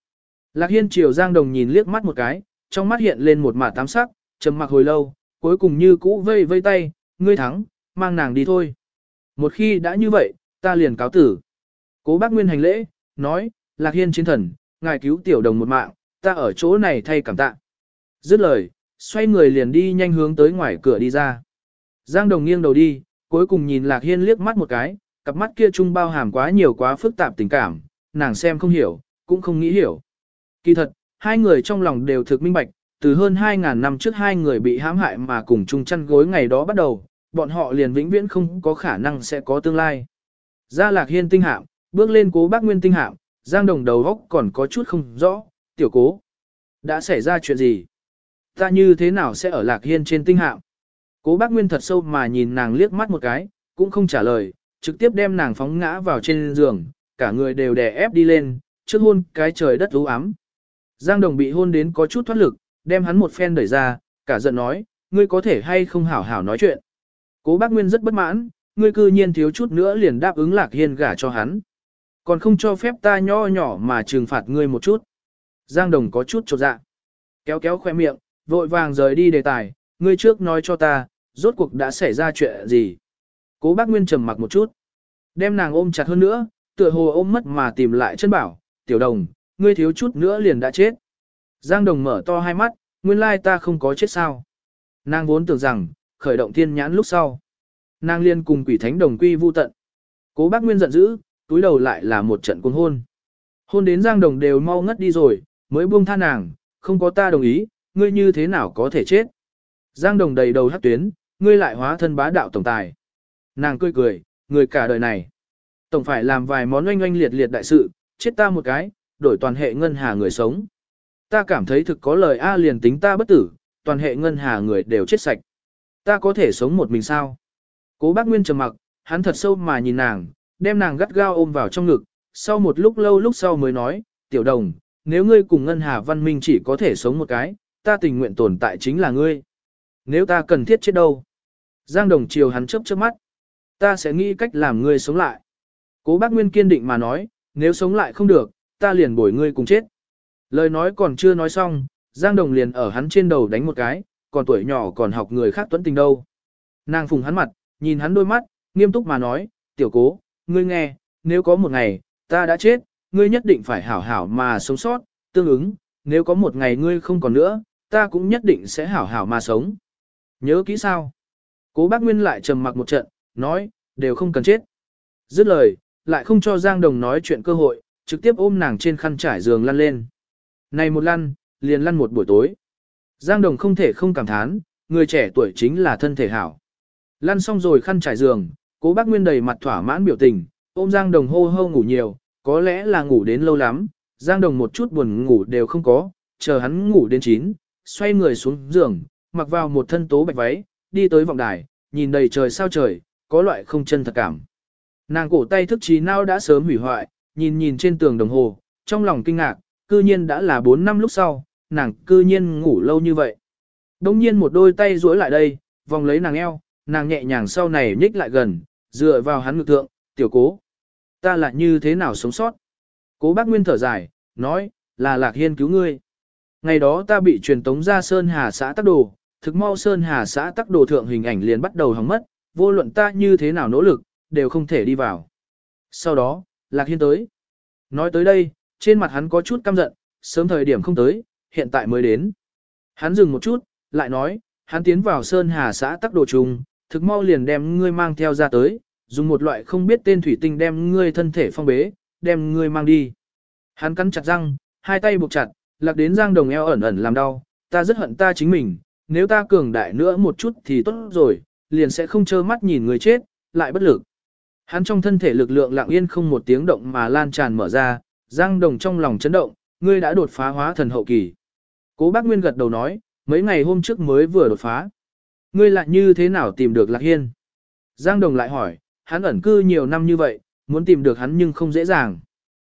Lạc Hiên triều Giang Đồng nhìn liếc mắt một cái, trong mắt hiện lên một mả tám sắc, trầm mặc hồi lâu, cuối cùng như cũ vây vây tay, ngươi thắng, mang nàng đi thôi. Một khi đã như vậy, ta liền cáo tử. Cố bác Nguyên hành lễ, nói, Lạc Hiên chiến thần, ngài cứu tiểu đồng một mạng, ta ở chỗ này thay cảm tạ. Dứt lời, xoay người liền đi nhanh hướng tới ngoài cửa đi ra. Giang đồng nghiêng đầu đi, cuối cùng nhìn Lạc Hiên liếc mắt một cái, cặp mắt kia trung bao hàm quá nhiều quá phức tạp tình cảm, nàng xem không hiểu, cũng không nghĩ hiểu. Kỳ thật, hai người trong lòng đều thực minh bạch, từ hơn 2.000 năm trước hai người bị hãm hại mà cùng chung chăn gối ngày đó bắt đầu, bọn họ liền vĩnh viễn không có khả năng sẽ có tương lai. Ra Lạc Hiên tinh hạm, bước lên cố bác Nguyên tinh hạm, Giang Đồng đầu góc còn có chút không rõ, tiểu cố. Đã xảy ra chuyện gì? Ta như thế nào sẽ ở Lạc Hiên trên tinh hạm? Cố bác Nguyên thật sâu mà nhìn nàng liếc mắt một cái, cũng không trả lời, trực tiếp đem nàng phóng ngã vào trên giường, cả người đều đè ép đi lên, trước hôn cái trời đất u ám. Giang Đồng bị hôn đến có chút thoát lực, đem hắn một phen đẩy ra, cả giận nói, ngươi có thể hay không hảo hảo nói chuyện. Cố bác Nguyên rất bất mãn, ngươi cư nhiên thiếu chút nữa liền đáp ứng Lạc Hiên gả cho hắn. Còn không cho phép ta nho nhỏ mà trừng phạt ngươi một chút. Giang Đồng có chút chột dạ. Kéo kéo khoe miệng, vội vàng rời đi đề tài, ngươi trước nói cho ta, rốt cuộc đã xảy ra chuyện gì. Cố bác Nguyên trầm mặc một chút. Đem nàng ôm chặt hơn nữa, tựa hồ ôm mất mà tìm lại chân bảo, tiểu đồng, ngươi thiếu chút nữa liền đã chết. Giang Đồng mở to hai mắt, nguyên lai ta không có chết sao. Nàng vốn tưởng rằng, khởi động thiên nhãn lúc sau. Nàng liên cùng quỷ thánh đồng quy vu tận. Cố bác Nguyên giận dữ, túi đầu lại là một trận cuồng hôn. Hôn đến Giang Đồng đều mau ngất đi rồi, mới buông tha nàng, không có ta đồng ý, ngươi như thế nào có thể chết. Giang Đồng đầy đầu hát tuyến, ngươi lại hóa thân bá đạo tổng tài. Nàng cười cười, người cả đời này. Tổng phải làm vài món oanh oanh liệt liệt đại sự, chết ta một cái, đổi toàn hệ ngân hà người sống. Ta cảm thấy thực có lời A liền tính ta bất tử, toàn hệ ngân hà người đều chết sạch. Ta có thể sống một mình sao? Cố bác Nguyên trầm mặc, hắn thật sâu mà nhìn nàng, đem nàng gắt gao ôm vào trong ngực, sau một lúc lâu lúc sau mới nói, tiểu đồng, nếu ngươi cùng ngân hà văn minh chỉ có thể sống một cái, ta tình nguyện tồn tại chính là ngươi. Nếu ta cần thiết chết đâu? Giang đồng chiều hắn chớp chớp mắt. Ta sẽ nghĩ cách làm ngươi sống lại. Cố bác Nguyên kiên định mà nói, nếu sống lại không được, ta liền bồi ngươi cùng chết. Lời nói còn chưa nói xong, Giang Đồng liền ở hắn trên đầu đánh một cái, còn tuổi nhỏ còn học người khác tuấn tình đâu. Nàng phùng hắn mặt, nhìn hắn đôi mắt, nghiêm túc mà nói, tiểu cố, ngươi nghe, nếu có một ngày, ta đã chết, ngươi nhất định phải hảo hảo mà sống sót, tương ứng, nếu có một ngày ngươi không còn nữa, ta cũng nhất định sẽ hảo hảo mà sống. Nhớ kỹ sao? Cố bác Nguyên lại trầm mặc một trận, nói, đều không cần chết. Dứt lời, lại không cho Giang Đồng nói chuyện cơ hội, trực tiếp ôm nàng trên khăn trải giường lăn lên. Này một lăn, liền lăn một buổi tối. Giang Đồng không thể không cảm thán, người trẻ tuổi chính là thân thể hảo. Lăn xong rồi khăn trải giường, cố bác Nguyên đầy mặt thỏa mãn biểu tình, ôm Giang Đồng hô hô ngủ nhiều, có lẽ là ngủ đến lâu lắm, Giang Đồng một chút buồn ngủ đều không có, chờ hắn ngủ đến chín, xoay người xuống giường, mặc vào một thân tố bạch váy, đi tới vọng đài, nhìn đầy trời sao trời, có loại không chân thật cảm. Nàng cổ tay thức trí nào đã sớm hủy hoại, nhìn nhìn trên tường đồng hồ, trong lòng kinh ngạc, cư nhiên đã là 4 năm lúc sau, nàng cư nhiên ngủ lâu như vậy. Đông nhiên một đôi tay duỗi lại đây, vòng lấy nàng eo, nàng nhẹ nhàng sau này nhích lại gần, dựa vào hắn ngực thượng, tiểu cố. Ta là như thế nào sống sót? Cố bác Nguyên thở dài, nói, là Lạc Hiên cứu ngươi. Ngày đó ta bị truyền tống ra Sơn Hà xã tắc đồ, thực mau Sơn Hà xã tắc đồ thượng hình ảnh liền bắt đầu hỏng mất, vô luận ta như thế nào nỗ lực, đều không thể đi vào. Sau đó, Lạc Hiên tới. Nói tới đây, trên mặt hắn có chút căm giận, sớm thời điểm không tới, hiện tại mới đến. Hắn dừng một chút, lại nói, hắn tiến vào Sơn Hà xã tắc đồ trùng, thực mau liền đem ngươi mang theo ra tới, dùng một loại không biết tên thủy tinh đem ngươi thân thể phong bế, đem ngươi mang đi. Hắn cắn chặt răng, hai tay buộc chặt, lạc đến giang đồng eo ẩn ẩn làm đau, ta rất hận ta chính mình, nếu ta cường đại nữa một chút thì tốt rồi, liền sẽ không trơ mắt nhìn người chết, lại bất lực. Hắn trong thân thể lực lượng lặng yên không một tiếng động mà lan tràn mở ra, giang đồng trong lòng chấn động, ngươi đã đột phá hóa thần hậu kỳ. Cố bác Nguyên gật đầu nói, mấy ngày hôm trước mới vừa đột phá. Ngươi lại như thế nào tìm được Lạc Hiên? Giang Đồng lại hỏi, hắn ẩn cư nhiều năm như vậy, muốn tìm được hắn nhưng không dễ dàng.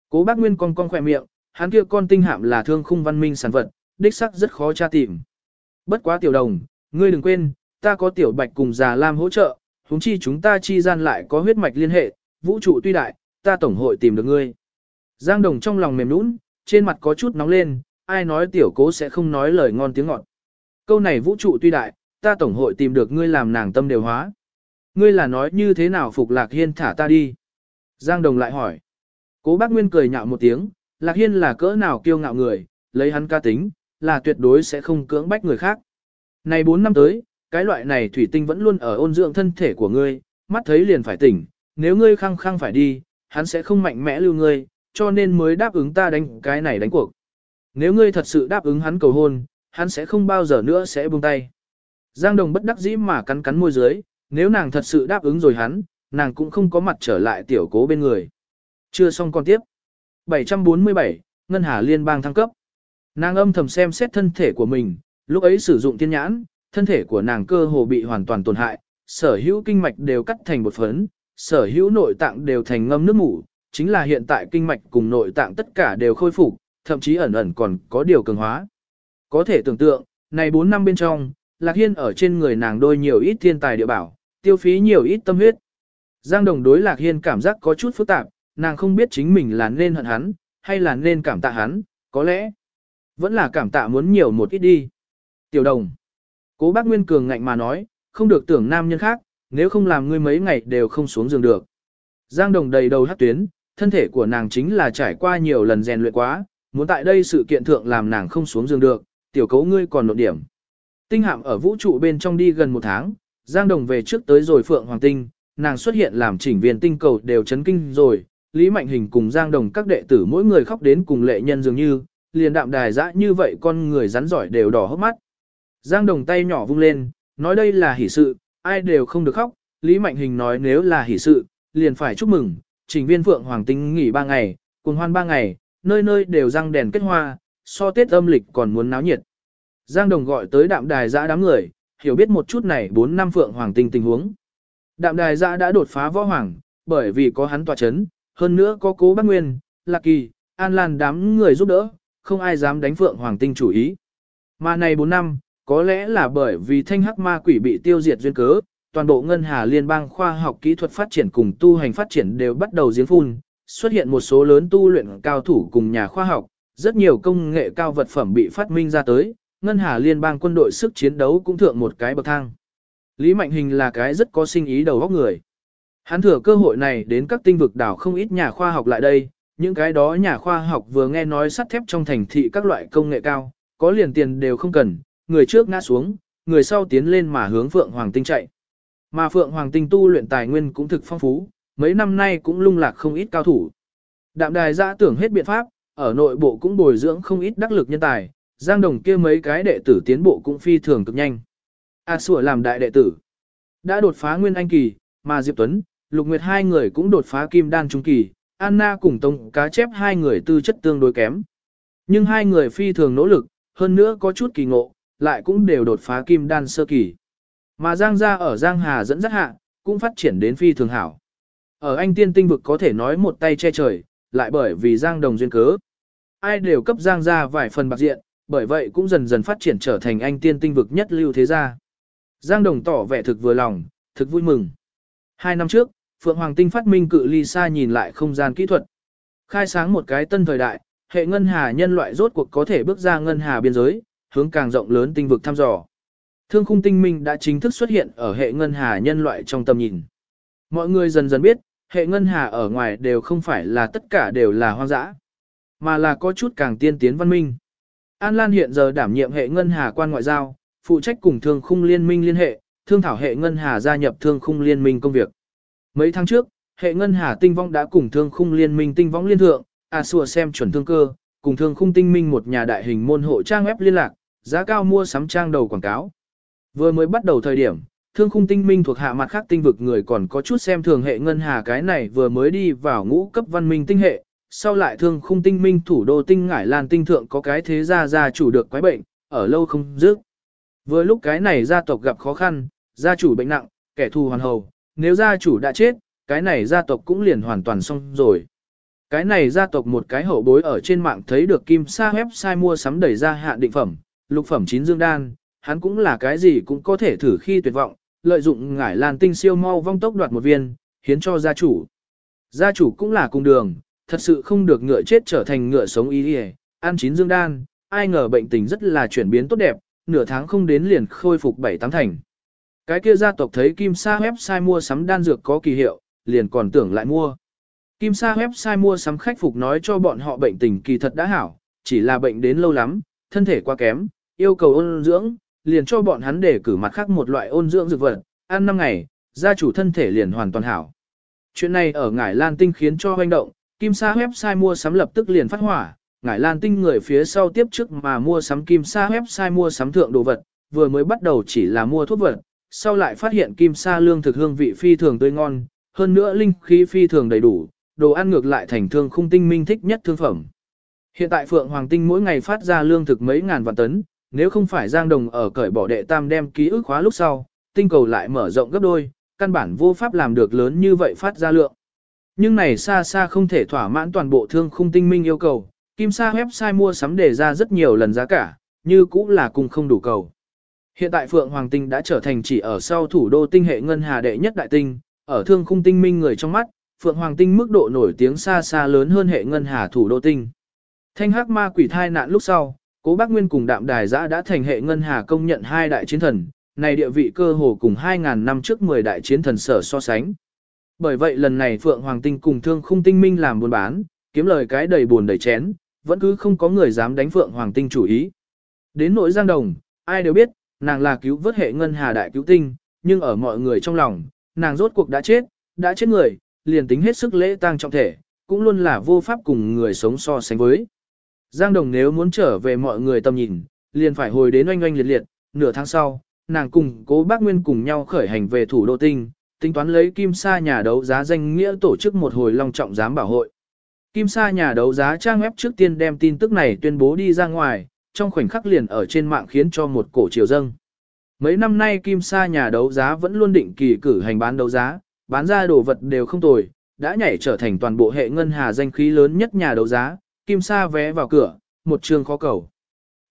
Cố bác Nguyên con con khỏe miệng, hắn kia con tinh hạm là thương khung văn minh sản vật, đích sắc rất khó tra tìm. Bất quá tiểu đồng, ngươi đừng quên, ta có tiểu bạch cùng già lam hỗ trợ, huống chi chúng ta chi gian lại có huyết mạch liên hệ, vũ trụ tuy đại, ta tổng hội tìm được ngươi. Giang Đồng trong lòng mềm nũng, trên mặt có chút nóng lên, ai nói tiểu cố sẽ không nói lời ngon tiếng ngọt. Câu này vũ trụ tuy đại, ta tổng hội tìm được ngươi làm nàng tâm đều hóa. Ngươi là nói như thế nào Phục Lạc Hiên thả ta đi? Giang Đồng lại hỏi. Cố bác Nguyên cười nhạo một tiếng, Lạc Hiên là cỡ nào kiêu ngạo người, lấy hắn ca tính, là tuyệt đối sẽ không cưỡng bách người khác. Này 4 năm tới, cái loại này thủy tinh vẫn luôn ở ôn dưỡng thân thể của ngươi, mắt thấy liền phải tỉnh, nếu ngươi khăng khăng phải đi, hắn sẽ không mạnh mẽ lưu ngươi, cho nên mới đáp ứng ta đánh cái này đánh cuộc. Nếu ngươi thật sự đáp ứng hắn cầu hôn, hắn sẽ không bao giờ nữa sẽ buông tay. Giang Đồng bất đắc dĩ mà cắn cắn môi dưới, nếu nàng thật sự đáp ứng rồi hắn, nàng cũng không có mặt trở lại tiểu cố bên người. Chưa xong còn tiếp. 747, Ngân Hà Liên bang thăng cấp. Nàng âm thầm xem xét thân thể của mình, lúc ấy sử dụng tiên nhãn, thân thể của nàng cơ hồ bị hoàn toàn tổn hại, sở hữu kinh mạch đều cắt thành một phấn, sở hữu nội tạng đều thành ngâm nước mủ, chính là hiện tại kinh mạch cùng nội tạng tất cả đều khôi phục, thậm chí ẩn ẩn còn có điều cường hóa. Có thể tưởng tượng, này 4 năm bên trong, Lạc Hiên ở trên người nàng đôi nhiều ít thiên tài địa bảo, tiêu phí nhiều ít tâm huyết. Giang Đồng đối Lạc Hiên cảm giác có chút phức tạp, nàng không biết chính mình là nên hận hắn, hay là nên cảm tạ hắn, có lẽ vẫn là cảm tạ muốn nhiều một ít đi. Tiểu Đồng, cố bác Nguyên Cường ngạnh mà nói, không được tưởng nam nhân khác, nếu không làm ngươi mấy ngày đều không xuống giường được. Giang Đồng đầy đầu hát tuyến, thân thể của nàng chính là trải qua nhiều lần rèn luyện quá, muốn tại đây sự kiện thượng làm nàng không xuống giường được, tiểu cấu ngươi còn nộn điểm. Tinh hạm ở vũ trụ bên trong đi gần một tháng, Giang Đồng về trước tới rồi Phượng Hoàng Tinh, nàng xuất hiện làm chỉnh viên tinh cầu đều chấn kinh rồi, Lý Mạnh Hình cùng Giang Đồng các đệ tử mỗi người khóc đến cùng lệ nhân dường như, liền đạm đài dã như vậy con người rắn giỏi đều đỏ hốc mắt. Giang Đồng tay nhỏ vung lên, nói đây là hỷ sự, ai đều không được khóc, Lý Mạnh Hình nói nếu là hỷ sự, liền phải chúc mừng, trình viên Phượng Hoàng Tinh nghỉ 3 ngày, cùng hoan 3 ngày, nơi nơi đều răng đèn kết hoa, so Tết âm lịch còn muốn náo nhiệt. Giang Đồng gọi tới đạm đài dã đám người, hiểu biết một chút này 4 năm Phượng Hoàng Tinh tình huống. Đạm đài dã đã đột phá võ hoàng, bởi vì có hắn tòa chấn, hơn nữa có cố bác Nguyên, Lạc Kỳ, An Lan đám người giúp đỡ, không ai dám đánh Phượng Hoàng Tinh chủ ý. Mà này 4 năm, có lẽ là bởi vì thanh hắc ma quỷ bị tiêu diệt duyên cớ, toàn bộ ngân hà liên bang khoa học kỹ thuật phát triển cùng tu hành phát triển đều bắt đầu giếng phun, xuất hiện một số lớn tu luyện cao thủ cùng nhà khoa học, rất nhiều công nghệ cao vật phẩm bị phát minh ra tới, ngân hà liên bang quân đội sức chiến đấu cũng thượng một cái bậc thang. Lý Mạnh Hình là cái rất có sinh ý đầu óc người. Hắn thừa cơ hội này đến các tinh vực đảo không ít nhà khoa học lại đây, những cái đó nhà khoa học vừa nghe nói sắt thép trong thành thị các loại công nghệ cao, có liền tiền đều không cần, người trước ngã xuống, người sau tiến lên mà hướng Phượng Hoàng Tinh chạy. Mà Phượng Hoàng Tinh tu luyện tài nguyên cũng thực phong phú, mấy năm nay cũng lung lạc không ít cao thủ. Đạm đài ra tưởng hết biện pháp, ở nội bộ cũng bồi dưỡng không ít đắc lực nhân tài, Giang Đồng kia mấy cái đệ tử tiến bộ cũng phi thường cực nhanh. A à, làm đại đệ tử, đã đột phá Nguyên Anh kỳ, mà Diệp Tuấn, Lục Nguyệt hai người cũng đột phá Kim Đan trung kỳ, Anna cùng Tông cá chép hai người tư chất tương đối kém. Nhưng hai người phi thường nỗ lực, hơn nữa có chút kỳ ngộ, lại cũng đều đột phá Kim Đan sơ kỳ. Mà Giang gia ở Giang Hà dẫn dắt hạ, cũng phát triển đến phi thường hảo. Ở anh tiên tinh vực có thể nói một tay che trời, lại bởi vì Giang đồng duyên cớ. Ai đều cấp Giang gia vài phần bạc diện, bởi vậy cũng dần dần phát triển trở thành anh tiên tinh vực nhất lưu thế gia. Giang đồng tỏ vẻ thực vừa lòng, thực vui mừng. Hai năm trước, Phượng Hoàng Tinh phát minh cự ly xa nhìn lại không gian kỹ thuật. Khai sáng một cái tân thời đại, hệ ngân hà nhân loại rốt cuộc có thể bước ra ngân hà biên giới, hướng càng rộng lớn tinh vực thăm dò. Thương khung tinh minh đã chính thức xuất hiện ở hệ ngân hà nhân loại trong tầm nhìn. Mọi người dần dần biết, hệ ngân hà ở ngoài đều không phải là tất cả đều là hoang dã, mà là có chút càng tiên tiến văn minh. An Lan hiện giờ đảm nhiệm hệ ngân hà quan ngoại giao, phụ trách cùng thương khung liên minh liên hệ, thương thảo hệ ngân hà gia nhập thương khung liên minh công việc. Mấy tháng trước, hệ ngân hà tinh vong đã cùng thương khung liên minh tinh vong liên thượng, à xua xem chuẩn thương cơ, cùng thương khung tinh minh một nhà đại hình môn hộ trang web liên lạc, giá cao mua sắm trang đầu quảng cáo. Vừa mới bắt đầu thời điểm, thương khung tinh minh thuộc hạ mặt khác tinh vực người còn có chút xem thường hệ ngân hà cái này vừa mới đi vào ngũ cấp văn minh tinh hệ, sau lại thương khung tinh minh thủ đô tinh ngải lan tinh thượng có cái thế gia gia chủ được quái bệnh, ở lâu không dứt. Vừa lúc cái này gia tộc gặp khó khăn, gia chủ bệnh nặng, kẻ thù hoàn hầu, nếu gia chủ đã chết, cái này gia tộc cũng liền hoàn toàn xong rồi. Cái này gia tộc một cái hậu bối ở trên mạng thấy được kim sa website mua sắm đẩy ra hạn định phẩm, lục phẩm chín dương đan, hắn cũng là cái gì cũng có thể thử khi tuyệt vọng, lợi dụng ngải lan tinh siêu mau vong tốc đoạt một viên, hiến cho gia chủ. Gia chủ cũng là cùng đường, thật sự không được ngựa chết trở thành ngựa sống ý đi ăn chín dương đan, ai ngờ bệnh tình rất là chuyển biến tốt đẹp, nửa tháng không đến liền khôi phục bảy tám thành. Cái kia gia tộc thấy Kim Sa website mua sắm đan dược có kỳ hiệu, liền còn tưởng lại mua. Kim Sa website mua sắm khách phục nói cho bọn họ bệnh tình kỳ thật đã hảo, chỉ là bệnh đến lâu lắm, thân thể quá kém, yêu cầu ôn dưỡng, liền cho bọn hắn để cử mặt khác một loại ôn dưỡng dược vật, ăn 5 ngày, gia chủ thân thể liền hoàn toàn hảo. Chuyện này ở Ngải Lan Tinh khiến cho hoành động, Kim Sa website mua sắm lập tức liền phát hỏa, Ngải Lan Tinh người phía sau tiếp trước mà mua sắm Kim Sa website mua sắm thượng đồ vật, vừa mới bắt đầu chỉ là mua thuốc vật, sau lại phát hiện Kim Sa lương thực hương vị phi thường tươi ngon, hơn nữa linh khí phi thường đầy đủ, đồ ăn ngược lại thành thương khung tinh minh thích nhất thương phẩm. Hiện tại Phượng Hoàng Tinh mỗi ngày phát ra lương thực mấy ngàn vạn tấn, nếu không phải Giang Đồng ở cởi bỏ đệ tam đem ký ức khóa lúc sau, tinh cầu lại mở rộng gấp đôi, căn bản vô pháp làm được lớn như vậy phát ra lượng. Nhưng này xa xa không thể thỏa mãn toàn bộ thương khung tinh minh yêu cầu, Kim Sa website mua sắm đề ra rất nhiều lần giá cả, như cũng là cùng không đủ cầu. Hiện tại Phượng Hoàng Tinh đã trở thành chỉ ở sau thủ đô tinh hệ ngân hà đệ nhất đại tinh, ở thương khung tinh minh người trong mắt, Phượng Hoàng Tinh mức độ nổi tiếng xa xa lớn hơn hệ ngân hà thủ đô tinh. Thanh hắc ma quỷ thai nạn lúc sau, Cố Bác Nguyên cùng Đạm Đài Giã đã thành hệ ngân hà công nhận hai đại chiến thần, này địa vị cơ hồ cùng 2.000 năm trước 10 đại chiến thần sở so sánh. Bởi vậy lần này Phượng Hoàng Tinh cùng Thương Khung Tinh Minh làm buôn bán, kiếm lời cái đầy buồn đầy chén, vẫn cứ không có người dám đánh Phượng Hoàng Tinh chủ ý. Đến nỗi Giang Đồng, ai đều biết, nàng là cứu vớt hệ ngân hà đại cứu tinh, nhưng ở mọi người trong lòng, nàng rốt cuộc đã chết, đã chết người, liền tính hết sức lễ tang trọng thể, cũng luôn là vô pháp cùng người sống so sánh với. Giang Đồng nếu muốn trở về mọi người tầm nhìn, liền phải hồi đến oanh oanh liệt liệt, nửa tháng sau, nàng cùng cố bác Nguyên cùng nhau khởi hành về thủ đô tinh, tính toán lấy Kim Sa nhà đấu giá danh nghĩa tổ chức một hồi long trọng giám bảo hội. Kim Sa nhà đấu giá trang web trước tiên đem tin tức này tuyên bố đi ra ngoài, trong khoảnh khắc liền ở trên mạng khiến cho một cổ chiều dâng. Mấy năm nay Kim Sa nhà đấu giá vẫn luôn định kỳ cử hành bán đấu giá, bán ra đồ vật đều không tồi, đã nhảy trở thành toàn bộ hệ ngân hà danh khí lớn nhất nhà đấu giá, Kim Sa vé vào cửa, một trường khó cầu.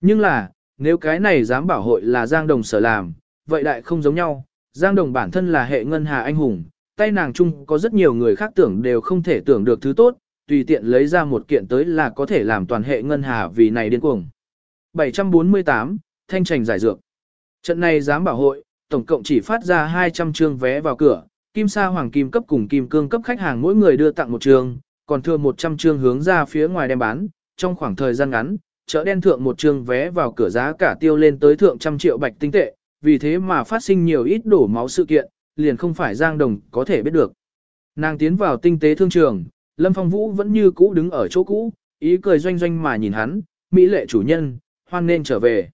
Nhưng là, nếu cái này dám bảo hội là Giang Đồng sở làm, vậy đại không giống nhau, Giang Đồng bản thân là hệ ngân hà anh hùng, tay nàng chung có rất nhiều người khác tưởng đều không thể tưởng được thứ tốt, tùy tiện lấy ra một kiện tới là có thể làm toàn hệ ngân hà vì này điên cuồng. 748, Thanh Trành giải dược. Trận này dám bảo hội, tổng cộng chỉ phát ra 200 trương vé vào cửa, Kim Sa Hoàng Kim cấp cùng Kim Cương cấp khách hàng mỗi người đưa tặng một trương, còn thừa 100 trương hướng ra phía ngoài đem bán, trong khoảng thời gian ngắn, chợ đen thượng một trương vé vào cửa giá cả tiêu lên tới thượng trăm triệu bạch tinh tệ, vì thế mà phát sinh nhiều ít đổ máu sự kiện, liền không phải Giang Đồng có thể biết được. Nàng tiến vào tinh tế thương trường, Lâm Phong Vũ vẫn như cũ đứng ở chỗ cũ, ý cười doanh doanh mà nhìn hắn, Mỹ lệ chủ nhân, hoan nên trở về.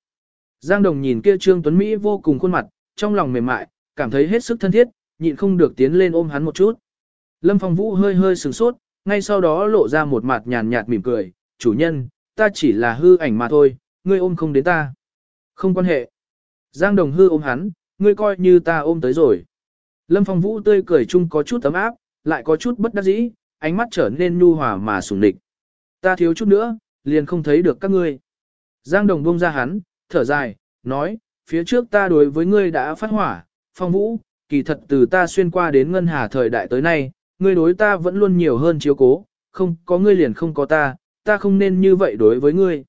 Giang Đồng nhìn kia Trương Tuấn Mỹ vô cùng khuôn mặt, trong lòng mềm mại, cảm thấy hết sức thân thiết, nhịn không được tiến lên ôm hắn một chút. Lâm Phong Vũ hơi hơi sửng sốt, ngay sau đó lộ ra một mặt nhàn nhạt mỉm cười, chủ nhân, ta chỉ là hư ảnh mà thôi, ngươi ôm không đến ta. Không quan hệ. Giang Đồng hư ôm hắn, ngươi coi như ta ôm tới rồi. Lâm Phong Vũ tươi cười chung có chút tấm áp, lại có chút bất đắc dĩ, ánh mắt trở nên nhu hòa mà sùng địch. Ta thiếu chút nữa, liền không thấy được các ngươi. Giang Đồng buông ra hắn, thở dài, nói, phía trước ta đối với ngươi đã phát hỏa, Phong Vũ, kỳ thật từ ta xuyên qua đến ngân hà thời đại tới nay, ngươi đối ta vẫn luôn nhiều hơn chiếu cố, không có ngươi liền không có ta, ta không nên như vậy đối với ngươi.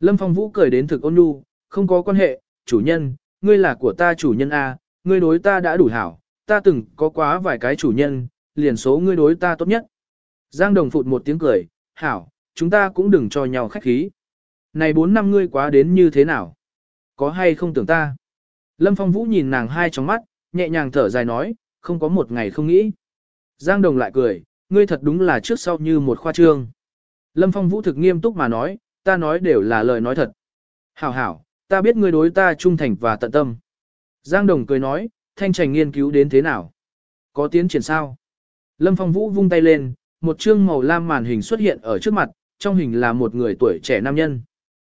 Lâm Phong Vũ cười đến thực ôn nhu, không có quan hệ, chủ nhân, ngươi là của ta chủ nhân A, ngươi đối ta đã đủ hảo, ta từng có quá vài cái chủ nhân, liền số ngươi đối ta tốt nhất. Giang Đồng phụt một tiếng cười, hảo, chúng ta cũng đừng cho nhau khách khí. Này bốn năm ngươi quá đến như thế nào? Có hay không tưởng ta? Lâm Phong Vũ nhìn nàng hai trong mắt, nhẹ nhàng thở dài nói, không có một ngày không nghĩ. Giang Đồng lại cười, ngươi thật đúng là trước sau như một khoa trương. Lâm Phong Vũ thực nghiêm túc mà nói, ta nói đều là lời nói thật. Hảo hảo, ta biết ngươi đối ta trung thành và tận tâm. Giang Đồng cười nói, thanh trành nghiên cứu đến thế nào? Có tiến triển sao? Lâm Phong Vũ vung tay lên, một chương màu lam màn hình xuất hiện ở trước mặt, trong hình là một người tuổi trẻ nam nhân.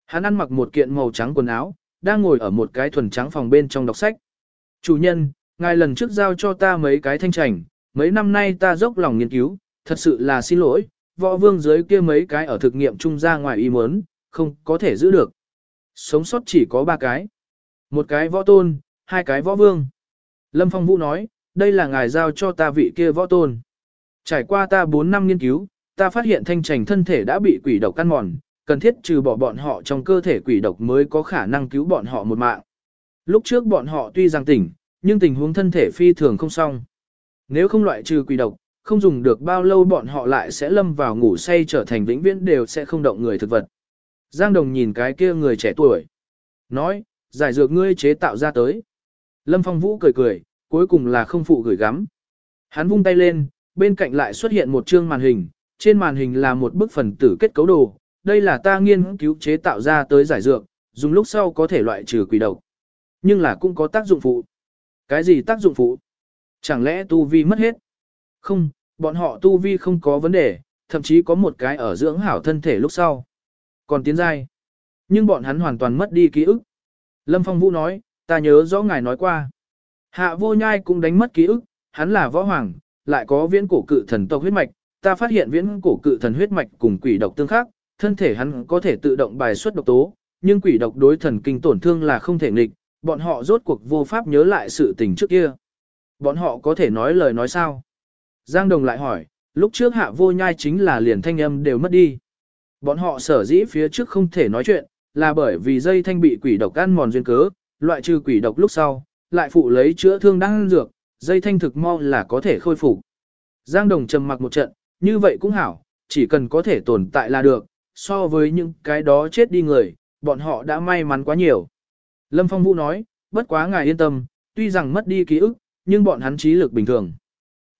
Hắn ăn mặc một kiện màu trắng quần áo, đang ngồi ở một cái thuần trắng phòng bên trong đọc sách. Chủ nhân, ngài lần trước giao cho ta mấy cái thanh trành, mấy năm nay ta dốc lòng nghiên cứu, thật sự là xin lỗi, võ vương dưới kia mấy cái ở thực nghiệm trung ra ngoài ý muốn, không có thể giữ được. Sống sót chỉ có ba cái. Một cái võ tôn, hai cái võ vương. Lâm Phong Vũ nói, đây là ngài giao cho ta vị kia võ tôn. Trải qua ta 4 năm nghiên cứu, ta phát hiện thanh trành thân thể đã bị quỷ độc căn mòn, cần thiết trừ bỏ bọn họ trong cơ thể quỷ độc mới có khả năng cứu bọn họ một mạng. Lúc trước bọn họ tuy rằng tỉnh, nhưng tình huống thân thể phi thường không xong. Nếu không loại trừ quỷ độc, không dùng được bao lâu bọn họ lại sẽ lâm vào ngủ say trở thành vĩnh viễn đều sẽ không động người thực vật. Giang Đồng nhìn cái kia người trẻ tuổi. Nói, giải dược ngươi chế tạo ra tới. Lâm Phong Vũ cười cười, cuối cùng là không phụ gửi gắm. Hắn vung tay lên, bên cạnh lại xuất hiện một chương màn hình, trên màn hình là một bức phần tử kết cấu đồ. Đây là ta nghiên cứu chế tạo ra tới giải dược, dùng lúc sau có thể loại trừ quỷ độc. Nhưng là cũng có tác dụng phụ. Cái gì tác dụng phụ? Chẳng lẽ tu vi mất hết? Không, bọn họ tu vi không có vấn đề, thậm chí có một cái ở dưỡng hảo thân thể lúc sau. Còn tiến giai. Nhưng bọn hắn hoàn toàn mất đi ký ức. Lâm Phong Vũ nói, ta nhớ rõ ngài nói qua. Hạ vô nhai cũng đánh mất ký ức, hắn là võ hoàng, lại có viễn cổ cự thần tộc huyết mạch. Ta phát hiện viễn cổ cự thần huyết mạch cùng quỷ độc tương khắc, thân thể hắn có thể tự động bài xuất độc tố, nhưng quỷ độc đối thần kinh tổn thương là không thể nghịch, bọn họ rốt cuộc vô pháp nhớ lại sự tình trước kia. Bọn họ có thể nói lời nói sao? Giang Đồng lại hỏi, lúc trước hạ vô nhai chính là liền thanh âm đều mất đi. Bọn họ sở dĩ phía trước không thể nói chuyện, là bởi vì dây thanh bị quỷ độc ăn mòn duyên cớ, loại trừ quỷ độc lúc sau, lại phụ lấy chữa thương đang dược, dây thanh thực mau là có thể khôi phục. Giang Đồng trầm mặc một trận, như vậy cũng hảo, chỉ cần có thể tồn tại là được, so với những cái đó chết đi người, bọn họ đã may mắn quá nhiều. Lâm Phong Vũ nói, bất quá ngài yên tâm, tuy rằng mất đi ký ức, nhưng bọn hắn trí lực bình thường.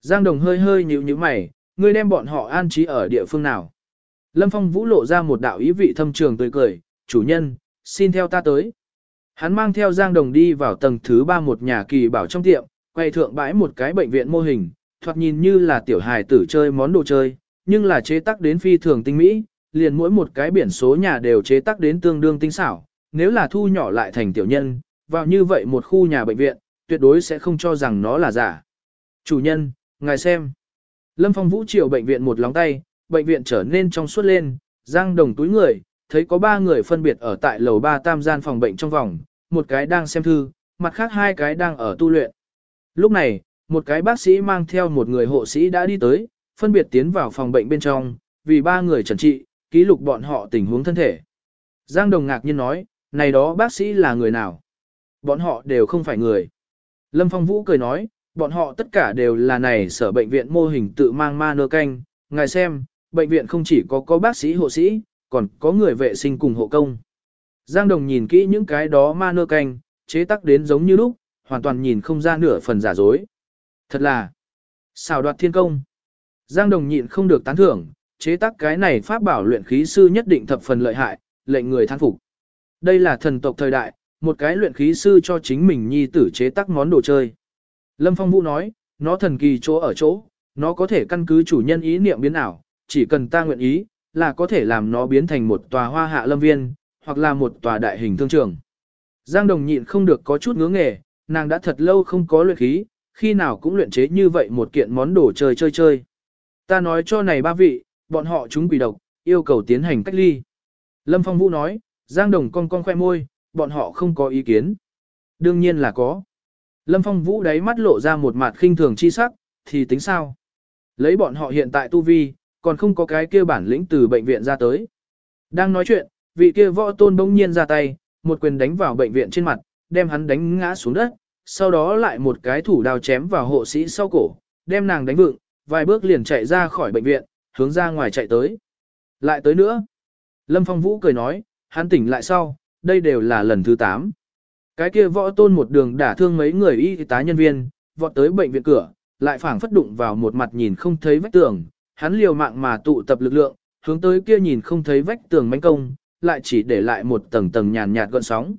Giang Đồng hơi hơi nhíu nhíu mày, ngươi đem bọn họ an trí ở địa phương nào? Lâm Phong Vũ lộ ra một đạo ý vị thâm trường tươi cười, chủ nhân, xin theo ta tới. Hắn mang theo Giang Đồng đi vào tầng thứ ba một nhà kỳ bảo trong tiệm, quay thượng bãi một cái bệnh viện mô hình, thoạt nhìn như là tiểu hài tử chơi món đồ chơi, nhưng là chế tác đến phi thường tinh mỹ, liền mỗi một cái biển số nhà đều chế tác đến tương đương tinh xảo, nếu là thu nhỏ lại thành tiểu nhân, vào như vậy một khu nhà bệnh viện, tuyệt đối sẽ không cho rằng nó là giả. Chủ nhân, ngài xem. Lâm Phong Vũ chiều bệnh viện một lóng tay, bệnh viện trở nên trong suốt lên, Giang Đồng túi người, thấy có ba người phân biệt ở tại lầu ba tam gian phòng bệnh trong vòng, một cái đang xem thư, mặt khác hai cái đang ở tu luyện. Lúc này, một cái bác sĩ mang theo một người hộ sĩ đã đi tới, phân biệt tiến vào phòng bệnh bên trong, vì ba người trần trị, ký lục bọn họ tình huống thân thể. Giang Đồng ngạc nhiên nói, này đó bác sĩ là người nào? Bọn họ đều không phải người. Lâm Phong Vũ cười nói, bọn họ tất cả đều là này sở bệnh viện mô hình tự mang ma nơ canh. Ngài xem, bệnh viện không chỉ có có bác sĩ hộ sĩ, còn có người vệ sinh cùng hộ công. Giang Đồng nhìn kỹ những cái đó ma nơ canh, chế tác đến giống như lúc, hoàn toàn nhìn không ra nửa phần giả dối. Thật là xào đoạt thiên công. Giang Đồng nhịn không được tán thưởng, chế tác cái này pháp bảo luyện khí sư nhất định thập phần lợi hại, lệnh người thán phục. Đây là thần tộc thời đại, một cái luyện khí sư cho chính mình nhi tử chế tác món đồ chơi. Lâm Phong Vũ nói, nó thần kỳ chỗ ở chỗ, nó có thể căn cứ chủ nhân ý niệm biến ảo, chỉ cần ta nguyện ý, là có thể làm nó biến thành một tòa hoa hạ lâm viên, hoặc là một tòa đại hình thương trường. Giang Đồng nhịn không được có chút ngứa nghề, nàng đã thật lâu không có luyện khí, khi nào cũng luyện chế như vậy một kiện món đồ chơi chơi chơi. Ta nói cho này ba vị, bọn họ chúng quỷ độc, yêu cầu tiến hành cách ly. Lâm Phong Vũ nói, Giang Đồng cong cong khoe môi, bọn họ không có ý kiến. Đương nhiên là có. Lâm Phong Vũ đáy mắt lộ ra một mặt khinh thường chi sắc, thì tính sao? Lấy bọn họ hiện tại tu vi, còn không có cái kia bản lĩnh từ bệnh viện ra tới. Đang nói chuyện, vị kia võ tôn bỗng nhiên ra tay, một quyền đánh vào bệnh viện trên mặt, đem hắn đánh ngã xuống đất, sau đó lại một cái thủ đao chém vào hộ sĩ sau cổ, đem nàng đánh vựng, vài bước liền chạy ra khỏi bệnh viện, hướng ra ngoài chạy tới. Lại tới nữa. Lâm Phong Vũ cười nói, hắn tỉnh lại sau, đây đều là lần thứ 8. Cái kia võ tôn một đường đả thương mấy người y tá nhân viên, vọt tới bệnh viện cửa, lại phảng phất đụng vào một mặt nhìn không thấy vách tường, hắn liều mạng mà tụ tập lực lượng, hướng tới kia nhìn không thấy vách tường mãnh công, lại chỉ để lại một tầng tầng nhàn nhạt gợn sóng.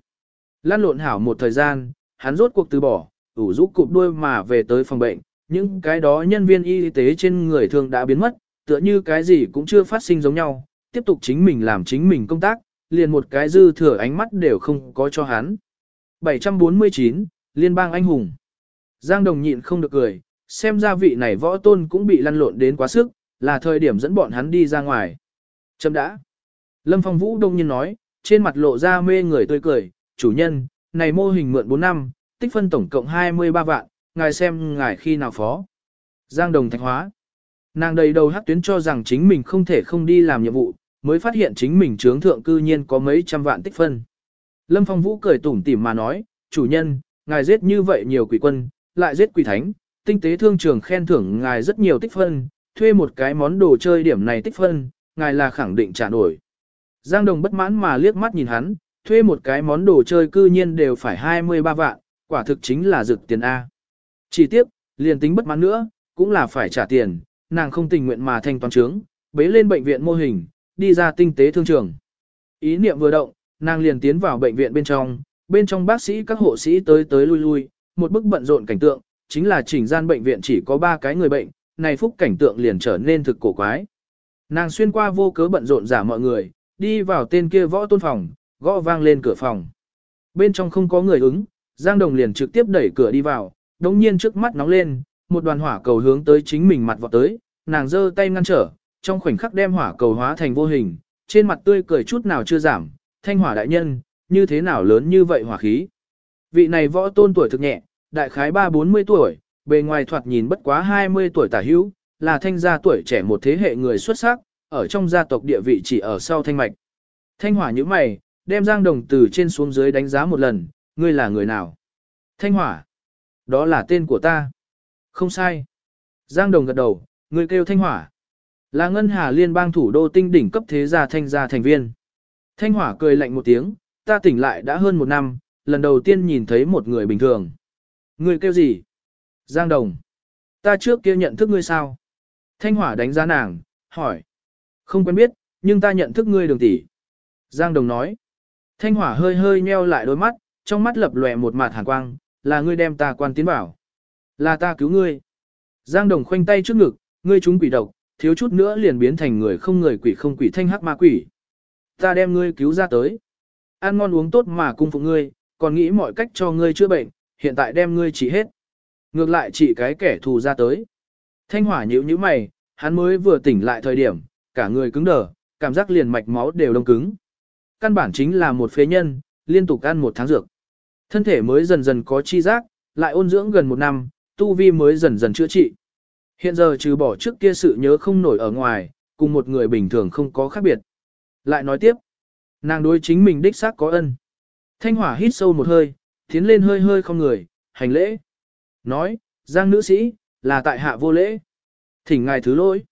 Lan lộn hảo một thời gian, hắn rốt cuộc từ bỏ, ủ rũ cụp đuôi mà về tới phòng bệnh, những cái đó nhân viên y tế trên người thường đã biến mất, tựa như cái gì cũng chưa phát sinh giống nhau, tiếp tục chính mình làm chính mình công tác, liền một cái dư thừa ánh mắt đều không có cho hắn. 749, Liên bang anh hùng. Giang Đồng nhịn không được cười, xem ra vị này võ tôn cũng bị lăn lộn đến quá sức, là thời điểm dẫn bọn hắn đi ra ngoài. Chấm đã. Lâm Phong Vũ đông nhiên nói, trên mặt lộ ra mê người tươi cười, chủ nhân, này mô hình mượn 4 năm, tích phân tổng cộng 23 vạn, ngài xem ngài khi nào phó. Giang Đồng thạch hóa. Nàng đầy đầu hắc tuyến cho rằng chính mình không thể không đi làm nhiệm vụ, mới phát hiện chính mình trướng thượng cư nhiên có mấy trăm vạn tích phân. Lâm Phong Vũ cười tủm tỉm mà nói, chủ nhân, ngài giết như vậy nhiều quỷ quân, lại giết quỷ thánh, tinh tế thương trường khen thưởng ngài rất nhiều tích phân, thuê một cái món đồ chơi điểm này tích phân, ngài là khẳng định trả nổi. Giang Đồng bất mãn mà liếc mắt nhìn hắn, thuê một cái món đồ chơi cư nhiên đều phải 23 vạn, quả thực chính là rực tiền A. Chỉ tiếc, liền tính bất mãn nữa, cũng là phải trả tiền, nàng không tình nguyện mà thanh toán trướng, bế lên bệnh viện mô hình, đi ra tinh tế thương trường. Ý niệm vừa động, nàng liền tiến vào bệnh viện bên trong, bên trong bác sĩ các hộ sĩ tới tới lui lui, một bức bận rộn cảnh tượng, chính là chỉnh gian bệnh viện chỉ có ba cái người bệnh, này phúc cảnh tượng liền trở nên thực cổ quái. Nàng xuyên qua vô cớ bận rộn giả mọi người, đi vào tên kia võ tôn phòng, gõ vang lên cửa phòng. Bên trong không có người ứng, Giang Đồng liền trực tiếp đẩy cửa đi vào, đồng nhiên trước mắt nóng lên, một đoàn hỏa cầu hướng tới chính mình mặt vọt tới, nàng giơ tay ngăn trở, trong khoảnh khắc đem hỏa cầu hóa thành vô hình, trên mặt tươi cười chút nào chưa giảm, thanh hỏa đại nhân, như thế nào lớn như vậy hỏa khí. Vị này võ tôn tuổi thực nhẹ, đại khái 3-40 tuổi, bề ngoài thoạt nhìn bất quá 20 tuổi tả hữu, là thanh gia tuổi trẻ một thế hệ người xuất sắc, ở trong gia tộc địa vị chỉ ở sau thanh mạch. Thanh hỏa như mày, đem Giang Đồng từ trên xuống dưới đánh giá một lần, ngươi là người nào? Thanh hỏa. Đó là tên của ta. Không sai. Giang Đồng gật đầu, người kêu Thanh hỏa. Là ngân hà liên bang thủ đô tinh đỉnh cấp thế gia thanh gia thành viên. Thanh hỏa cười lạnh một tiếng, ta tỉnh lại đã hơn một năm, lần đầu tiên nhìn thấy một người bình thường. Người kêu gì? Giang Đồng. Ta trước kia nhận thức ngươi sao? Thanh hỏa đánh giá nàng, hỏi. Không quen biết, nhưng ta nhận thức ngươi đường tỷ. Giang Đồng nói. Thanh hỏa hơi hơi nheo lại đôi mắt, trong mắt lập lòe một mặt hàn quang, là ngươi đem ta quan tiến bảo. Là ta cứu ngươi. Giang Đồng khoanh tay trước ngực, ngươi chúng quỷ độc, thiếu chút nữa liền biến thành người không người quỷ không quỷ thanh hắc ma quỷ. Ta đem ngươi cứu ra tới. Ăn ngon uống tốt mà cung phụ ngươi, còn nghĩ mọi cách cho ngươi chữa bệnh, hiện tại đem ngươi trị hết. Ngược lại chỉ cái kẻ thù ra tới. Thanh hỏa nhíu nhíu mày, hắn mới vừa tỉnh lại thời điểm, cả người cứng đờ, cảm giác liền mạch máu đều đông cứng. Căn bản chính là một phế nhân, liên tục ăn một tháng dược. Thân thể mới dần dần có chi giác, lại ôn dưỡng gần một năm, tu vi mới dần dần chữa trị. Hiện giờ trừ bỏ trước kia sự nhớ không nổi ở ngoài, cùng một người bình thường không có khác biệt. Lại nói tiếp, nàng đối chính mình đích xác có ân. Thanh hỏa hít sâu một hơi, tiến lên hơi hơi không người, hành lễ. Nói, Giang nữ sĩ, là tại hạ vô lễ. Thỉnh ngài thứ lỗi.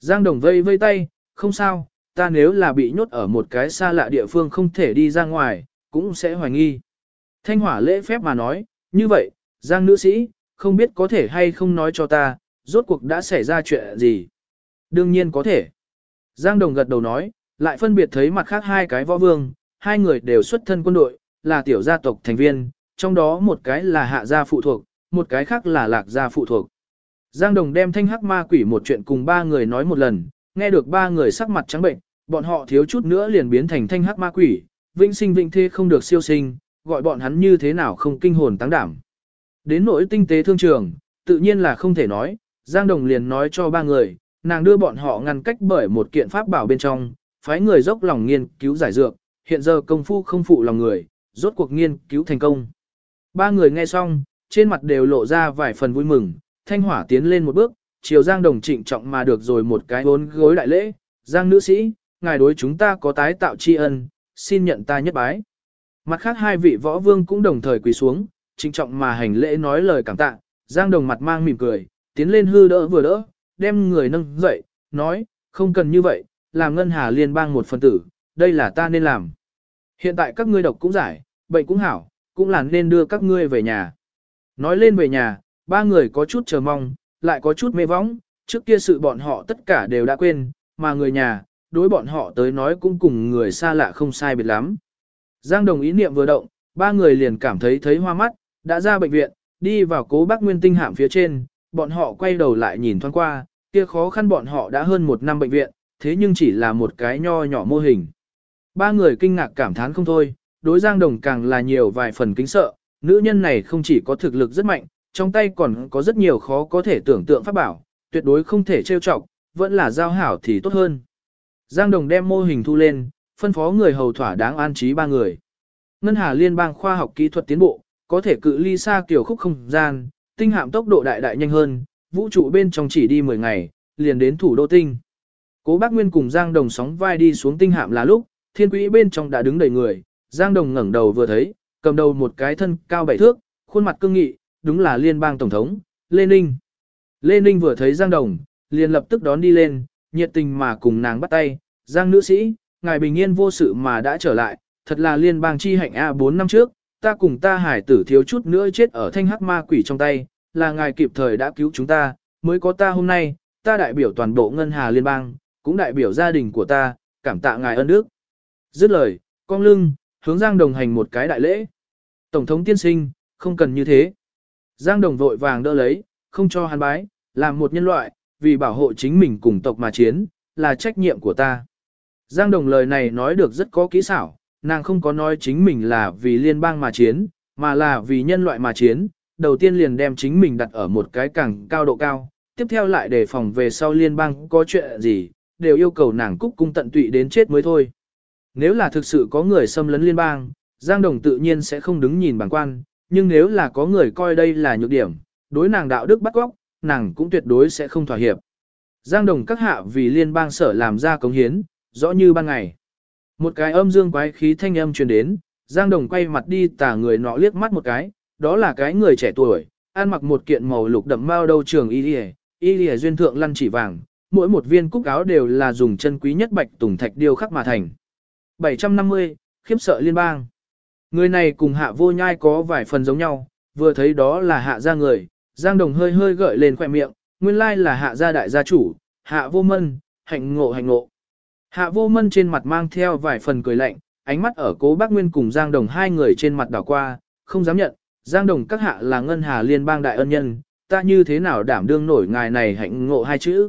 Giang đồng vây vây tay, không sao, ta nếu là bị nhốt ở một cái xa lạ địa phương không thể đi ra ngoài, cũng sẽ hoài nghi. Thanh hỏa lễ phép mà nói, như vậy, Giang nữ sĩ, không biết có thể hay không nói cho ta, rốt cuộc đã xảy ra chuyện gì. Đương nhiên có thể. Giang đồng gật đầu nói, lại phân biệt thấy mặt khác hai cái võ vương, hai người đều xuất thân quân đội, là tiểu gia tộc thành viên, trong đó một cái là hạ gia phụ thuộc, một cái khác là lạc gia phụ thuộc. Giang Đồng đem thanh hắc ma quỷ một chuyện cùng ba người nói một lần, nghe được ba người sắc mặt trắng bệnh, bọn họ thiếu chút nữa liền biến thành thanh hắc ma quỷ, vĩnh sinh vĩnh thế không được siêu sinh, gọi bọn hắn như thế nào không kinh hồn tăng đảm. Đến nỗi tinh tế thương trường, tự nhiên là không thể nói, Giang Đồng liền nói cho ba người, nàng đưa bọn họ ngăn cách bởi một kiện pháp bảo bên trong, phái người dốc lòng nghiên cứu giải dược, hiện giờ công phu không phụ lòng người, rốt cuộc nghiên cứu thành công. Ba người nghe xong, trên mặt đều lộ ra vài phần vui mừng, thanh hỏa tiến lên một bước, chiều Giang Đồng trịnh trọng mà được rồi một cái bốn gối đại lễ, Giang nữ sĩ, ngài đối chúng ta có tái tạo tri ân, xin nhận ta nhất bái. Mặt khác hai vị võ vương cũng đồng thời quỳ xuống, trịnh trọng mà hành lễ nói lời cảm tạ, Giang Đồng mặt mang mỉm cười, tiến lên hư đỡ vừa đỡ, đem người nâng dậy, nói, không cần như vậy, làm ngân hà liên bang một phần tử, đây là ta nên làm. Hiện tại các ngươi độc cũng giải, bệnh cũng hảo, cũng là nên đưa các ngươi về nhà. Nói lên về nhà, ba người có chút chờ mong, lại có chút mê vóng, trước kia sự bọn họ tất cả đều đã quên, mà người nhà, đối bọn họ tới nói cũng cùng người xa lạ không sai biệt lắm. Giang đồng ý niệm vừa động, ba người liền cảm thấy thấy hoa mắt, đã ra bệnh viện, đi vào cố bác nguyên tinh hạm phía trên, bọn họ quay đầu lại nhìn thoáng qua, kia khó khăn bọn họ đã hơn một năm bệnh viện, thế nhưng chỉ là một cái nho nhỏ mô hình. Ba người kinh ngạc cảm thán không thôi, đối Giang Đồng càng là nhiều vài phần kính sợ, nữ nhân này không chỉ có thực lực rất mạnh, trong tay còn có rất nhiều khó có thể tưởng tượng pháp bảo, tuyệt đối không thể trêu chọc, vẫn là giao hảo thì tốt hơn. Giang Đồng đem mô hình thu lên, phân phó người hầu thỏa đáng an trí ba người. Ngân Hà Liên bang khoa học kỹ thuật tiến bộ, có thể cự ly xa kiểu khúc không gian, tinh hạm tốc độ đại đại nhanh hơn, vũ trụ bên trong chỉ đi 10 ngày, liền đến thủ đô tinh. Cố Bác Nguyên cùng Giang Đồng sóng vai đi xuống tinh hạm là lúc, thiên quỹ bên trong đã đứng đầy người, Giang Đồng ngẩng đầu vừa thấy, cầm đầu một cái thân cao bảy thước, khuôn mặt cương nghị, đúng là liên bang tổng thống, Lê Ninh. Lê Ninh vừa thấy Giang Đồng, liền lập tức đón đi lên, nhiệt tình mà cùng nàng bắt tay, Giang nữ sĩ, ngài bình yên vô sự mà đã trở lại, thật là liên bang chi hạnh A 4 năm trước, ta cùng ta hải tử thiếu chút nữa chết ở thanh hắc ma quỷ trong tay, là ngài kịp thời đã cứu chúng ta, mới có ta hôm nay, ta đại biểu toàn bộ ngân hà liên bang, cũng đại biểu gia đình của ta, cảm tạ ngài ân đức. Dứt lời, cong lưng, hướng Giang Đồng hành một cái đại lễ. Tổng thống tiên sinh, không cần như thế. Giang Đồng vội vàng đỡ lấy, không cho hắn bái, làm một nhân loại, vì bảo hộ chính mình cùng tộc mà chiến, là trách nhiệm của ta. Giang Đồng lời này nói được rất có kỹ xảo, nàng không có nói chính mình là vì liên bang mà chiến, mà là vì nhân loại mà chiến, đầu tiên liền đem chính mình đặt ở một cái càng cao độ cao, tiếp theo lại đề phòng về sau liên bang có chuyện gì, đều yêu cầu nàng cúc cung tận tụy đến chết mới thôi. Nếu là thực sự có người xâm lấn liên bang, Giang Đồng tự nhiên sẽ không đứng nhìn bằng quan, nhưng nếu là có người coi đây là nhược điểm, đối nàng đạo đức bắt góc, nàng cũng tuyệt đối sẽ không thỏa hiệp. Giang Đồng các hạ vì liên bang sở làm ra cống hiến, rõ như ban ngày. Một cái âm dương quái khí thanh âm truyền đến, Giang Đồng quay mặt đi tả người nọ liếc mắt một cái, đó là cái người trẻ tuổi, ăn mặc một kiện màu lục đậm bao đầu trường y lìa, y lìa duyên thượng lăn chỉ vàng, mỗi một viên cúc áo đều là dùng chân quý nhất bạch tùng thạch điêu khắc mà thành. 750, khiếp sợ liên bang. Người này cùng hạ vô nhai có vài phần giống nhau, vừa thấy đó là hạ gia người, Giang Đồng hơi hơi gợi lên khỏe miệng, nguyên lai là hạ gia đại gia chủ, hạ vô mân, hạnh ngộ hạnh ngộ. Hạ vô mân trên mặt mang theo vài phần cười lạnh, ánh mắt ở cố bác Nguyên cùng Giang Đồng hai người trên mặt đảo qua, không dám nhận, Giang Đồng các hạ là ngân hà liên bang đại ân nhân, ta như thế nào đảm đương nổi ngài này hạnh ngộ hai chữ.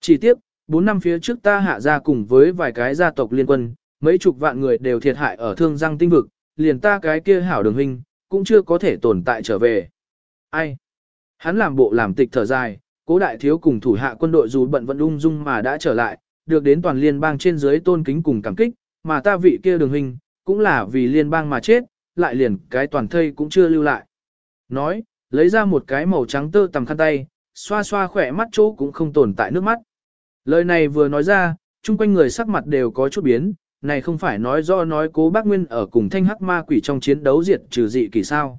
Chỉ tiếp, 4 năm phía trước ta hạ ra cùng với vài cái gia tộc liên quân, mấy chục vạn người đều thiệt hại ở thương giang tinh vực, liền ta cái kia hảo đường huynh, cũng chưa có thể tồn tại trở về. Ai? Hắn làm bộ làm tịch thở dài, cố đại thiếu cùng thủ hạ quân đội dù bận vận ung dung mà đã trở lại, được đến toàn liên bang trên dưới tôn kính cùng cảm kích, mà ta vị kia đường huynh, cũng là vì liên bang mà chết, lại liền cái toàn thây cũng chưa lưu lại. Nói, lấy ra một cái màu trắng tơ tầm khăn tay, xoa xoa khỏe mắt chỗ cũng không tồn tại nước mắt. Lời này vừa nói ra, chung quanh người sắc mặt đều có chút biến, này không phải nói do nói cố bác Nguyên ở cùng thanh hắc ma quỷ trong chiến đấu diệt trừ dị kỳ sao.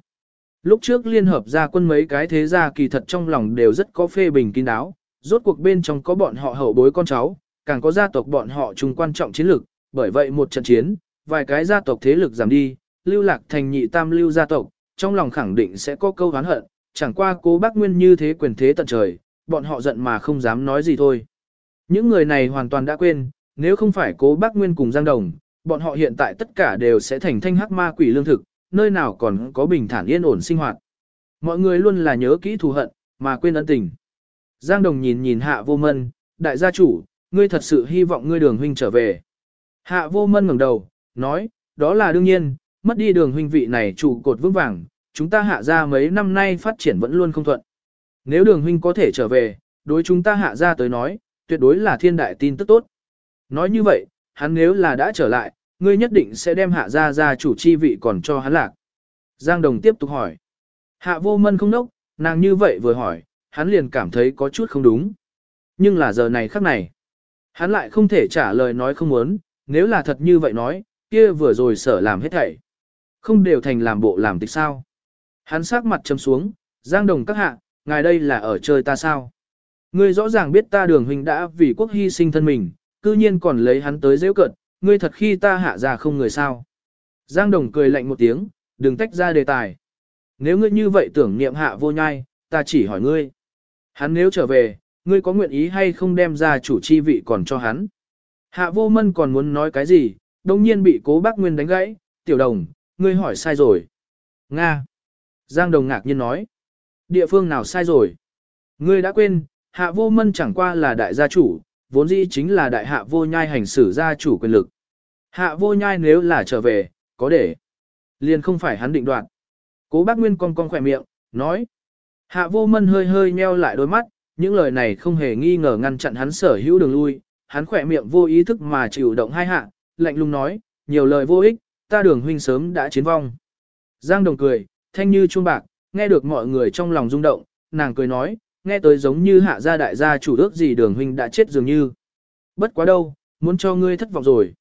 Lúc trước liên hợp ra quân mấy cái thế gia kỳ thật trong lòng đều rất có phê bình kín đáo, rốt cuộc bên trong có bọn họ hậu bối con cháu, càng có gia tộc bọn họ chung quan trọng chiến lược, bởi vậy một trận chiến, vài cái gia tộc thế lực giảm đi, lưu lạc thành nhị tam lưu gia tộc, trong lòng khẳng định sẽ có câu hán hận, chẳng qua cố bác Nguyên như thế quyền thế tận trời, bọn họ giận mà không dám nói gì thôi. Những người này hoàn toàn đã quên, nếu không phải cố bác Nguyên cùng Giang Đồng, bọn họ hiện tại tất cả đều sẽ thành thanh hắc ma quỷ lương thực, nơi nào còn có bình thản yên ổn sinh hoạt. Mọi người luôn là nhớ kỹ thù hận, mà quên ân tình. Giang Đồng nhìn nhìn hạ vô mân, đại gia chủ, ngươi thật sự hy vọng ngươi đường huynh trở về. Hạ vô mân ngẩng đầu, nói, đó là đương nhiên, mất đi đường huynh vị này trụ cột vững vàng, chúng ta hạ ra mấy năm nay phát triển vẫn luôn không thuận. Nếu đường huynh có thể trở về, đối chúng ta hạ ra tới nói, tuyệt đối là thiên đại tin tức tốt. Nói như vậy, hắn nếu là đã trở lại, ngươi nhất định sẽ đem hạ ra ra chủ chi vị còn cho hắn lạc. Giang Đồng tiếp tục hỏi. Hạ vô mân không nốc, nàng như vậy vừa hỏi, hắn liền cảm thấy có chút không đúng. Nhưng là giờ này khắc này. Hắn lại không thể trả lời nói không muốn, nếu là thật như vậy nói, kia vừa rồi sở làm hết thảy. Không đều thành làm bộ làm tịch sao. Hắn sắc mặt chấm xuống, Giang Đồng các hạ, ngài đây là ở chơi ta sao? Ngươi rõ ràng biết ta đường huynh đã vì quốc hy sinh thân mình, cư nhiên còn lấy hắn tới dễ cận, ngươi thật khi ta hạ ra không người sao. Giang Đồng cười lạnh một tiếng, đừng tách ra đề tài. Nếu ngươi như vậy tưởng niệm hạ vô nhai, ta chỉ hỏi ngươi. Hắn nếu trở về, ngươi có nguyện ý hay không đem ra chủ chi vị còn cho hắn. Hạ vô mân còn muốn nói cái gì, đồng nhiên bị cố bác Nguyên đánh gãy, tiểu đồng, ngươi hỏi sai rồi. Nga. Giang Đồng ngạc nhiên nói. Địa phương nào sai rồi? Ngươi đã quên, hạ vô mân chẳng qua là đại gia chủ, vốn dĩ chính là đại hạ vô nhai hành xử gia chủ quyền lực. Hạ vô nhai nếu là trở về, có để. Liền không phải hắn định đoạt. Cố bác Nguyên cong cong khỏe miệng, nói. Hạ vô mân hơi hơi nheo lại đôi mắt, những lời này không hề nghi ngờ ngăn chặn hắn sở hữu đường lui. Hắn khỏe miệng vô ý thức mà chịu động hai hạ, lạnh lùng nói, nhiều lời vô ích, ta đường huynh sớm đã chiến vong. Giang đồng cười, thanh như chuông bạc, nghe được mọi người trong lòng rung động, nàng cười nói, nghe tới giống như hạ gia đại gia chủ ước gì đường huynh đã chết dường như. Bất quá đâu, muốn cho ngươi thất vọng rồi.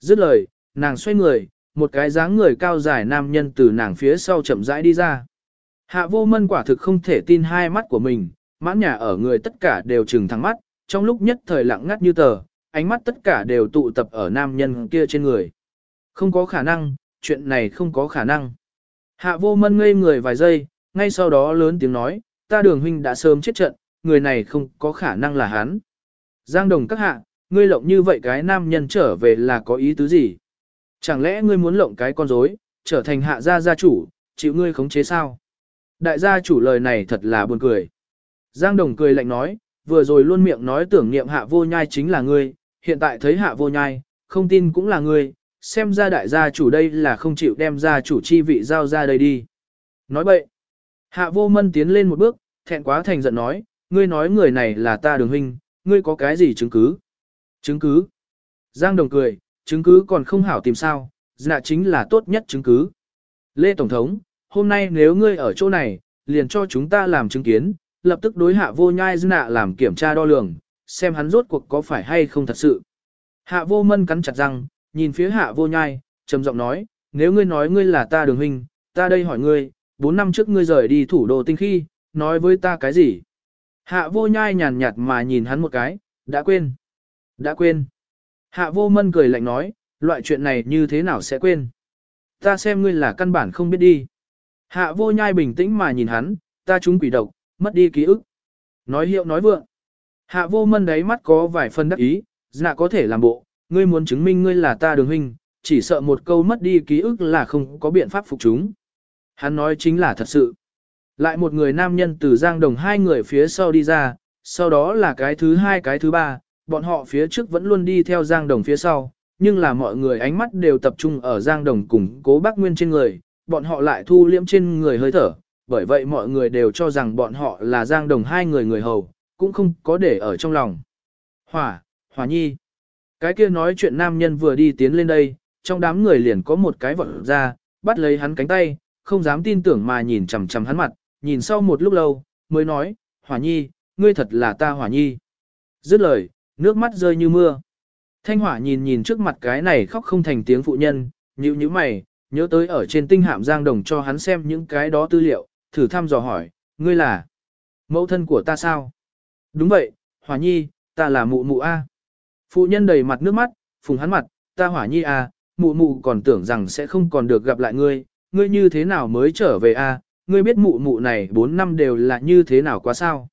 Dứt lời, nàng xoay người, một cái dáng người cao dài nam nhân từ nàng phía sau chậm rãi đi ra. Hạ vô mân quả thực không thể tin hai mắt của mình, mãn nhà ở người tất cả đều trừng thẳng mắt, trong lúc nhất thời lặng ngắt như tờ, ánh mắt tất cả đều tụ tập ở nam nhân kia trên người. Không có khả năng, chuyện này không có khả năng. Hạ vô mân ngây người vài giây, ngay sau đó lớn tiếng nói, ta đường huynh đã sớm chết trận, người này không có khả năng là hắn. Giang đồng các hạ, ngươi lộng như vậy cái nam nhân trở về là có ý tứ gì? Chẳng lẽ ngươi muốn lộng cái con rối, trở thành hạ gia gia chủ, chịu ngươi khống chế sao? Đại gia chủ lời này thật là buồn cười. Giang đồng cười lạnh nói, vừa rồi luôn miệng nói tưởng niệm hạ vô nhai chính là ngươi, hiện tại thấy hạ vô nhai, không tin cũng là ngươi, xem ra đại gia chủ đây là không chịu đem gia chủ chi vị giao ra đây đi. Nói bậy. Hạ vô mân tiến lên một bước, thẹn quá thành giận nói, ngươi nói người này là ta đường huynh, ngươi có cái gì chứng cứ? Chứng cứ? Giang đồng cười, chứng cứ còn không hảo tìm sao, dạ chính là tốt nhất chứng cứ. Lê Tổng thống, hôm nay nếu ngươi ở chỗ này, liền cho chúng ta làm chứng kiến, lập tức đối hạ vô nhai dư nạ làm kiểm tra đo lường, xem hắn rốt cuộc có phải hay không thật sự. Hạ vô mân cắn chặt răng, nhìn phía hạ vô nhai, trầm giọng nói, nếu ngươi nói ngươi là ta đường huynh, ta đây hỏi ngươi, bốn năm trước ngươi rời đi thủ đô tinh khi, nói với ta cái gì? Hạ vô nhai nhàn nhạt mà nhìn hắn một cái, đã quên. Đã quên. Hạ vô mân cười lạnh nói, loại chuyện này như thế nào sẽ quên. Ta xem ngươi là căn bản không biết đi. Hạ vô nhai bình tĩnh mà nhìn hắn, ta trúng quỷ độc, mất đi ký ức. Nói hiệu nói vượng. Hạ vô mân đáy mắt có vài phần đắc ý, dạ có thể làm bộ, ngươi muốn chứng minh ngươi là ta đường huynh, chỉ sợ một câu mất đi ký ức là không có biện pháp phục chúng. Hắn nói chính là thật sự. Lại một người nam nhân từ giang đồng hai người phía sau đi ra, sau đó là cái thứ hai cái thứ ba, bọn họ phía trước vẫn luôn đi theo giang đồng phía sau, nhưng là mọi người ánh mắt đều tập trung ở giang đồng cùng cố bác nguyên trên người, bọn họ lại thu liễm trên người hơi thở, bởi vậy mọi người đều cho rằng bọn họ là giang đồng hai người người hầu, cũng không có để ở trong lòng. Hỏa, hỏa nhi. Cái kia nói chuyện nam nhân vừa đi tiến lên đây, trong đám người liền có một cái vọt ra, bắt lấy hắn cánh tay, không dám tin tưởng mà nhìn chằm chằm hắn mặt, nhìn sau một lúc lâu, mới nói, hỏa nhi, ngươi thật là ta hỏa nhi. Dứt lời, nước mắt rơi như mưa. Thanh hỏa nhìn nhìn trước mặt cái này khóc không thành tiếng phụ nhân, như như mày, nhớ tới ở trên tinh hạm giang đồng cho hắn xem những cái đó tư liệu, thử thăm dò hỏi, ngươi là mẫu thân của ta sao? Đúng vậy, hỏa nhi, ta là mụ mụ A. Phụ nhân đầy mặt nước mắt, phùng hắn mặt, ta hỏa nhi A, mụ mụ còn tưởng rằng sẽ không còn được gặp lại ngươi, ngươi như thế nào mới trở về A, ngươi biết mụ mụ này 4 năm đều là như thế nào quá sao?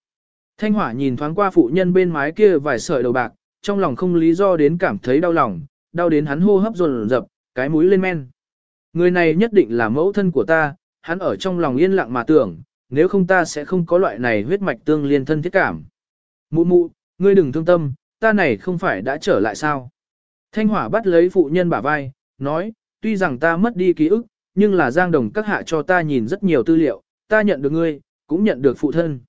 Thanh hỏa nhìn thoáng qua phụ nhân bên mái kia vài sợi đầu bạc, trong lòng không lý do đến cảm thấy đau lòng, đau đến hắn hô hấp dồn dập, cái mũi lên men. Người này nhất định là mẫu thân của ta, hắn ở trong lòng yên lặng mà tưởng, nếu không ta sẽ không có loại này huyết mạch tương liên thân thiết cảm. Mụ mụ, ngươi đừng thương tâm, ta này không phải đã trở lại sao? Thanh hỏa bắt lấy phụ nhân bả vai, nói, tuy rằng ta mất đi ký ức, nhưng là giang đồng các hạ cho ta nhìn rất nhiều tư liệu, ta nhận được ngươi, cũng nhận được phụ thân.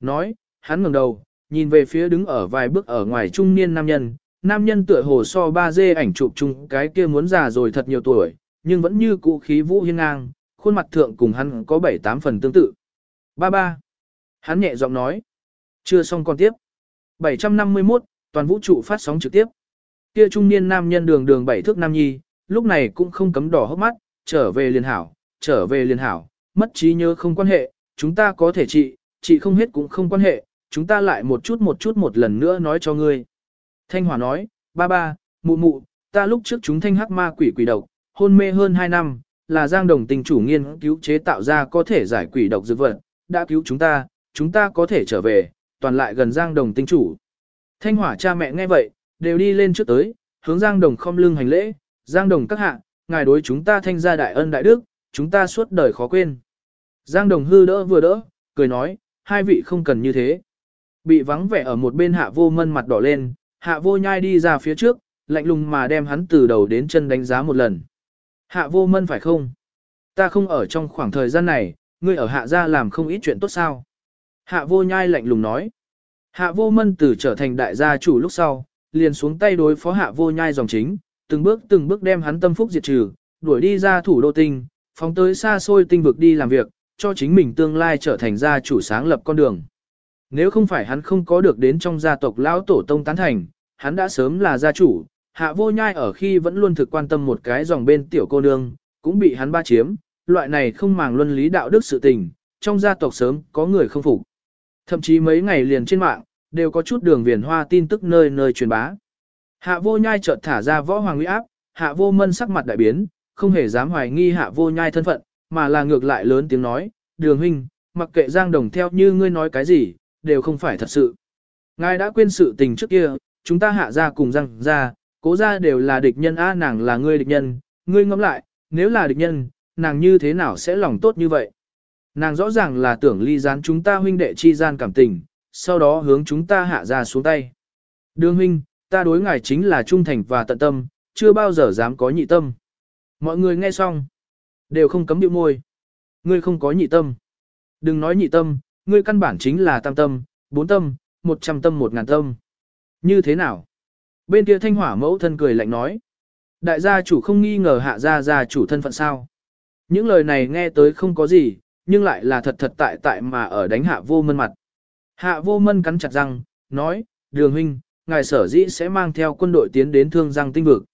Nói, hắn ngẩng đầu, nhìn về phía đứng ở vài bước ở ngoài trung niên nam nhân, nam nhân tựa hồ so ba dê ảnh chụp chung cái kia muốn già rồi thật nhiều tuổi, nhưng vẫn như cũ khí vũ hiên ngang, khuôn mặt thượng cùng hắn có bảy tám phần tương tự. Ba ba. Hắn nhẹ giọng nói. Chưa xong còn tiếp. 751, toàn vũ trụ phát sóng trực tiếp. Kia trung niên nam nhân đường đường bảy thước nam nhi, lúc này cũng không cấm đỏ hốc mắt, trở về liền hảo, trở về liền hảo, mất trí nhớ không quan hệ, chúng ta có thể trị, trị không hết cũng không quan hệ, chúng ta lại một chút một chút một lần nữa nói cho ngươi. Thanh Hòa nói, ba ba, mụ mụ, ta lúc trước chúng thanh hắc ma quỷ quỷ độc, hôn mê hơn 2 năm, là giang đồng tình chủ nghiên cứu chế tạo ra có thể giải quỷ độc dược vật, đã cứu chúng ta, chúng ta có thể trở về, toàn lại gần giang đồng tinh chủ. Thanh hỏa cha mẹ nghe vậy, đều đi lên trước tới, hướng giang đồng không lưng hành lễ, giang đồng các hạ, ngài đối chúng ta thanh gia đại ân đại đức, chúng ta suốt đời khó quên. Giang đồng hư đỡ vừa đỡ, cười nói, hai vị không cần như thế. Bị vắng vẻ ở một bên hạ vô mân mặt đỏ lên, hạ vô nhai đi ra phía trước, lạnh lùng mà đem hắn từ đầu đến chân đánh giá một lần. Hạ vô mân phải không? Ta không ở trong khoảng thời gian này, ngươi ở hạ gia làm không ít chuyện tốt sao? Hạ vô nhai lạnh lùng nói. Hạ vô mân từ trở thành đại gia chủ lúc sau, liền xuống tay đối phó hạ vô nhai dòng chính, từng bước từng bước đem hắn tâm phúc diệt trừ, đuổi đi ra thủ đô tinh, phóng tới xa xôi tinh vực đi làm việc, cho chính mình tương lai trở thành gia chủ sáng lập con đường. Nếu không phải hắn không có được đến trong gia tộc lão tổ tông tán thành, hắn đã sớm là gia chủ, hạ vô nhai ở khi vẫn luôn thực quan tâm một cái dòng bên tiểu cô nương, cũng bị hắn ba chiếm, loại này không màng luân lý đạo đức sự tình, trong gia tộc sớm có người không phục. Thậm chí mấy ngày liền trên mạng, đều có chút đường viền hoa tin tức nơi nơi truyền bá. Hạ vô nhai chợt thả ra võ hoàng uy áp, hạ vô mân sắc mặt đại biến, không hề dám hoài nghi hạ vô nhai thân phận, mà là ngược lại lớn tiếng nói, đường huynh, mặc kệ giang đồng theo như ngươi nói cái gì, đều không phải thật sự. Ngài đã quên sự tình trước kia, chúng ta hạ ra cùng giang ra, cố ra đều là địch nhân a nàng là ngươi địch nhân, ngươi ngẫm lại, nếu là địch nhân, nàng như thế nào sẽ lòng tốt như vậy? Nàng rõ ràng là tưởng ly gián chúng ta huynh đệ chi gian cảm tình, sau đó hướng chúng ta hạ ra xuống tay. Đường huynh, ta đối ngài chính là trung thành và tận tâm, chưa bao giờ dám có nhị tâm. Mọi người nghe xong, đều không cấm điệu môi. Ngươi không có nhị tâm. Đừng nói nhị tâm, ngươi căn bản chính là tam tâm, bốn tâm, một trăm tâm một ngàn tâm. Như thế nào? Bên kia thanh hỏa mẫu thân cười lạnh nói. Đại gia chủ không nghi ngờ hạ gia gia chủ thân phận sao. Những lời này nghe tới không có gì, nhưng lại là thật thật tại tại mà ở đánh hạ vô mân mặt. Hạ vô mân cắn chặt răng, nói, đường huynh, ngài sở dĩ sẽ mang theo quân đội tiến đến thương giang tinh vực.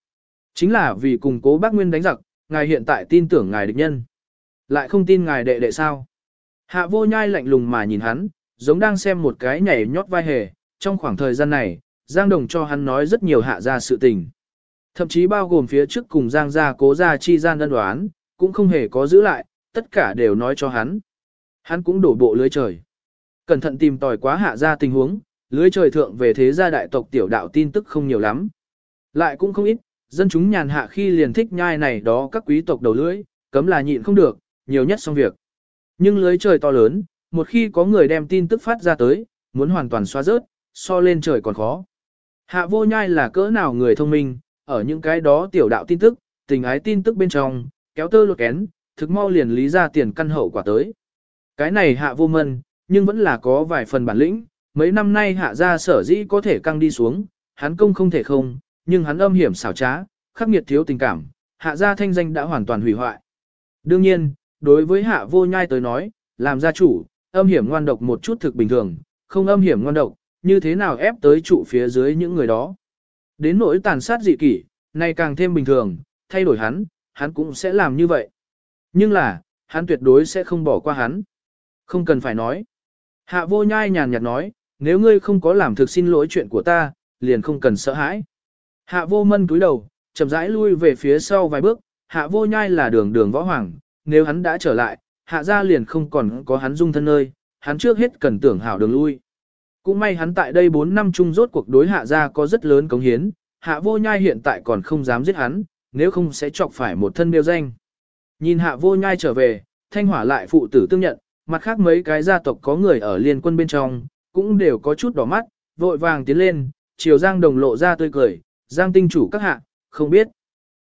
Chính là vì cùng cố bác Nguyên đánh giặc, ngài hiện tại tin tưởng ngài địch nhân. Lại không tin ngài đệ đệ sao. Hạ vô nhai lạnh lùng mà nhìn hắn, giống đang xem một cái nhảy nhót vai hề, trong khoảng thời gian này, Giang Đồng cho hắn nói rất nhiều hạ gia sự tình. Thậm chí bao gồm phía trước cùng Giang gia cố gia chi gian đơn đoán, cũng không hề có giữ lại, tất cả đều nói cho hắn. Hắn cũng đổ bộ lưới trời. Cẩn thận tìm tòi quá hạ gia tình huống, lưới trời thượng về thế gia đại tộc tiểu đạo tin tức không nhiều lắm. Lại cũng không ít, dân chúng nhàn hạ khi liền thích nhai này đó các quý tộc đầu lưới, cấm là nhịn không được, nhiều nhất xong việc. Nhưng lưới trời to lớn, một khi có người đem tin tức phát ra tới, muốn hoàn toàn xóa rớt, so lên trời còn khó. Hạ vô nhai là cỡ nào người thông minh, ở những cái đó tiểu đạo tin tức, tình ái tin tức bên trong, kéo tơ lột kén, thực mau liền lý ra tiền căn hậu quả tới. Cái này hạ vô mân, nhưng vẫn là có vài phần bản lĩnh, mấy năm nay hạ ra sở dĩ có thể căng đi xuống, hắn công không thể không, nhưng hắn âm hiểm xảo trá, khắc nghiệt thiếu tình cảm, hạ ra thanh danh đã hoàn toàn hủy hoại. Đương nhiên, đối với hạ vô nhai tới nói, làm gia chủ, âm hiểm ngoan độc một chút thực bình thường, không âm hiểm ngoan độc, như thế nào ép tới trụ phía dưới những người đó. Đến nỗi tàn sát dị kỷ, nay càng thêm bình thường, thay đổi hắn, hắn cũng sẽ làm như vậy. Nhưng là, hắn tuyệt đối sẽ không bỏ qua hắn. Không cần phải nói. Hạ vô nhai nhàn nhạt nói, nếu ngươi không có làm thực xin lỗi chuyện của ta, liền không cần sợ hãi. Hạ vô mân cúi đầu, chậm rãi lui về phía sau vài bước, hạ vô nhai là đường đường võ hoàng, nếu hắn đã trở lại, hạ ra liền không còn có hắn dung thân nơi, hắn trước hết cần tưởng hảo đường lui. Cũng may hắn tại đây 4 năm chung rốt cuộc đối hạ ra có rất lớn cống hiến, hạ vô nhai hiện tại còn không dám giết hắn, nếu không sẽ chọc phải một thân đeo danh. Nhìn hạ vô nhai trở về, thanh hỏa lại phụ tử tương nhận, mặt khác mấy cái gia tộc có người ở liên quân bên trong, cũng đều có chút đỏ mắt, vội vàng tiến lên, chiều Giang Đồng lộ ra tươi cười, Giang tinh chủ các hạ, không biết.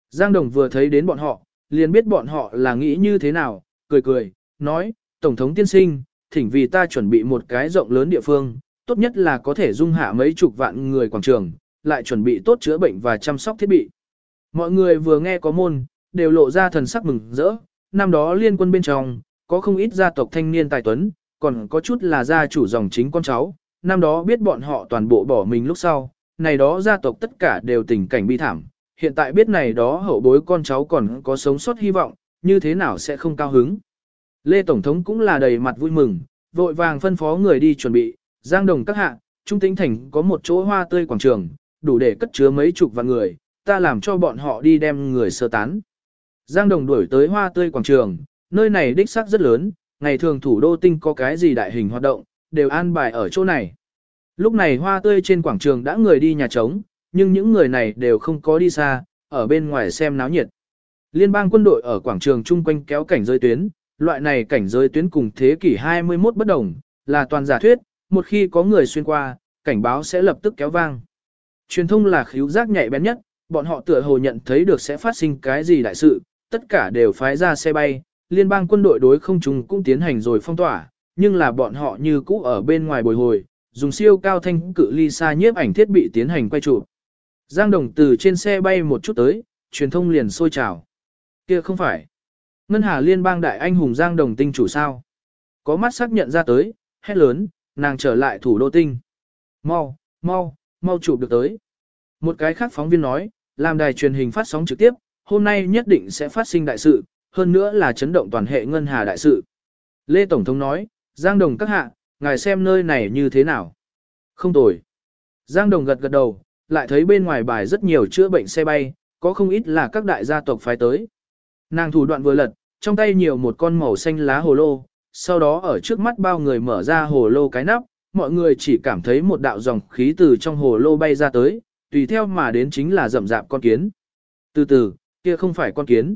Giang Đồng vừa thấy đến bọn họ, liền biết bọn họ là nghĩ như thế nào, cười cười, nói, Tổng thống tiên sinh, thỉnh vì ta chuẩn bị một cái rộng lớn địa phương, tốt nhất là có thể dung hạ mấy chục vạn người quảng trường, lại chuẩn bị tốt chữa bệnh và chăm sóc thiết bị. Mọi người vừa nghe có môn, đều lộ ra thần sắc mừng rỡ, năm đó liên quân bên trong, có không ít gia tộc thanh niên tài tuấn, còn có chút là gia chủ dòng chính con cháu, năm đó biết bọn họ toàn bộ bỏ mình lúc sau, này đó gia tộc tất cả đều tình cảnh bi thảm, hiện tại biết này đó hậu bối con cháu còn có sống sót hy vọng, như thế nào sẽ không cao hứng. Lê Tổng thống cũng là đầy mặt vui mừng, vội vàng phân phó người đi chuẩn bị, giang đồng các hạ, trung tĩnh thành có một chỗ hoa tươi quảng trường, đủ để cất chứa mấy chục vạn người, ta làm cho bọn họ đi đem người sơ tán. Giang đồng đuổi tới hoa tươi quảng trường, nơi này đích xác rất lớn, ngày thường thủ đô tinh có cái gì đại hình hoạt động, đều an bài ở chỗ này. Lúc này hoa tươi trên quảng trường đã người đi nhà trống, nhưng những người này đều không có đi xa, ở bên ngoài xem náo nhiệt. Liên bang quân đội ở quảng trường chung quanh kéo cảnh giới tuyến, loại này cảnh giới tuyến cùng thế kỷ 21 bất đồng, là toàn giả thuyết, một khi có người xuyên qua, cảnh báo sẽ lập tức kéo vang. Truyền thông là khíu giác nhạy bén nhất, bọn họ tựa hồ nhận thấy được sẽ phát sinh cái gì đại sự, tất cả đều phái ra xe bay, liên bang quân đội đối không trùng cũng tiến hành rồi phong tỏa, nhưng là bọn họ như cũ ở bên ngoài bồi hồi, dùng siêu cao thanh cự ly xa nhiếp ảnh thiết bị tiến hành quay chụp. Giang Đồng từ trên xe bay một chút tới, truyền thông liền sôi trào. Kia không phải. Ngân Hà Liên bang đại anh hùng Giang Đồng tinh chủ sao? Có mắt xác nhận ra tới, hét lớn, nàng trở lại thủ đô tinh. Mau, mau, mau chụp được tới. Một cái khác phóng viên nói, làm đài truyền hình phát sóng trực tiếp, hôm nay nhất định sẽ phát sinh đại sự, hơn nữa là chấn động toàn hệ ngân hà đại sự. Lê Tổng thống nói, Giang Đồng các hạ, ngài xem nơi này như thế nào. Không tồi. Giang Đồng gật gật đầu, lại thấy bên ngoài bài rất nhiều chữa bệnh xe bay, có không ít là các đại gia tộc phái tới. Nàng thủ đoạn vừa lật, trong tay nhiều một con màu xanh lá hồ lô, sau đó ở trước mắt bao người mở ra hồ lô cái nắp, mọi người chỉ cảm thấy một đạo dòng khí từ trong hồ lô bay ra tới, tùy theo mà đến chính là rậm rạp con kiến. Từ từ, kia không phải con kiến.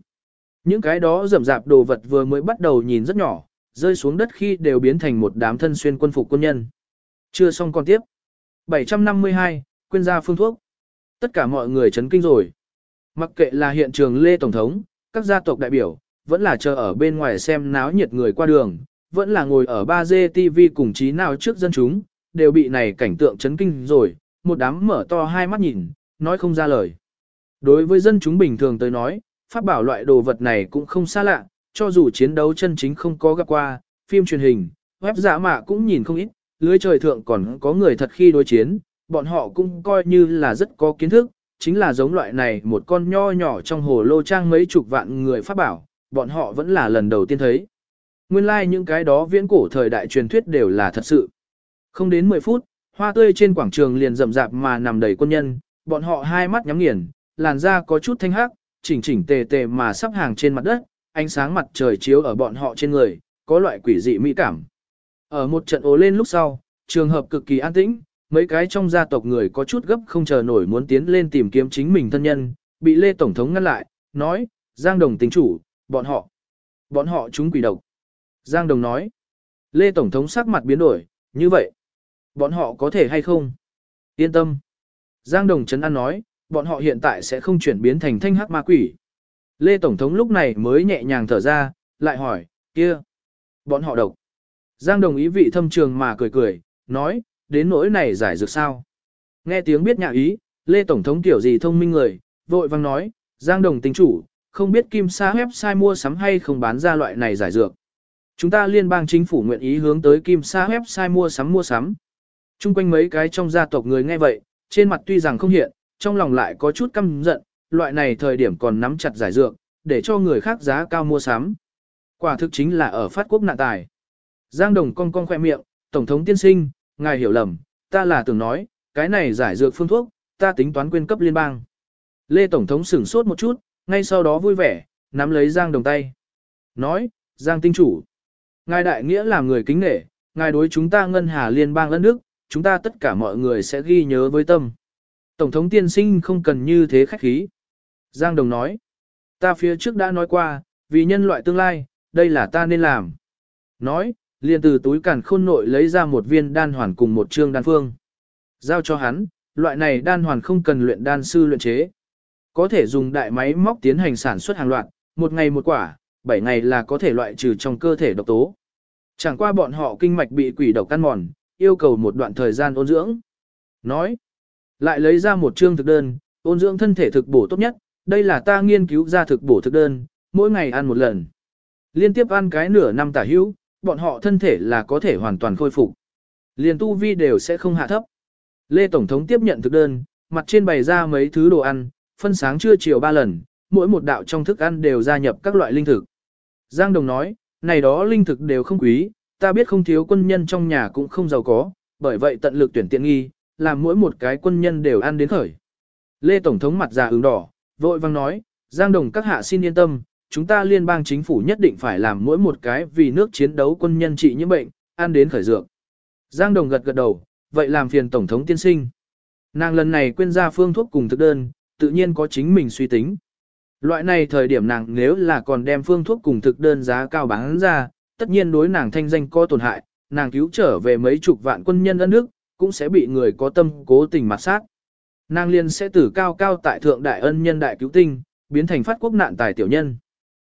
Những cái đó rậm rạp đồ vật vừa mới bắt đầu nhìn rất nhỏ, rơi xuống đất khi đều biến thành một đám thân xuyên quân phục quân nhân. Chưa xong con tiếp. 752, quên ra phương thuốc. Tất cả mọi người chấn kinh rồi. Mặc kệ là hiện trường Lê Tổng thống, các gia tộc đại biểu, vẫn là chờ ở bên ngoài xem náo nhiệt người qua đường, vẫn là ngồi ở 3G TV cùng trí nào trước dân chúng, đều bị này cảnh tượng chấn kinh rồi, một đám mở to hai mắt nhìn, nói không ra lời. Đối với dân chúng bình thường tới nói, pháp bảo loại đồ vật này cũng không xa lạ, cho dù chiến đấu chân chính không có gặp qua, phim truyền hình, web giả mạ cũng nhìn không ít, lưới trời thượng còn có người thật khi đối chiến, bọn họ cũng coi như là rất có kiến thức, chính là giống loại này một con nho nhỏ trong hồ lô trang mấy chục vạn người pháp bảo, bọn họ vẫn là lần đầu tiên thấy. Nguyên lai like những cái đó viễn cổ thời đại truyền thuyết đều là thật sự. Không đến 10 phút, hoa tươi trên quảng trường liền rậm rạp mà nằm đầy quân nhân, bọn họ hai mắt nhắm nghiền, làn da có chút thanh hắc, chỉnh chỉnh tề tề mà sắp hàng trên mặt đất, ánh sáng mặt trời chiếu ở bọn họ trên người, có loại quỷ dị mỹ cảm. Ở một trận ố lên lúc sau, trường hợp cực kỳ an tĩnh, mấy cái trong gia tộc người có chút gấp không chờ nổi muốn tiến lên tìm kiếm chính mình thân nhân, bị Lê Tổng thống ngăn lại, nói, Giang Đồng tính chủ, bọn họ, bọn họ chúng quỷ độc. Giang Đồng nói, Lê Tổng thống sắc mặt biến đổi, như vậy, bọn họ có thể hay không? Yên tâm. Giang Đồng Trấn An nói, bọn họ hiện tại sẽ không chuyển biến thành thanh hắc ma quỷ. Lê Tổng thống lúc này mới nhẹ nhàng thở ra, lại hỏi, kia, bọn họ độc. Giang Đồng ý vị thâm trường mà cười cười, nói, đến nỗi này giải dược sao. Nghe tiếng biết nhà ý, Lê Tổng thống tiểu gì thông minh người, vội vang nói, Giang Đồng tính chủ, không biết Kim Sa website mua sắm hay không bán ra loại này giải dược. Chúng ta liên bang chính phủ nguyện ý hướng tới Kim Sa website mua sắm mua sắm. Trung quanh mấy cái trong gia tộc người nghe vậy, trên mặt tuy rằng không hiện, trong lòng lại có chút căm giận, loại này thời điểm còn nắm chặt giải dược, để cho người khác giá cao mua sắm. Quả thực chính là ở phát quốc nạn tài. Giang Đồng cong cong khoe miệng, Tổng thống tiên sinh, ngài hiểu lầm, ta là tưởng nói, cái này giải dược phương thuốc, ta tính toán quyên cấp liên bang. Lê Tổng thống sửng sốt một chút, ngay sau đó vui vẻ, nắm lấy Giang Đồng tay. Nói, Giang tinh chủ. Ngài đại nghĩa là người kính nể, ngài đối chúng ta ngân hà liên bang lẫn nước, chúng ta tất cả mọi người sẽ ghi nhớ với tâm. Tổng thống tiên sinh không cần như thế khách khí. Giang Đồng nói, ta phía trước đã nói qua, vì nhân loại tương lai, đây là ta nên làm. Nói, liền từ túi càn khôn nội lấy ra một viên đan hoàn cùng một trương đan phương. Giao cho hắn, loại này đan hoàn không cần luyện đan sư luyện chế. Có thể dùng đại máy móc tiến hành sản xuất hàng loạt, một ngày một quả, bảy ngày là có thể loại trừ trong cơ thể độc tố. Chẳng qua bọn họ kinh mạch bị quỷ độc căn mòn, yêu cầu một đoạn thời gian ôn dưỡng. Nói, lại lấy ra một trương thực đơn, ôn dưỡng thân thể thực bổ tốt nhất, đây là ta nghiên cứu ra thực bổ thực đơn, mỗi ngày ăn một lần. Liên tiếp ăn cái nửa năm tả hữu, bọn họ thân thể là có thể hoàn toàn khôi phục. liền tu vi đều sẽ không hạ thấp. Lê Tổng thống tiếp nhận thực đơn, mặt trên bày ra mấy thứ đồ ăn, phân sáng trưa chiều ba lần, mỗi một đạo trong thức ăn đều gia nhập các loại linh thực. Giang Đồng nói, này đó linh thực đều không quý, ta biết không thiếu quân nhân trong nhà cũng không giàu có, bởi vậy tận lực tuyển tiện nghi, làm mỗi một cái quân nhân đều ăn đến khởi. Lê Tổng thống mặt già ứng đỏ, vội vang nói, Giang Đồng các hạ xin yên tâm, chúng ta liên bang chính phủ nhất định phải làm mỗi một cái vì nước chiến đấu quân nhân trị những bệnh, ăn đến khởi dược. Giang Đồng gật gật đầu, vậy làm phiền Tổng thống tiên sinh. Nàng lần này quên ra phương thuốc cùng thực đơn, tự nhiên có chính mình suy tính. Loại này thời điểm nàng nếu là còn đem phương thuốc cùng thực đơn giá cao bán ra, tất nhiên đối nàng thanh danh có tổn hại, nàng cứu trở về mấy chục vạn quân nhân đất nước, cũng sẽ bị người có tâm cố tình mặt sát. Nàng liên sẽ tử cao cao tại thượng đại ân nhân đại cứu tinh, biến thành phát quốc nạn tài tiểu nhân.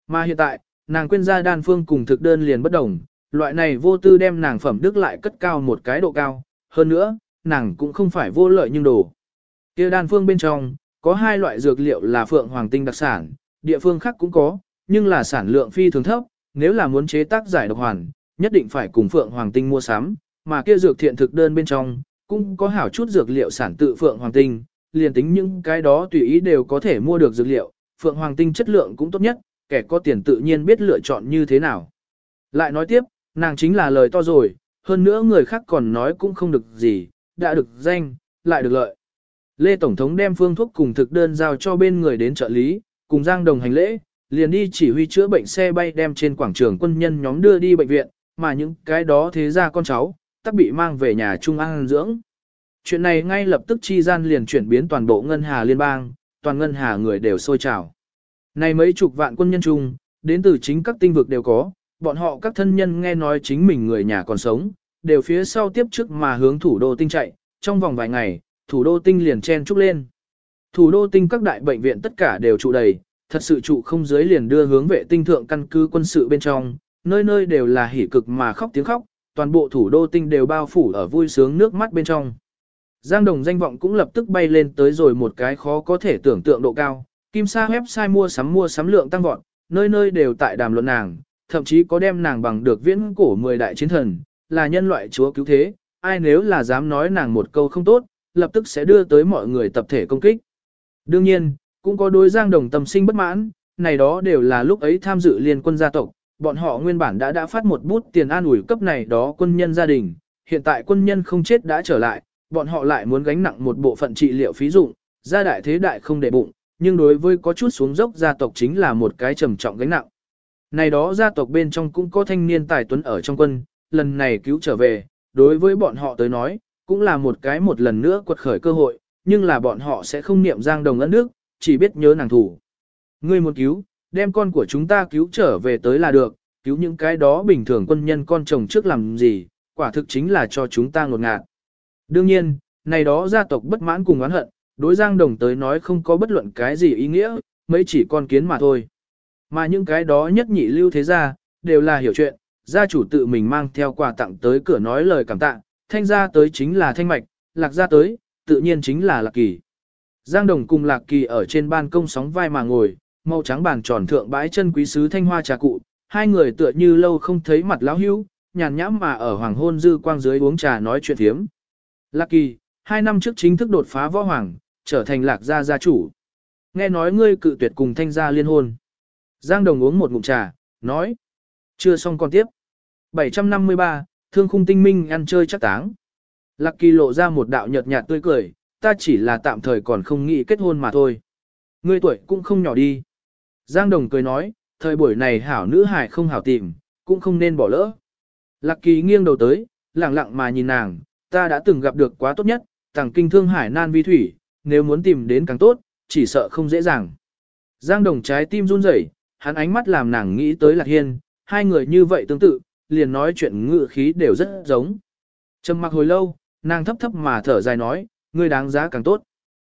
Mà hiện tại, nàng quên ra đan phương cùng thực đơn liền bất đồng, loại này vô tư đem nàng phẩm đức lại cất cao một cái độ cao, hơn nữa, nàng cũng không phải vô lợi nhưng đồ. kia đan phương bên trong, có hai loại dược liệu là phượng hoàng tinh đặc sản, địa phương khác cũng có, nhưng là sản lượng phi thường thấp, nếu là muốn chế tác giải độc hoàn, nhất định phải cùng phượng hoàng tinh mua sắm, mà kia dược thiện thực đơn bên trong, cũng có hảo chút dược liệu sản tự phượng hoàng tinh, liền tính những cái đó tùy ý đều có thể mua được dược liệu, phượng hoàng tinh chất lượng cũng tốt nhất, kẻ có tiền tự nhiên biết lựa chọn như thế nào. Lại nói tiếp, nàng chính là lời to rồi, hơn nữa người khác còn nói cũng không được gì, đã được danh, lại được lợi. Lê Tổng thống đem phương thuốc cùng thực đơn giao cho bên người đến trợ lý, cùng Giang Đồng hành lễ, liền đi chỉ huy chữa bệnh xe bay đem trên quảng trường quân nhân nhóm đưa đi bệnh viện, mà những cái đó thế ra con cháu, tắc bị mang về nhà trung an dưỡng. Chuyện này ngay lập tức chi gian liền chuyển biến toàn bộ ngân hà liên bang, toàn ngân hà người đều sôi trào. Này mấy chục vạn quân nhân chung, đến từ chính các tinh vực đều có, bọn họ các thân nhân nghe nói chính mình người nhà còn sống, đều phía sau tiếp trước mà hướng thủ đô tinh chạy, trong vòng vài ngày, thủ đô tinh liền chen trúc lên. Thủ đô tinh các đại bệnh viện tất cả đều trụ đầy, thật sự trụ không dưới liền đưa hướng vệ tinh thượng căn cứ quân sự bên trong, nơi nơi đều là hỉ cực mà khóc tiếng khóc, toàn bộ thủ đô tinh đều bao phủ ở vui sướng nước mắt bên trong. Giang Đồng danh vọng cũng lập tức bay lên tới rồi một cái khó có thể tưởng tượng độ cao, kim sa website mua sắm mua sắm lượng tăng vọt, nơi nơi đều tại đàm luận nàng, thậm chí có đem nàng bằng được viễn cổ 10 đại chiến thần, là nhân loại chúa cứu thế, ai nếu là dám nói nàng một câu không tốt, lập tức sẽ đưa tới mọi người tập thể công kích. Đương nhiên, cũng có đối Giang Đồng tâm sinh bất mãn, này đó đều là lúc ấy tham dự liên quân gia tộc, bọn họ nguyên bản đã đã phát một bút tiền an ủi cấp này đó quân nhân gia đình, hiện tại quân nhân không chết đã trở lại, bọn họ lại muốn gánh nặng một bộ phận trị liệu phí dụng, gia đại thế đại không để bụng, nhưng đối với có chút xuống dốc gia tộc chính là một cái trầm trọng gánh nặng. Này đó gia tộc bên trong cũng có thanh niên tài tuấn ở trong quân, lần này cứu trở về, đối với bọn họ tới nói, cũng là một cái một lần nữa quật khởi cơ hội, nhưng là bọn họ sẽ không niệm giang đồng ân nước, chỉ biết nhớ nàng thủ. Ngươi muốn cứu, đem con của chúng ta cứu trở về tới là được, cứu những cái đó bình thường quân nhân con chồng trước làm gì, quả thực chính là cho chúng ta ngột ngạt. Đương nhiên, này đó gia tộc bất mãn cùng oán hận, đối Giang Đồng tới nói không có bất luận cái gì ý nghĩa, mấy chỉ con kiến mà thôi. Mà những cái đó nhất nhị lưu thế gia, đều là hiểu chuyện, gia chủ tự mình mang theo quà tặng tới cửa nói lời cảm tạ, thanh gia tới chính là thanh mạch, lạc gia tới, tự nhiên chính là lạc kỳ. Giang Đồng cùng lạc kỳ ở trên ban công sóng vai mà ngồi, màu trắng bàn tròn thượng bãi chân quý sứ thanh hoa trà cụ, hai người tựa như lâu không thấy mặt lão hữu, nhàn nhãm mà ở hoàng hôn dư quang dưới uống trà nói chuyện thiếm. Lạc kỳ, hai năm trước chính thức đột phá võ hoàng, trở thành lạc gia gia chủ. Nghe nói ngươi cự tuyệt cùng thanh gia liên hôn. Giang Đồng uống một ngụm trà, nói. Chưa xong còn tiếp. 753, thương khung tinh minh ăn chơi chắc táng. Lạc kỳ lộ ra một đạo nhợt nhạt tươi cười, ta chỉ là tạm thời còn không nghĩ kết hôn mà thôi. Ngươi tuổi cũng không nhỏ đi. Giang Đồng cười nói, thời buổi này hảo nữ hài không hảo tìm, cũng không nên bỏ lỡ. Lạc kỳ nghiêng đầu tới, lặng lặng mà nhìn nàng, ta đã từng gặp được quá tốt nhất, tàng kinh thương hải nan vi thủy, nếu muốn tìm đến càng tốt, chỉ sợ không dễ dàng. Giang Đồng trái tim run rẩy, hắn ánh mắt làm nàng nghĩ tới Lạc Hiên, hai người như vậy tương tự, liền nói chuyện ngự khí đều rất giống. Trầm mặc hồi lâu, nàng thấp thấp mà thở dài nói, ngươi đáng giá càng tốt.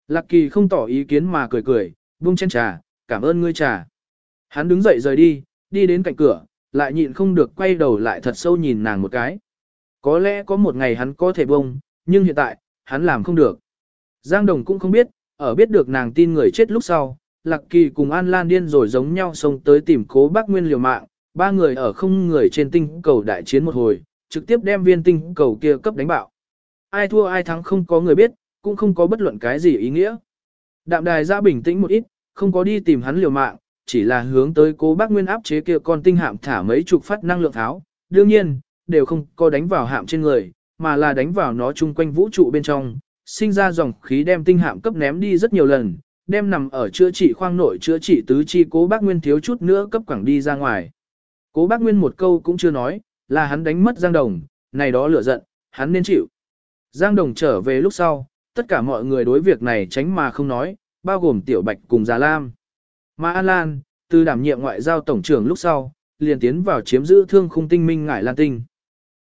Lạc Kỳ không tỏ ý kiến mà cười cười, buông chén trà, cảm ơn ngươi trà. Hắn đứng dậy rời đi, đi đến cạnh cửa, lại nhịn không được quay đầu lại thật sâu nhìn nàng một cái. Có lẽ có một ngày hắn có thể bông, nhưng hiện tại, hắn làm không được. Giang Đồng cũng không biết, ở biết được nàng tin người chết lúc sau, Lạc Kỳ cùng An Lan điên rồi giống nhau xông tới tìm cố bác Nguyên liều mạng, ba người ở không người trên tinh cầu đại chiến một hồi, trực tiếp đem viên tinh cầu kia cấp đánh bạo. Ai thua ai thắng không có người biết, cũng không có bất luận cái gì ý nghĩa. Đạm đài ra bình tĩnh một ít, không có đi tìm hắn liều mạng, chỉ là hướng tới cố bác Nguyên áp chế kia con tinh hạm thả mấy chục phát năng lượng tháo. Đương nhiên, đều không có đánh vào hạm trên người, mà là đánh vào nó chung quanh vũ trụ bên trong, sinh ra dòng khí đem tinh hạm cấp ném đi rất nhiều lần, đem nằm ở chữa trị khoang nội chữa trị tứ chi cố bác Nguyên thiếu chút nữa cấp quảng đi ra ngoài. Cố bác Nguyên một câu cũng chưa nói, là hắn đánh mất Giang Đồng, này đó lửa giận, hắn nên chịu. Giang Đồng trở về lúc sau, tất cả mọi người đối việc này tránh mà không nói, bao gồm Tiểu Bạch cùng Già Lam. Mà An Lan, từ đảm nhiệm ngoại giao tổng trưởng lúc sau, liền tiến vào chiếm giữ thương khung tinh minh ngải Lan Tinh.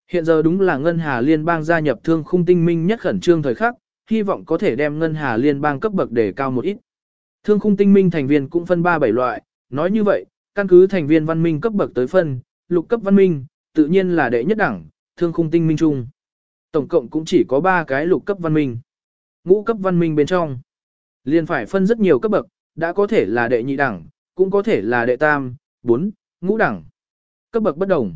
Hiện giờ đúng là Ngân Hà Liên bang gia nhập thương khung tinh minh nhất khẩn trương thời khắc, hy vọng có thể đem Ngân Hà Liên bang cấp bậc để cao một ít. Thương khung tinh minh thành viên cũng phân 3-7 loại, nói như vậy, căn cứ thành viên văn minh cấp bậc tới phân, lục cấp văn minh, tự nhiên là đệ nhất đẳng, thương khung tinh minh trung, Tổng cộng cũng chỉ có 3 cái lục cấp văn minh. Ngũ cấp văn minh bên trong, liền phải phân rất nhiều cấp bậc, đã có thể là đệ nhị đẳng, cũng có thể là đệ tam, 4, ngũ đẳng. Cấp bậc bất đồng.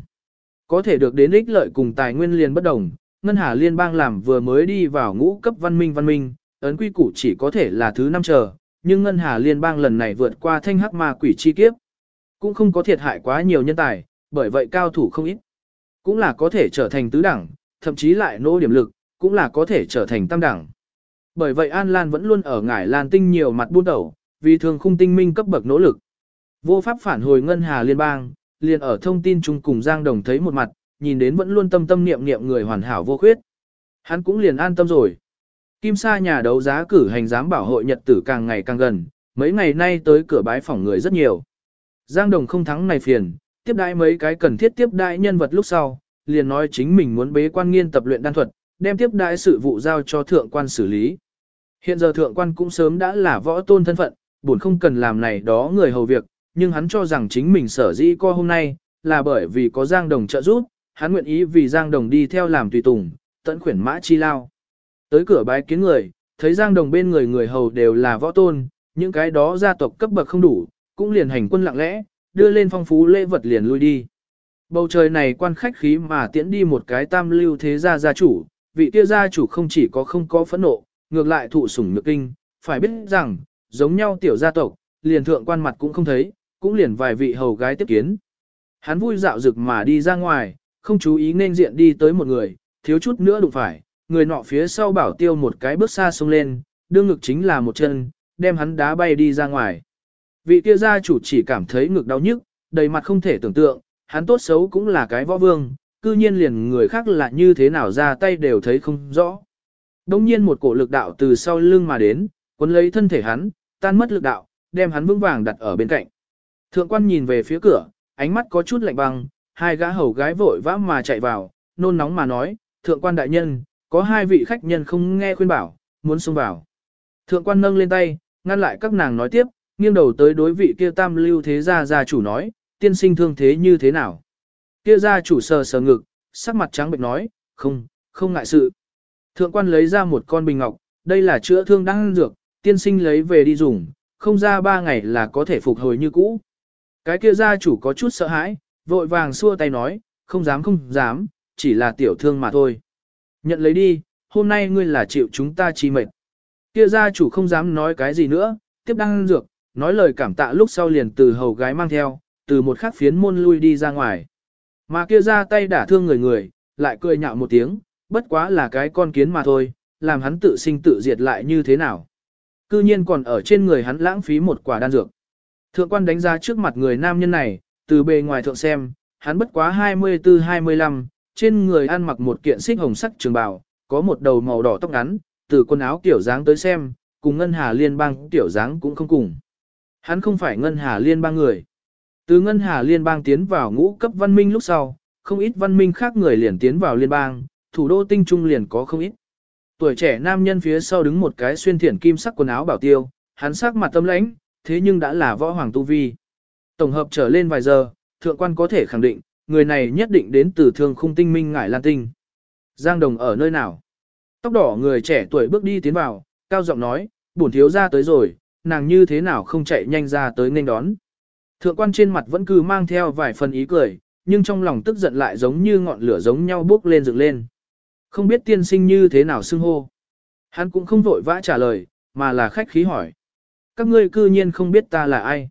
Có thể được đến ích lợi cùng tài nguyên liền bất đồng, Ngân Hà Liên bang làm vừa mới đi vào ngũ cấp văn minh văn minh, ấn quy củ chỉ có thể là thứ năm chờ, nhưng Ngân Hà Liên bang lần này vượt qua thanh hắc ma quỷ chi kiếp. Cũng không có thiệt hại quá nhiều nhân tài, bởi vậy cao thủ không ít. Cũng là có thể trở thành tứ đẳng, thậm chí lại nỗ điểm lực, cũng là có thể trở thành tam đẳng. Bởi vậy An Lan vẫn luôn ở ngải Lan tinh nhiều mặt buôn đầu, vì thường khung tinh minh cấp bậc nỗ lực. Vô pháp phản hồi Ngân Hà Liên bang, liền ở thông tin chung cùng Giang Đồng thấy một mặt, nhìn đến vẫn luôn tâm tâm niệm niệm người hoàn hảo vô khuyết. Hắn cũng liền an tâm rồi. Kim Sa nhà đấu giá cử hành giám bảo hội nhật tử càng ngày càng gần, mấy ngày nay tới cửa bái phỏng người rất nhiều. Giang Đồng không thắng này phiền, tiếp đãi mấy cái cần thiết tiếp đãi nhân vật lúc sau, liền nói chính mình muốn bế quan nghiên tập luyện đan thuật, đem tiếp đãi sự vụ giao cho thượng quan xử lý. Hiện giờ thượng quan cũng sớm đã là võ tôn thân phận, buồn không cần làm này đó người hầu việc, nhưng hắn cho rằng chính mình sở dĩ co hôm nay, là bởi vì có Giang Đồng trợ giúp, hắn nguyện ý vì Giang Đồng đi theo làm tùy tùng, tận khuyển mã chi lao. Tới cửa bái kiến người, thấy Giang Đồng bên người người hầu đều là võ tôn, những cái đó gia tộc cấp bậc không đủ, cũng liền hành quân lặng lẽ, đưa lên phong phú lễ vật liền lui đi. Bầu trời này quan khách khí mà tiễn đi một cái tam lưu thế gia gia chủ, vị kia gia chủ không chỉ có không có phẫn nộ, ngược lại thụ sủng nhược kinh, phải biết rằng, giống nhau tiểu gia tộc, liền thượng quan mặt cũng không thấy, cũng liền vài vị hầu gái tiếp kiến. Hắn vui dạo rực mà đi ra ngoài, không chú ý nên diện đi tới một người, thiếu chút nữa đụng phải, người nọ phía sau bảo tiêu một cái bước xa xông lên, đương ngực chính là một chân, đem hắn đá bay đi ra ngoài. Vị kia gia chủ chỉ cảm thấy ngực đau nhức, đầy mặt không thể tưởng tượng, hắn tốt xấu cũng là cái võ vương, cư nhiên liền người khác là như thế nào ra tay đều thấy không rõ. Đông nhiên một cổ lực đạo từ sau lưng mà đến, cuốn lấy thân thể hắn, tan mất lực đạo, đem hắn vững vàng đặt ở bên cạnh. Thượng quan nhìn về phía cửa, ánh mắt có chút lạnh băng, hai gã hầu gái vội vã mà chạy vào, nôn nóng mà nói, thượng quan đại nhân, có hai vị khách nhân không nghe khuyên bảo, muốn xông vào. Thượng quan nâng lên tay, ngăn lại các nàng nói tiếp, nghiêng đầu tới đối vị kia tam lưu thế gia gia chủ nói, tiên sinh thương thế như thế nào. Kia gia chủ sờ sờ ngực, sắc mặt trắng bệnh nói, không, không ngại sự. Thượng quan lấy ra một con bình ngọc, đây là chữa thương đang dược, tiên sinh lấy về đi dùng, không ra ba ngày là có thể phục hồi như cũ. Cái kia gia chủ có chút sợ hãi, vội vàng xua tay nói, không dám không dám, chỉ là tiểu thương mà thôi. Nhận lấy đi, hôm nay ngươi là chịu chúng ta chi mệt. Kia gia chủ không dám nói cái gì nữa, tiếp đang dược, nói lời cảm tạ lúc sau liền từ hầu gái mang theo, từ một khắc phiến môn lui đi ra ngoài. Mà kia ra tay đả thương người người, lại cười nhạo một tiếng, bất quá là cái con kiến mà thôi, làm hắn tự sinh tự diệt lại như thế nào. Cư nhiên còn ở trên người hắn lãng phí một quả đan dược. Thượng quan đánh giá trước mặt người nam nhân này, từ bề ngoài thượng xem, hắn bất quá 24-25, trên người ăn mặc một kiện xích hồng sắc trường bào, có một đầu màu đỏ tóc ngắn, từ quần áo kiểu dáng tới xem, cùng ngân hà liên bang tiểu dáng cũng không cùng. Hắn không phải ngân hà liên bang người. Từ ngân hà liên bang tiến vào ngũ cấp văn minh lúc sau, không ít văn minh khác người liền tiến vào liên bang, thủ đô tinh trung liền có không ít. Tuổi trẻ nam nhân phía sau đứng một cái xuyên thiển kim sắc quần áo bảo tiêu, hắn sắc mặt tâm lãnh, thế nhưng đã là võ hoàng tu vi. Tổng hợp trở lên vài giờ, thượng quan có thể khẳng định, người này nhất định đến từ thương khung tinh minh ngải lan tinh. Giang đồng ở nơi nào? Tóc đỏ người trẻ tuổi bước đi tiến vào, cao giọng nói, bổn thiếu ra tới rồi, nàng như thế nào không chạy nhanh ra tới nên đón. Thượng quan trên mặt vẫn cứ mang theo vài phần ý cười, nhưng trong lòng tức giận lại giống như ngọn lửa giống nhau bốc lên dựng lên. Không biết tiên sinh như thế nào xưng hô. Hắn cũng không vội vã trả lời, mà là khách khí hỏi. Các ngươi cư nhiên không biết ta là ai.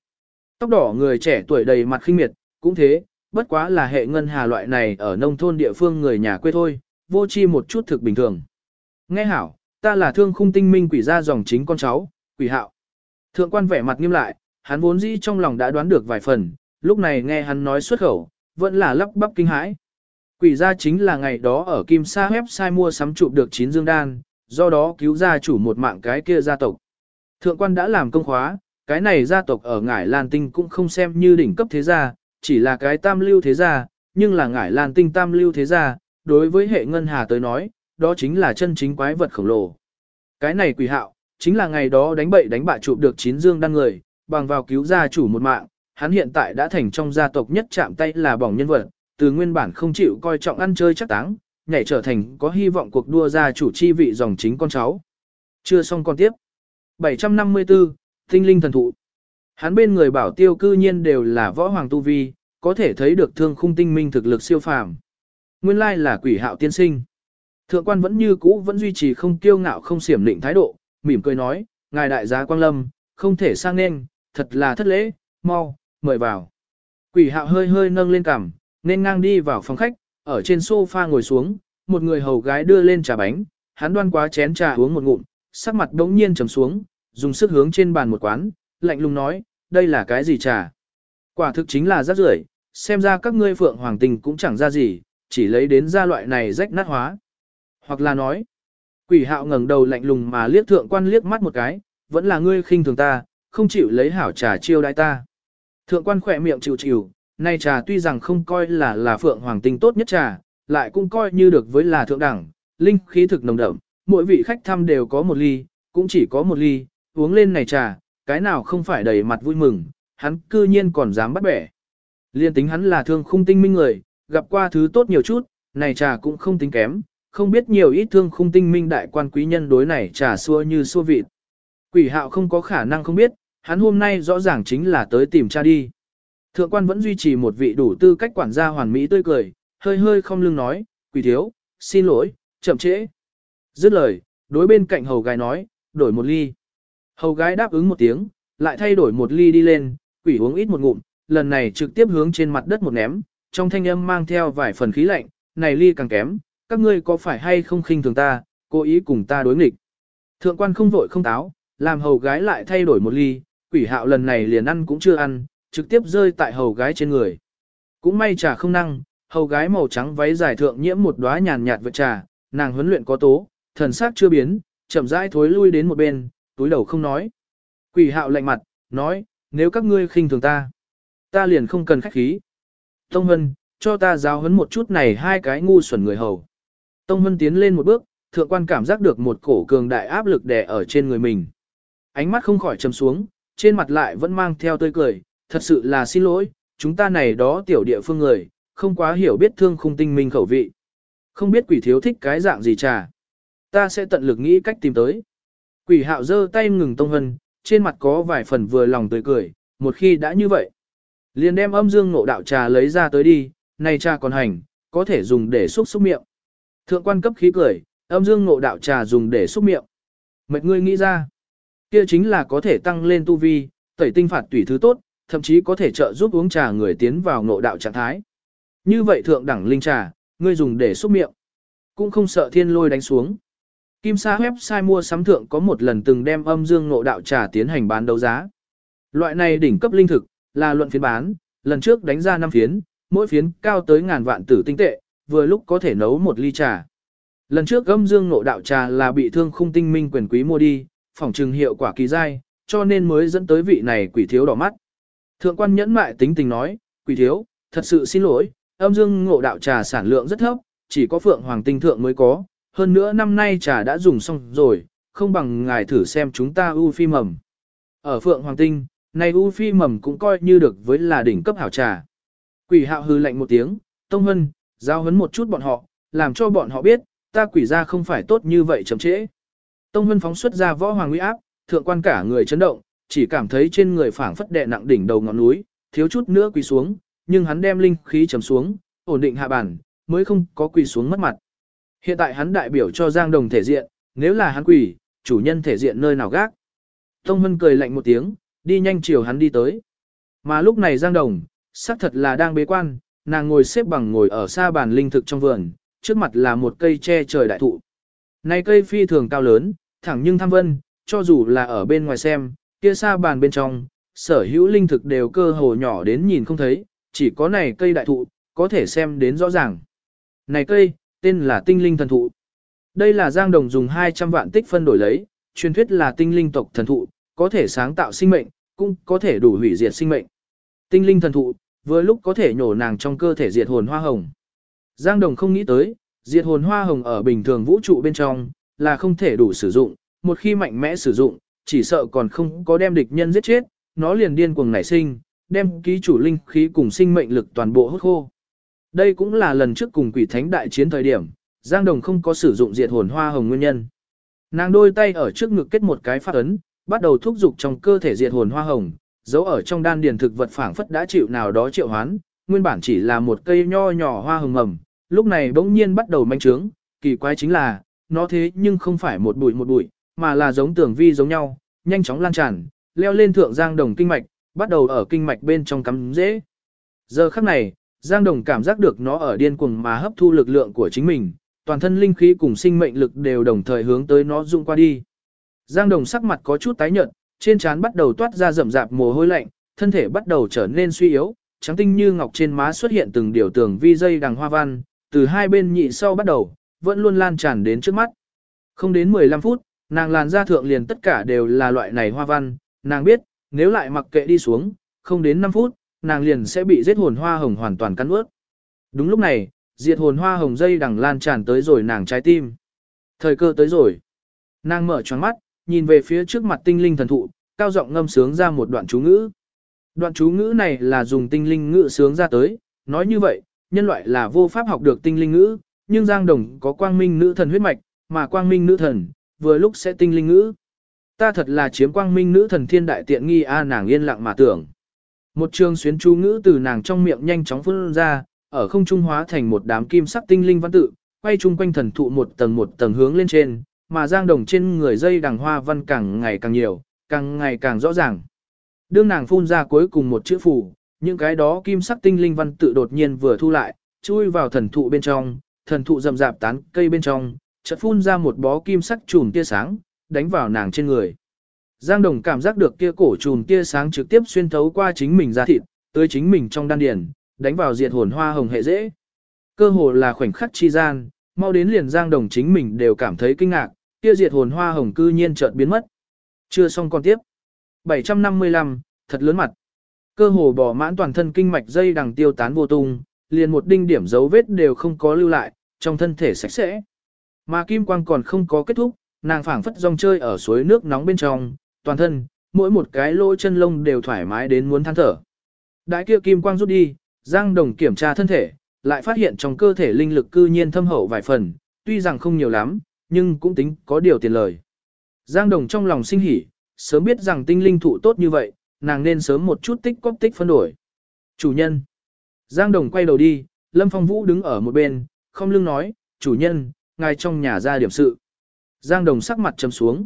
Tóc đỏ người trẻ tuổi đầy mặt khinh miệt, cũng thế, bất quá là hệ ngân hà loại này ở nông thôn địa phương người nhà quê thôi, vô chi một chút thực bình thường. Nghe hảo, ta là thương khung tinh minh quỷ gia dòng chính con cháu, quỷ hạo. Thượng quan vẻ mặt nghiêm lại, hắn vốn dĩ trong lòng đã đoán được vài phần, lúc này nghe hắn nói xuất khẩu, vẫn là lắp bắp kinh hãi. Quỷ gia chính là ngày đó ở Kim Sa website mua sắm chụp được chín dương đan, do đó cứu gia chủ một mạng cái kia gia tộc. Thượng quan đã làm công khóa, cái này gia tộc ở Ngải Lan Tinh cũng không xem như đỉnh cấp thế gia, chỉ là cái tam lưu thế gia, nhưng là Ngải Lan Tinh tam lưu thế gia, đối với hệ ngân hà tới nói, đó chính là chân chính quái vật khổng lồ. Cái này quỷ hạo, chính là ngày đó đánh bậy đánh bạ chụp được chín dương đan người, bằng vào cứu gia chủ một mạng, hắn hiện tại đã thành trong gia tộc nhất chạm tay là bỏng nhân vật, từ nguyên bản không chịu coi trọng ăn chơi chắc táng, nhảy trở thành có hy vọng cuộc đua gia chủ chi vị dòng chính con cháu. Chưa xong con tiếp. 754, Tinh linh thần thụ. Hắn bên người bảo tiêu cư nhiên đều là võ hoàng tu vi, có thể thấy được thương khung tinh minh thực lực siêu phàm. Nguyên lai là quỷ hạo tiên sinh. Thượng quan vẫn như cũ vẫn duy trì không kiêu ngạo không xiểm lịnh thái độ, mỉm cười nói, ngài đại giá quang lâm, không thể sang nên, thật là thất lễ, mau, mời vào. Quỷ hạo hơi hơi nâng lên cằm, nên ngang đi vào phòng khách, ở trên sofa ngồi xuống, một người hầu gái đưa lên trà bánh, hắn đoan quá chén trà uống một ngụm, sắc mặt đống nhiên trầm xuống, dùng sức hướng trên bàn một quán, lạnh lùng nói, đây là cái gì trà? Quả thực chính là rác rưởi, xem ra các ngươi phượng hoàng tình cũng chẳng ra gì, chỉ lấy đến ra loại này rách nát hóa. Hoặc là nói, quỷ hạo ngẩng đầu lạnh lùng mà liếc thượng quan liếc mắt một cái, vẫn là ngươi khinh thường ta, không chịu lấy hảo trà chiêu đãi ta. Thượng quan khỏe miệng chịu chịu, nay trà tuy rằng không coi là là phượng hoàng tinh tốt nhất trà, lại cũng coi như được với là thượng đẳng, linh khí thực nồng đậm, mỗi vị khách thăm đều có một ly, cũng chỉ có một ly, uống lên này trà, cái nào không phải đầy mặt vui mừng, hắn cư nhiên còn dám bắt bẻ. Liên tính hắn là thương khung tinh minh người, gặp qua thứ tốt nhiều chút, này trà cũng không tính kém, không biết nhiều ít thương khung tinh minh đại quan quý nhân đối này trà xua như xua vịt. Quỷ hạo không có khả năng không biết, hắn hôm nay rõ ràng chính là tới tìm cha đi. Thượng quan vẫn duy trì một vị đủ tư cách quản gia hoàn mỹ tươi cười, hơi hơi không lưng nói, quỷ thiếu, xin lỗi, chậm trễ. Dứt lời, đối bên cạnh hầu gái nói, đổi một ly. Hầu gái đáp ứng một tiếng, lại thay đổi một ly đi lên, quỷ uống ít một ngụm, lần này trực tiếp hướng trên mặt đất một ném, trong thanh âm mang theo vài phần khí lạnh, này ly càng kém, các ngươi có phải hay không khinh thường ta, cố ý cùng ta đối nghịch. Thượng quan không vội không táo, làm hầu gái lại thay đổi một ly, quỷ hạo lần này liền ăn cũng chưa ăn, trực tiếp rơi tại hầu gái trên người. Cũng may trà không năng, hầu gái màu trắng váy dài thượng nhiễm một đóa nhàn nhạt vượt trà, nàng huấn luyện có tố, thần sắc chưa biến, chậm rãi thối lui đến một bên, túi đầu không nói. Quỷ hạo lạnh mặt, nói, nếu các ngươi khinh thường ta, ta liền không cần khách khí. Tông Hân, cho ta giáo huấn một chút này hai cái ngu xuẩn người hầu. Tông Hân tiến lên một bước, thượng quan cảm giác được một cổ cường đại áp lực đè ở trên người mình. Ánh mắt không khỏi trầm xuống, trên mặt lại vẫn mang theo tươi cười, thật sự là xin lỗi, chúng ta này đó tiểu địa phương người, không quá hiểu biết thương khung tinh minh khẩu vị. Không biết quỷ thiếu thích cái dạng gì trà. Ta sẽ tận lực nghĩ cách tìm tới. Quỷ hạo giơ tay ngừng Tông Hân, trên mặt có vài phần vừa lòng tươi cười, một khi đã như vậy. Liền đem âm dương ngộ đạo trà lấy ra tới đi, này trà còn hành, có thể dùng để xúc xúc miệng. Thượng quan cấp khí cười, âm dương ngộ đạo trà dùng để xúc miệng. Mệt ngươi nghĩ ra, kia chính là có thể tăng lên tu vi, tẩy tinh phạt tùy thứ tốt, thậm chí có thể trợ giúp uống trà người tiến vào ngộ đạo trạng thái. Như vậy thượng đẳng linh trà, ngươi dùng để xúc miệng, cũng không sợ thiên lôi đánh xuống. Kim Sa website mua sắm thượng có một lần từng đem âm dương ngộ đạo trà tiến hành bán đấu giá. Loại này đỉnh cấp linh thực, là luận phiến bán, lần trước đánh ra 5 phiến, mỗi phiến cao tới ngàn vạn tử tinh tệ, vừa lúc có thể nấu một ly trà. Lần trước gâm dương ngộ đạo trà là bị thương khung tinh minh quyền quý mua đi, phỏng trừng hiệu quả kỳ dai, cho nên mới dẫn tới vị này quỷ thiếu đỏ mắt. Thượng quan nhẫn mại tính tình nói, quỷ thiếu, thật sự xin lỗi, âm dương ngộ đạo trà sản lượng rất thấp, chỉ có phượng hoàng tinh thượng mới có, hơn nữa năm nay trà đã dùng xong rồi, không bằng ngài thử xem chúng ta u phi mầm. Ở phượng hoàng tinh, này u phi mầm cũng coi như được với là đỉnh cấp hảo trà. Quỷ hạo hư lạnh một tiếng, tông hân, giao hấn một chút bọn họ, làm cho bọn họ biết, ta quỷ ra không phải tốt như vậy chậm trễ. Tông hân phóng xuất ra võ hoàng uy áp, thượng quan cả người chấn động, chỉ cảm thấy trên người phảng phất đè nặng đỉnh đầu ngọn núi, thiếu chút nữa quỳ xuống, nhưng hắn đem linh khí trầm xuống, ổn định hạ bản, mới không có quỳ xuống mất mặt. Hiện tại hắn đại biểu cho Giang Đồng thể diện, nếu là hắn quỳ, chủ nhân thể diện nơi nào gác. Tông Hân cười lạnh một tiếng, đi nhanh chiều hắn đi tới. Mà lúc này Giang Đồng, xác thật là đang bế quan, nàng ngồi xếp bằng ngồi ở xa bàn linh thực trong vườn, trước mặt là một cây che trời đại thụ. Này cây phi thường cao lớn, thẳng nhưng tham vân, cho dù là ở bên ngoài xem, kia xa bàn bên trong, sở hữu linh thực đều cơ hồ nhỏ đến nhìn không thấy, chỉ có này cây đại thụ, có thể xem đến rõ ràng. Này cây, tên là tinh linh thần thụ. Đây là Giang Đồng dùng 200 vạn tích phân đổi lấy, truyền thuyết là tinh linh tộc thần thụ, có thể sáng tạo sinh mệnh, cũng có thể đủ hủy diệt sinh mệnh. Tinh linh thần thụ, vừa lúc có thể nhổ nàng trong cơ thể diệt hồn hoa hồng. Giang Đồng không nghĩ tới, diệt hồn hoa hồng ở bình thường vũ trụ bên trong, là không thể đủ sử dụng, một khi mạnh mẽ sử dụng, chỉ sợ còn không có đem địch nhân giết chết, nó liền điên cuồng nảy sinh, đem ký chủ linh khí cùng sinh mệnh lực toàn bộ hút khô. Đây cũng là lần trước cùng quỷ thánh đại chiến thời điểm, Giang Đồng không có sử dụng diệt hồn hoa hồng nguyên nhân. Nàng đôi tay ở trước ngực kết một cái phát ấn, bắt đầu thúc dục trong cơ thể diệt hồn hoa hồng, giấu ở trong đan điền thực vật phảng phất đã chịu nào đó triệu hoán, nguyên bản chỉ là một cây nho nhỏ hoa hồng mầm, lúc này bỗng nhiên bắt đầu manh trướng, kỳ quái chính là, nó thế nhưng không phải một bụi một bụi, mà là giống tường vi giống nhau, nhanh chóng lan tràn, leo lên thượng giang đồng kinh mạch, bắt đầu ở kinh mạch bên trong cắm dễ. Giờ khắc này, Giang Đồng cảm giác được nó ở điên cuồng mà hấp thu lực lượng của chính mình, toàn thân linh khí cùng sinh mệnh lực đều đồng thời hướng tới nó dung qua đi. Giang Đồng sắc mặt có chút tái nhợt, trên trán bắt đầu toát ra rậm rạp mồ hôi lạnh, thân thể bắt đầu trở nên suy yếu, trắng tinh như ngọc trên má xuất hiện từng điều tường vi dây đằng hoa văn, từ hai bên nhị sau bắt đầu, vẫn luôn lan tràn đến trước mắt. Không đến 15 phút, nàng làn da thượng liền tất cả đều là loại này hoa văn, nàng biết, nếu lại mặc kệ đi xuống, không đến 5 phút, nàng liền sẽ bị giết hồn hoa hồng hoàn toàn cắn ướt. Đúng lúc này, diệt hồn hoa hồng dây đằng lan tràn tới rồi nàng trái tim. Thời cơ tới rồi. Nàng mở choáng mắt, nhìn về phía trước mặt tinh linh thần thụ, cao giọng ngâm sướng ra một đoạn chú ngữ. Đoạn chú ngữ này là dùng tinh linh ngữ sướng ra tới, nói như vậy, nhân loại là vô pháp học được tinh linh ngữ, nhưng Giang Đồng có quang minh nữ thần huyết mạch, mà quang minh nữ thần, vừa lúc sẽ tinh linh ngữ. Ta thật là chiếm quang minh nữ thần thiên đại tiện nghi a nàng yên lặng mà tưởng. Một trường xuyến chú ngữ từ nàng trong miệng nhanh chóng phun ra, ở không trung hóa thành một đám kim sắc tinh linh văn tự, quay chung quanh thần thụ một tầng một tầng hướng lên trên, mà giang đồng trên người dây đằng hoa văn càng ngày càng nhiều, càng ngày càng rõ ràng. Đương nàng phun ra cuối cùng một chữ phủ, những cái đó kim sắc tinh linh văn tự đột nhiên vừa thu lại, chui vào thần thụ bên trong, thần thụ rậm rạp tán cây bên trong, chợt phun ra một bó kim sắc chùm tia sáng, đánh vào nàng trên người. Giang Đồng cảm giác được kia cổ chùm tia sáng trực tiếp xuyên thấu qua chính mình ra thịt, tới chính mình trong đan điền, đánh vào diệt hồn hoa hồng hệ dễ. Cơ hồ là khoảnh khắc chi gian, mau đến liền Giang Đồng chính mình đều cảm thấy kinh ngạc, kia diệt hồn hoa hồng cư nhiên chợt biến mất. Chưa xong còn tiếp. 755, thật lớn mặt. Cơ hồ bỏ mãn toàn thân kinh mạch dây đằng tiêu tán vô tung, liền một đinh điểm dấu vết đều không có lưu lại, trong thân thể sạch sẽ. Mà kim quang còn không có kết thúc, nàng phảng phất rong chơi ở suối nước nóng bên trong, toàn thân, mỗi một cái lỗ chân lông đều thoải mái đến muốn than thở. Đại kia kim quang rút đi, Giang Đồng kiểm tra thân thể, lại phát hiện trong cơ thể linh lực cư nhiên thâm hậu vài phần, tuy rằng không nhiều lắm, nhưng cũng tính có điều tiền lời. Giang Đồng trong lòng sinh hỉ, sớm biết rằng tinh linh thụ tốt như vậy, nàng nên sớm một chút tích cóp tích phân đổi. Chủ nhân. Giang Đồng quay đầu đi, Lâm Phong Vũ đứng ở một bên, không lưng nói, chủ nhân, ngài trong nhà ra điểm sự. Giang Đồng sắc mặt trầm xuống.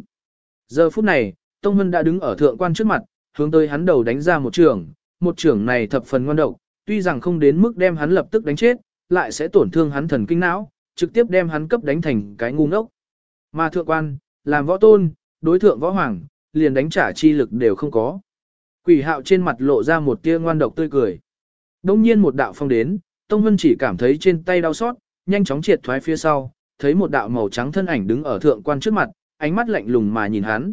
Giờ phút này, Tông Hân đã đứng ở thượng quan trước mặt, hướng tới hắn đầu đánh ra một trường, một trường này thập phần ngoan độc, tuy rằng không đến mức đem hắn lập tức đánh chết, lại sẽ tổn thương hắn thần kinh não, trực tiếp đem hắn cấp đánh thành cái ngu ngốc. Mà thượng quan, làm võ tôn, đối thượng võ hoàng, liền đánh trả chi lực đều không có. Quỷ hạo trên mặt lộ ra một tia ngoan độc tươi cười. Đông nhiên một đạo phong đến, Tông Vân chỉ cảm thấy trên tay đau xót, nhanh chóng triệt thoái phía sau, thấy một đạo màu trắng thân ảnh đứng ở thượng quan trước mặt, ánh mắt lạnh lùng mà nhìn hắn.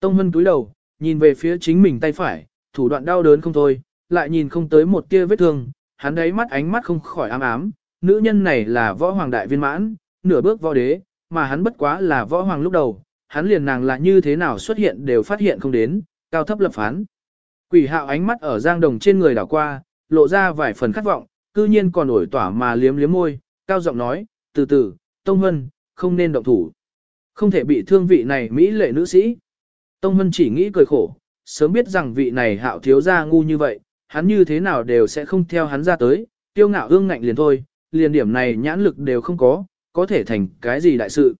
Tông Vân túi đầu, nhìn về phía chính mình tay phải, thủ đoạn đau đớn không thôi, lại nhìn không tới một tia vết thương, hắn đấy mắt ánh mắt không khỏi ám ám, nữ nhân này là võ hoàng đại viên mãn, nửa bước võ đế, mà hắn bất quá là võ hoàng lúc đầu, hắn liền nàng là như thế nào xuất hiện đều phát hiện không đến, cao thấp lập phán. Quỷ hạo ánh mắt ở giang đồng trên người đảo qua, lộ ra vài phần khát vọng, cư nhiên còn ổi tỏa mà liếm liếm môi, cao giọng nói, từ từ, Tông Hân, không nên động thủ. Không thể bị thương vị này Mỹ lệ nữ sĩ. Tông Hân chỉ nghĩ cười khổ, sớm biết rằng vị này hạo thiếu gia ngu như vậy, hắn như thế nào đều sẽ không theo hắn ra tới, tiêu ngạo ương ngạnh liền thôi, liền điểm này nhãn lực đều không có, có thể thành cái gì đại sự.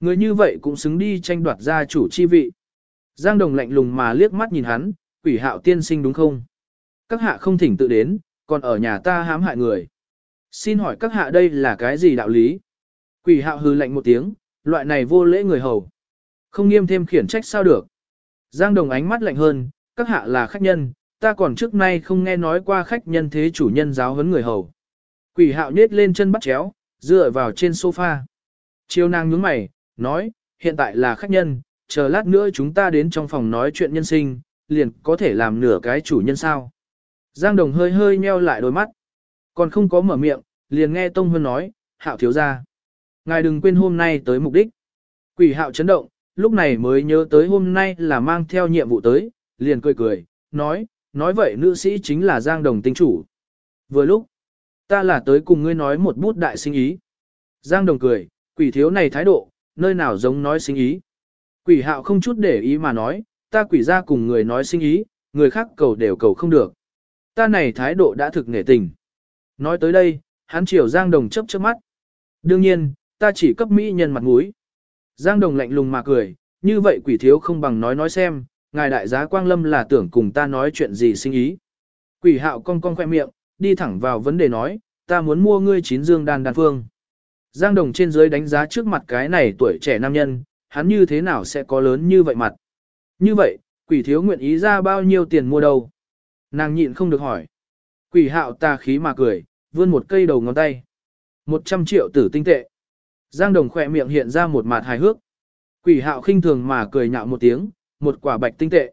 Người như vậy cũng xứng đi tranh đoạt gia chủ chi vị. Giang Đồng lạnh lùng mà liếc mắt nhìn hắn, quỷ hạo tiên sinh đúng không? Các hạ không thỉnh tự đến, còn ở nhà ta hãm hại người. Xin hỏi các hạ đây là cái gì đạo lý? Quỷ hạo hư lạnh một tiếng, loại này vô lễ người hầu. Không nghiêm thêm khiển trách sao được. Giang Đồng ánh mắt lạnh hơn, các hạ là khách nhân, ta còn trước nay không nghe nói qua khách nhân thế chủ nhân giáo huấn người hầu. Quỷ hạo nhết lên chân bắt chéo, dựa vào trên sofa. Chiêu nàng nhướng mày, nói, hiện tại là khách nhân, chờ lát nữa chúng ta đến trong phòng nói chuyện nhân sinh, liền có thể làm nửa cái chủ nhân sao. Giang Đồng hơi hơi nheo lại đôi mắt. Còn không có mở miệng, liền nghe Tông Hân nói, hạo thiếu ra. Ngài đừng quên hôm nay tới mục đích. Quỷ hạo chấn động, lúc này mới nhớ tới hôm nay là mang theo nhiệm vụ tới, liền cười cười, nói, nói vậy nữ sĩ chính là Giang Đồng tinh chủ. Vừa lúc, ta là tới cùng ngươi nói một bút đại sinh ý. Giang Đồng cười, quỷ thiếu này thái độ, nơi nào giống nói sinh ý. Quỷ hạo không chút để ý mà nói, ta quỷ ra cùng người nói sinh ý, người khác cầu đều cầu không được. Ta này thái độ đã thực nể tình. Nói tới đây, hắn chiều Giang Đồng chấp chớp mắt. Đương nhiên, ta chỉ cấp mỹ nhân mặt mũi. Giang Đồng lạnh lùng mà cười, như vậy quỷ thiếu không bằng nói nói xem, ngài đại giá Quang Lâm là tưởng cùng ta nói chuyện gì sinh ý. Quỷ hạo cong cong khoe miệng, đi thẳng vào vấn đề nói, ta muốn mua ngươi chín dương đan đan phương. Giang Đồng trên dưới đánh giá trước mặt cái này tuổi trẻ nam nhân, hắn như thế nào sẽ có lớn như vậy mặt. Như vậy, quỷ thiếu nguyện ý ra bao nhiêu tiền mua đâu? Nàng nhịn không được hỏi. Quỷ hạo ta khí mà cười, vươn một cây đầu ngón tay. Một trăm triệu tử tinh tệ. Giang Đồng khỏe miệng hiện ra một mặt hài hước. Quỷ hạo khinh thường mà cười nhạo một tiếng, một quả bạch tinh tệ.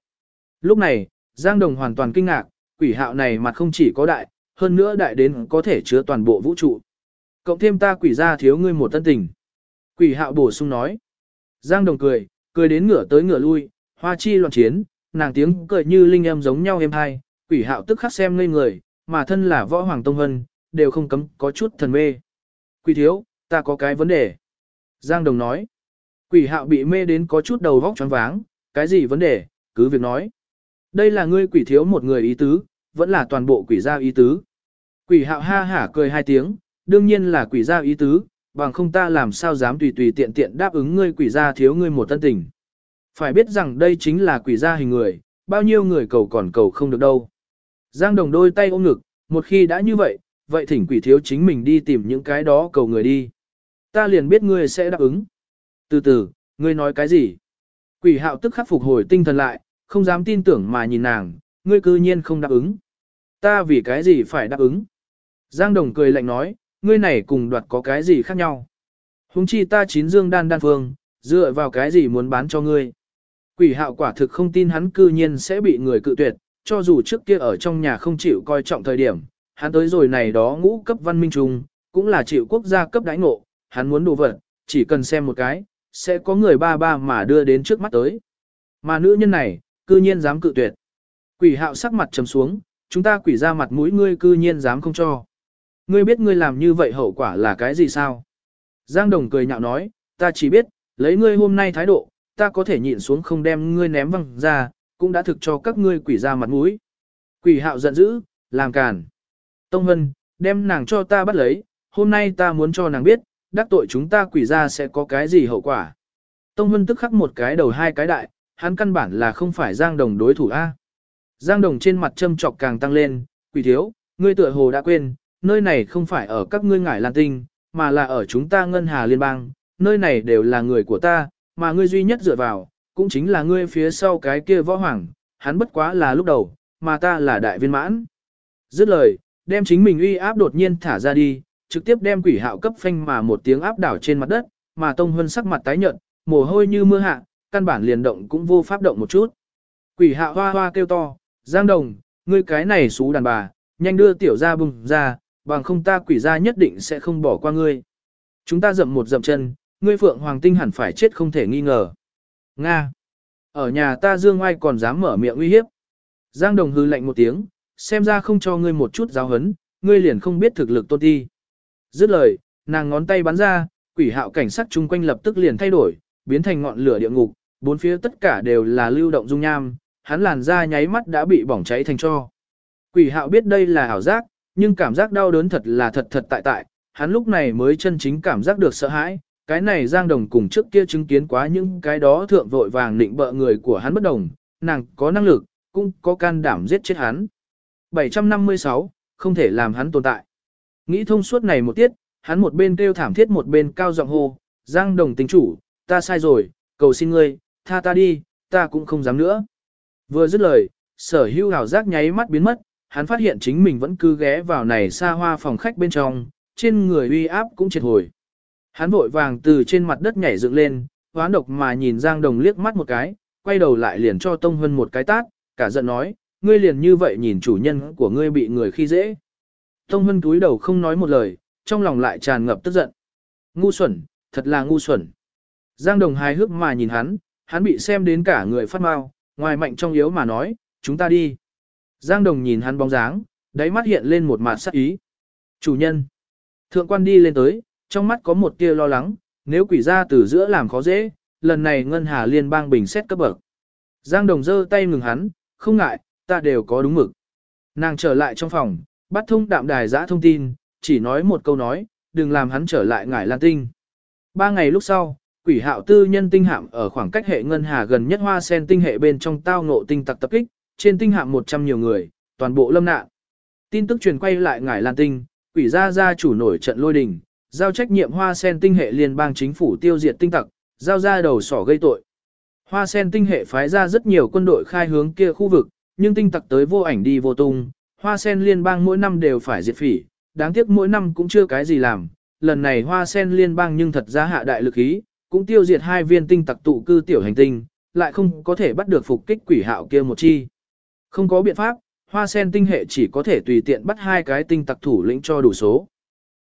Lúc này, Giang Đồng hoàn toàn kinh ngạc, quỷ hạo này mặt không chỉ có đại, hơn nữa đại đến có thể chứa toàn bộ vũ trụ. Cộng thêm ta quỷ ra thiếu ngươi một tân tình. Quỷ hạo bổ sung nói. Giang Đồng cười, cười đến ngửa tới ngửa lui, hoa chi loạn chiến, nàng tiếng cười như linh em giống nhau em hai, quỷ hạo tức khắc xem ngây người, mà thân là võ hoàng tông hân, đều không cấm có chút thần mê. Quỷ thiếu, ta có cái vấn đề. Giang Đồng nói. Quỷ hạo bị mê đến có chút đầu vóc choáng váng, cái gì vấn đề, cứ việc nói. Đây là ngươi quỷ thiếu một người ý tứ, vẫn là toàn bộ quỷ gia ý tứ. Quỷ hạo ha hả cười hai tiếng, đương nhiên là quỷ gia ý tứ, bằng không ta làm sao dám tùy tùy tiện tiện đáp ứng ngươi quỷ gia thiếu ngươi một tân tình. Phải biết rằng đây chính là quỷ gia hình người, bao nhiêu người cầu còn cầu không được đâu. Giang đồng đôi tay ôm ngực, một khi đã như vậy, vậy thỉnh quỷ thiếu chính mình đi tìm những cái đó cầu người đi. Ta liền biết ngươi sẽ đáp ứng. Từ từ, ngươi nói cái gì? Quỷ hạo tức khắc phục hồi tinh thần lại, không dám tin tưởng mà nhìn nàng, ngươi cư nhiên không đáp ứng. Ta vì cái gì phải đáp ứng? Giang Đồng cười lạnh nói, ngươi này cùng đoạt có cái gì khác nhau? Hùng chi ta chín dương đan đan phương, dựa vào cái gì muốn bán cho ngươi? Quỷ hạo quả thực không tin hắn cư nhiên sẽ bị người cự tuyệt, cho dù trước kia ở trong nhà không chịu coi trọng thời điểm, hắn tới rồi này đó ngũ cấp văn minh trung, cũng là chịu quốc gia cấp đãi ngộ, hắn muốn đồ vật, chỉ cần xem một cái, sẽ có người ba ba mà đưa đến trước mắt tới. Mà nữ nhân này, cư nhiên dám cự tuyệt. Quỷ hạo sắc mặt trầm xuống, chúng ta quỷ ra mặt mũi ngươi cư nhiên dám không cho. Ngươi biết ngươi làm như vậy hậu quả là cái gì sao? Giang Đồng cười nhạo nói, ta chỉ biết, lấy ngươi hôm nay thái độ, ta có thể nhịn xuống không đem ngươi ném văng ra, cũng đã thực cho các ngươi quỷ ra mặt mũi. Quỷ hạo giận dữ, làm càn. Tông Hân, đem nàng cho ta bắt lấy, hôm nay ta muốn cho nàng biết, đắc tội chúng ta quỷ ra sẽ có cái gì hậu quả. Tông Hân tức khắc một cái đầu hai cái đại, hắn căn bản là không phải Giang Đồng đối thủ A. Giang Đồng trên mặt châm trọc càng tăng lên, quỷ thiếu, ngươi tựa hồ đã quên, nơi này không phải ở các ngươi ngải lan tinh, mà là ở chúng ta ngân hà liên bang, nơi này đều là người của ta, mà ngươi duy nhất dựa vào, cũng chính là ngươi phía sau cái kia võ hoàng, hắn bất quá là lúc đầu, mà ta là đại viên mãn. Dứt lời, đem chính mình uy áp đột nhiên thả ra đi, trực tiếp đem quỷ hạo cấp phanh mà một tiếng áp đảo trên mặt đất, mà tông hân sắc mặt tái nhợt, mồ hôi như mưa hạ, căn bản liền động cũng vô pháp động một chút. Quỷ hạo hoa hoa kêu to, Giang Đồng, ngươi cái này xú đàn bà, nhanh đưa tiểu ra bùng ra, bằng không ta quỷ ra nhất định sẽ không bỏ qua ngươi. Chúng ta dậm một dậm chân, ngươi phượng hoàng tinh hẳn phải chết không thể nghi ngờ. Nga! Ở nhà ta dương ai còn dám mở miệng uy hiếp. Giang Đồng hư lạnh một tiếng, xem ra không cho ngươi một chút giáo hấn, ngươi liền không biết thực lực tôn ti. Dứt lời, nàng ngón tay bắn ra, quỷ hạo cảnh sát chung quanh lập tức liền thay đổi, biến thành ngọn lửa địa ngục, bốn phía tất cả đều là lưu động dung nham, hắn làn da nháy mắt đã bị bỏng cháy thành cho. Quỷ hạo biết đây là ảo giác, nhưng cảm giác đau đớn thật là thật thật tại tại, hắn lúc này mới chân chính cảm giác được sợ hãi, cái này Giang Đồng cùng trước kia chứng kiến quá những cái đó thượng vội vàng định bợ người của hắn bất đồng, nàng có năng lực, cũng có can đảm giết chết hắn. 756, không thể làm hắn tồn tại. Nghĩ thông suốt này một tiết, hắn một bên kêu thảm thiết một bên cao giọng hô, Giang Đồng tính chủ, ta sai rồi, cầu xin ngươi, tha ta đi, ta cũng không dám nữa. Vừa dứt lời, sở hưu hào giác nháy mắt biến mất, hắn phát hiện chính mình vẫn cứ ghé vào này xa hoa phòng khách bên trong, trên người uy áp cũng triệt hồi. Hắn vội vàng từ trên mặt đất nhảy dựng lên, hoán độc mà nhìn Giang Đồng liếc mắt một cái, quay đầu lại liền cho Tông Hân một cái tát, cả giận nói, ngươi liền như vậy nhìn chủ nhân của ngươi bị người khi dễ. Tông Hân túi đầu không nói một lời, trong lòng lại tràn ngập tức giận. Ngu xuẩn, thật là ngu xuẩn. Giang Đồng hài hước mà nhìn hắn, hắn bị xem đến cả người phát mau, ngoài mạnh trong yếu mà nói, chúng ta đi. Giang Đồng nhìn hắn bóng dáng, đáy mắt hiện lên một mặt sắc ý. Chủ nhân. Thượng quan đi lên tới, trong mắt có một tia lo lắng, nếu quỷ ra từ giữa làm khó dễ, lần này ngân hà liên bang bình xét cấp bậc. Giang Đồng giơ tay ngừng hắn, không ngại, ta đều có đúng mực. Nàng trở lại trong phòng, bắt thông đạm đài giã thông tin, chỉ nói một câu nói, đừng làm hắn trở lại ngải lan tinh. Ba ngày lúc sau, quỷ hạo tư nhân tinh hạm ở khoảng cách hệ ngân hà gần nhất hoa sen tinh hệ bên trong tao ngộ tinh tặc tập kích, trên tinh hạm 100 nhiều người, toàn bộ lâm nạn. Tin tức truyền quay lại ngải lan tinh, quỷ gia gia chủ nổi trận lôi đình, giao trách nhiệm hoa sen tinh hệ liên bang chính phủ tiêu diệt tinh tặc, giao ra đầu sỏ gây tội. Hoa sen tinh hệ phái ra rất nhiều quân đội khai hướng kia khu vực, nhưng tinh tặc tới vô ảnh đi vô tung, hoa sen liên bang mỗi năm đều phải diệt phỉ, đáng tiếc mỗi năm cũng chưa cái gì làm, lần này hoa sen liên bang nhưng thật ra hạ đại lực ý, cũng tiêu diệt hai viên tinh tặc tụ cư tiểu hành tinh, lại không có thể bắt được phục kích quỷ hạo kia một chi. Không có biện pháp, hoa sen tinh hệ chỉ có thể tùy tiện bắt hai cái tinh tặc thủ lĩnh cho đủ số.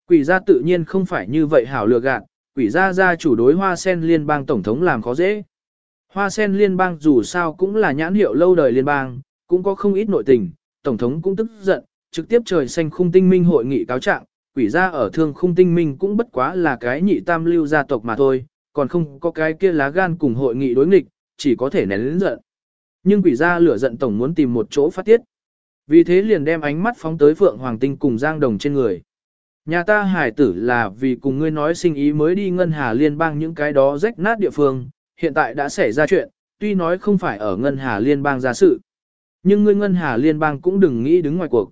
Quỷ gia tự nhiên không phải như vậy hảo lừa gạt, quỷ gia gia chủ đối hoa sen liên bang tổng thống làm khó dễ. Hoa sen liên bang dù sao cũng là nhãn hiệu lâu đời liên bang, cũng có không ít nội tình, tổng thống cũng tức giận, trực tiếp trời xanh khung tinh minh hội nghị cáo trạng, quỷ gia ở thương khung tinh minh cũng bất quá là cái nhị tam lưu gia tộc mà thôi, còn không có cái kia lá gan cùng hội nghị đối nghịch, chỉ có thể nén lĩnh giận. Nhưng quỷ gia lửa giận tổng muốn tìm một chỗ phát tiết. Vì thế liền đem ánh mắt phóng tới Phượng Hoàng Tinh cùng Giang Đồng trên người. Nhà ta hải tử là vì cùng ngươi nói sinh ý mới đi ngân hà liên bang những cái đó rách nát địa phương, hiện tại đã xảy ra chuyện, tuy nói không phải ở ngân hà liên bang ra sự. Nhưng ngươi ngân hà liên bang cũng đừng nghĩ đứng ngoài cuộc.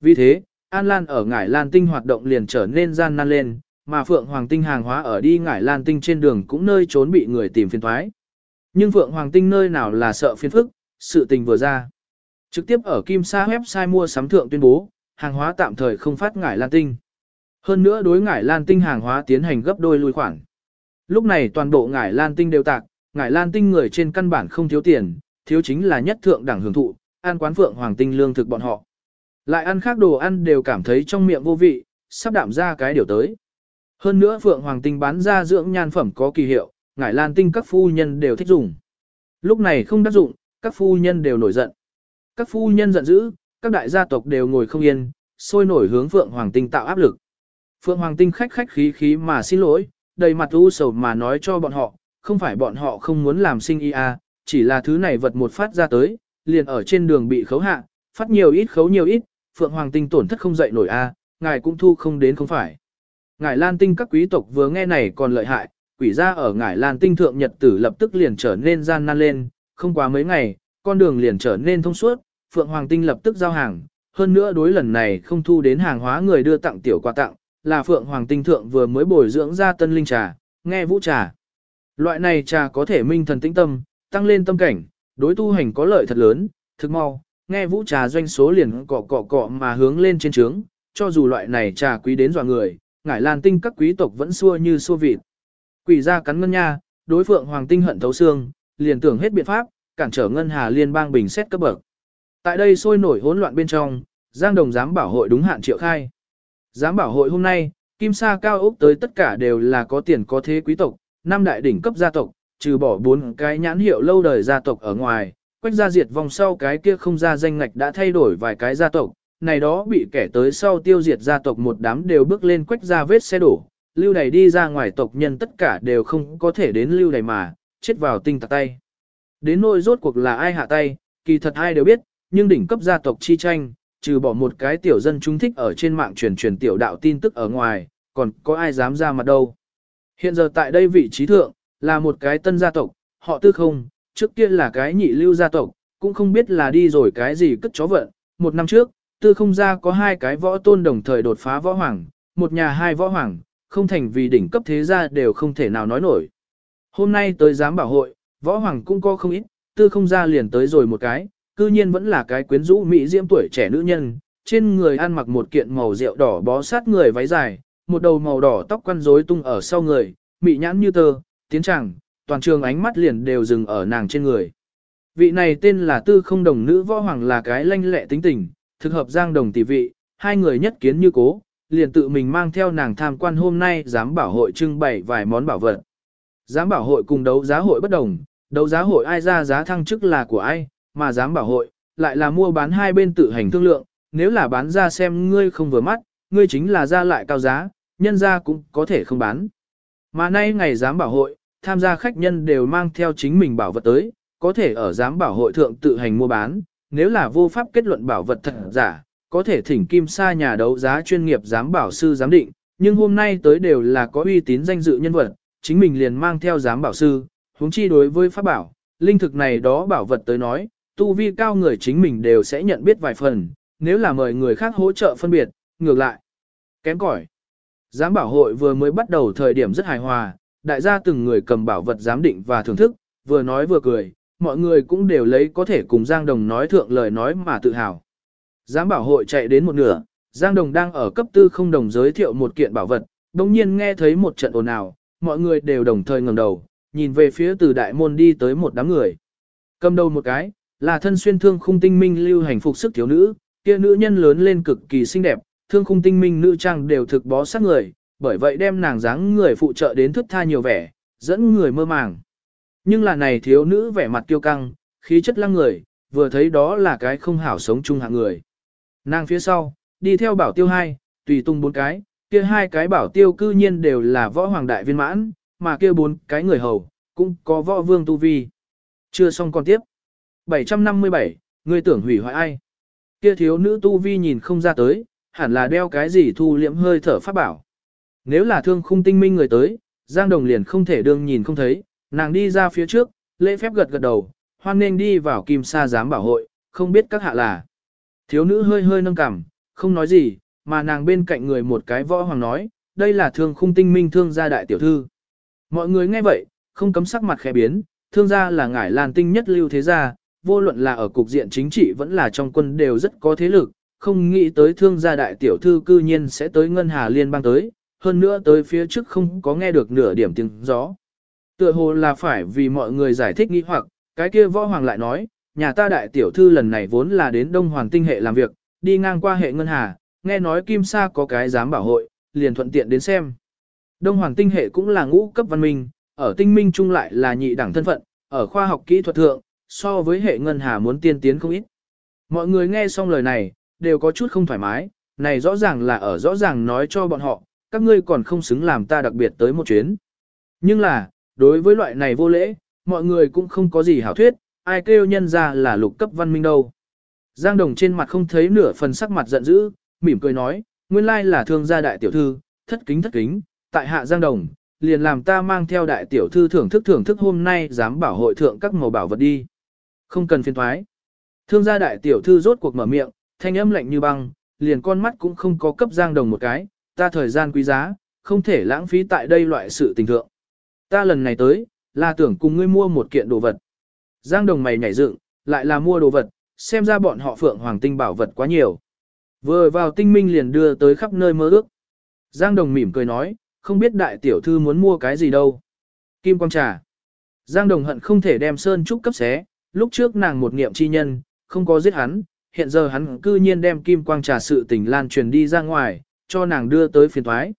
Vì thế, An Lan ở ngải Lan Tinh hoạt động liền trở nên gian nan lên, mà Phượng Hoàng Tinh hàng hóa ở đi ngải Lan Tinh trên đường cũng nơi trốn bị người tìm phiền thoái. Nhưng Phượng Hoàng Tinh nơi nào là sợ phiền phức, sự tình vừa ra. Trực tiếp ở Kim Sa website mua sắm thượng tuyên bố, hàng hóa tạm thời không phát ngải lan tinh. Hơn nữa đối ngải lan tinh hàng hóa tiến hành gấp đôi lùi khoản. Lúc này toàn bộ ngải lan tinh đều tạc, ngải lan tinh người trên căn bản không thiếu tiền, thiếu chính là nhất thượng đẳng hưởng thụ, ăn quán phượng hoàng tinh lương thực bọn họ. Lại ăn khác đồ ăn đều cảm thấy trong miệng vô vị, sắp đạm ra cái điều tới. Hơn nữa phượng hoàng tinh bán ra dưỡng nhan phẩm có kỳ hiệu, ngải lan tinh các phu nhân đều thích dùng. Lúc này không đắc dụng, các phu nhân đều nổi giận. Các phu nhân giận dữ, các đại gia tộc đều ngồi không yên, sôi nổi hướng Phượng Hoàng Tinh tạo áp lực. Phượng Hoàng Tinh khách khách khí khí mà xin lỗi, đầy mặt u sầu mà nói cho bọn họ, không phải bọn họ không muốn làm sinh y à, chỉ là thứ này vật một phát ra tới, liền ở trên đường bị khấu hạ, phát nhiều ít khấu nhiều ít, Phượng Hoàng Tinh tổn thất không dậy nổi a, ngài cũng thu không đến không phải. Ngải Lan Tinh các quý tộc vừa nghe này còn lợi hại, quỷ ra ở ngải Lan Tinh thượng nhật tử lập tức liền trở nên gian nan lên, không quá mấy ngày, con đường liền trở nên thông suốt, Phượng Hoàng Tinh lập tức giao hàng, hơn nữa đối lần này không thu đến hàng hóa người đưa tặng tiểu quà tặng, là Phượng Hoàng Tinh Thượng vừa mới bồi dưỡng ra tân linh trà, nghe vũ trà. Loại này trà có thể minh thần tĩnh tâm, tăng lên tâm cảnh, đối tu hành có lợi thật lớn, thực mau, nghe vũ trà doanh số liền cọ cọ cọ mà hướng lên trên trướng, cho dù loại này trà quý đến dọa người, ngải lan tinh các quý tộc vẫn xua như xua vịt. Quỷ ra cắn ngân nha, đối Phượng Hoàng Tinh hận thấu xương, liền tưởng hết biện pháp, cản trở ngân hà liên bang bình xét cấp bậc. Tại đây sôi nổi hỗn loạn bên trong, Giang Đồng giám bảo hội đúng hạn triệu khai. Giám bảo hội hôm nay, Kim Sa cao ốc tới tất cả đều là có tiền có thế quý tộc, năm đại đỉnh cấp gia tộc, trừ bỏ bốn cái nhãn hiệu lâu đời gia tộc ở ngoài, quách gia diệt vòng sau cái kia không ra danh ngạch đã thay đổi vài cái gia tộc, này đó bị kẻ tới sau tiêu diệt gia tộc một đám đều bước lên quách ra vết xe đổ, lưu đày đi ra ngoài tộc nhân tất cả đều không có thể đến lưu đày mà, chết vào tinh tạc tay. Đến nỗi rốt cuộc là ai hạ tay, kỳ thật ai đều biết, nhưng đỉnh cấp gia tộc chi tranh, trừ bỏ một cái tiểu dân chúng thích ở trên mạng truyền truyền tiểu đạo tin tức ở ngoài, còn có ai dám ra mặt đâu. Hiện giờ tại đây vị trí thượng, là một cái tân gia tộc, họ tư không, trước kia là cái nhị lưu gia tộc, cũng không biết là đi rồi cái gì cất chó vận. Một năm trước, tư không gia có hai cái võ tôn đồng thời đột phá võ hoàng, một nhà hai võ hoàng, không thành vì đỉnh cấp thế gia đều không thể nào nói nổi. Hôm nay tới giám bảo hội, võ hoàng cũng có không ít, tư không gia liền tới rồi một cái, cư nhiên vẫn là cái quyến rũ mỹ diễm tuổi trẻ nữ nhân, trên người ăn mặc một kiện màu rượu đỏ bó sát người váy dài, một đầu màu đỏ tóc quăn rối tung ở sau người, mỹ nhãn như tơ, tiến chẳng, toàn trường ánh mắt liền đều dừng ở nàng trên người. Vị này tên là tư không đồng nữ võ hoàng là cái lanh lẹ tính tình, thực hợp giang đồng tỷ vị, hai người nhất kiến như cố, liền tự mình mang theo nàng tham quan hôm nay dám bảo hội trưng bày vài món bảo vật. Giám bảo hội cùng đấu giá hội bất đồng, đấu giá hội ai ra giá thăng chức là của ai, mà dám bảo hội, lại là mua bán hai bên tự hành thương lượng, nếu là bán ra xem ngươi không vừa mắt, ngươi chính là ra lại cao giá, nhân ra cũng có thể không bán. Mà nay ngày giám bảo hội, tham gia khách nhân đều mang theo chính mình bảo vật tới, có thể ở giám bảo hội thượng tự hành mua bán, nếu là vô pháp kết luận bảo vật thật giả, có thể thỉnh kim sa nhà đấu giá chuyên nghiệp giám bảo sư giám định, nhưng hôm nay tới đều là có uy tín danh dự nhân vật, chính mình liền mang theo giám bảo sư, huống chi đối với pháp bảo, linh thực này đó bảo vật tới nói, tu vi cao người chính mình đều sẽ nhận biết vài phần, nếu là mời người khác hỗ trợ phân biệt, ngược lại. Kém cỏi. Giám bảo hội vừa mới bắt đầu thời điểm rất hài hòa, đại gia từng người cầm bảo vật giám định và thưởng thức, vừa nói vừa cười, mọi người cũng đều lấy có thể cùng Giang Đồng nói thượng lời nói mà tự hào. Giám bảo hội chạy đến một nửa, Giang Đồng đang ở cấp tư không đồng giới thiệu một kiện bảo vật, đồng nhiên nghe thấy một trận ồn ào, mọi người đều đồng thời ngẩng đầu, nhìn về phía từ đại môn đi tới một đám người. Cầm đầu một cái, là thân xuyên thương khung tinh minh lưu hành phục sức thiếu nữ, kia nữ nhân lớn lên cực kỳ xinh đẹp, thương khung tinh minh nữ trang đều thực bó sát người, bởi vậy đem nàng dáng người phụ trợ đến thức tha nhiều vẻ, dẫn người mơ màng. Nhưng là này thiếu nữ vẻ mặt kiêu căng, khí chất lăng người, vừa thấy đó là cái không hảo sống chung hạng người. Nàng phía sau, đi theo bảo tiêu hai, tùy tung bốn cái, kia hai cái bảo tiêu cư nhiên đều là võ hoàng đại viên mãn, mà kia bốn cái người hầu, cũng có võ vương tu vi. Chưa xong còn tiếp. 757, ngươi tưởng hủy hoại ai? Kia thiếu nữ tu vi nhìn không ra tới, hẳn là đeo cái gì thu liễm hơi thở pháp bảo. Nếu là thương khung tinh minh người tới, Giang Đồng liền không thể đương nhìn không thấy, nàng đi ra phía trước, lễ phép gật gật đầu, hoan nên đi vào kim sa giám bảo hội, không biết các hạ là. Thiếu nữ hơi hơi nâng cằm, không nói gì, mà nàng bên cạnh người một cái võ hoàng nói, đây là thương khung tinh minh thương gia đại tiểu thư. Mọi người nghe vậy, không cấm sắc mặt khẽ biến, thương gia là ngải lan tinh nhất lưu thế gia, vô luận là ở cục diện chính trị vẫn là trong quân đều rất có thế lực, không nghĩ tới thương gia đại tiểu thư cư nhiên sẽ tới ngân hà liên bang tới, hơn nữa tới phía trước không có nghe được nửa điểm tiếng gió. Tựa hồ là phải vì mọi người giải thích nghi hoặc, cái kia võ hoàng lại nói, nhà ta đại tiểu thư lần này vốn là đến đông hoàng tinh hệ làm việc, đi ngang qua hệ ngân hà, nghe nói kim sa có cái dám bảo hội, liền thuận tiện đến xem. Đông hoàng tinh hệ cũng là ngũ cấp văn minh, ở tinh minh chung lại là nhị đẳng thân phận, ở khoa học kỹ thuật thượng, so với hệ ngân hà muốn tiên tiến không ít. Mọi người nghe xong lời này, đều có chút không thoải mái, này rõ ràng là ở rõ ràng nói cho bọn họ, các ngươi còn không xứng làm ta đặc biệt tới một chuyến. Nhưng là, đối với loại này vô lễ, mọi người cũng không có gì hảo thuyết, ai kêu nhân ra là lục cấp văn minh đâu. Giang Đồng trên mặt không thấy nửa phần sắc mặt giận dữ, mỉm cười nói, nguyên lai là thương gia đại tiểu thư, thất kính thất kính, tại hạ Giang Đồng, liền làm ta mang theo đại tiểu thư thưởng thức thưởng thức hôm nay dám bảo hội thượng các màu bảo vật đi. Không cần phiền thoái. Thương gia đại tiểu thư rốt cuộc mở miệng, thanh âm lạnh như băng, liền con mắt cũng không có cấp Giang Đồng một cái, ta thời gian quý giá, không thể lãng phí tại đây loại sự tình thượng. Ta lần này tới, là tưởng cùng ngươi mua một kiện đồ vật. Giang Đồng mày nhảy dựng, lại là mua đồ vật, xem ra bọn họ phượng hoàng tinh bảo vật quá nhiều. Vừa vào tinh minh liền đưa tới khắp nơi mơ ước. Giang Đồng mỉm cười nói, không biết đại tiểu thư muốn mua cái gì đâu. Kim quang trà. Giang Đồng hận không thể đem Sơn Trúc cấp xé, lúc trước nàng một niệm chi nhân, không có giết hắn, hiện giờ hắn cư nhiên đem kim quang trà sự tình lan truyền đi ra ngoài, cho nàng đưa tới phiền thoái.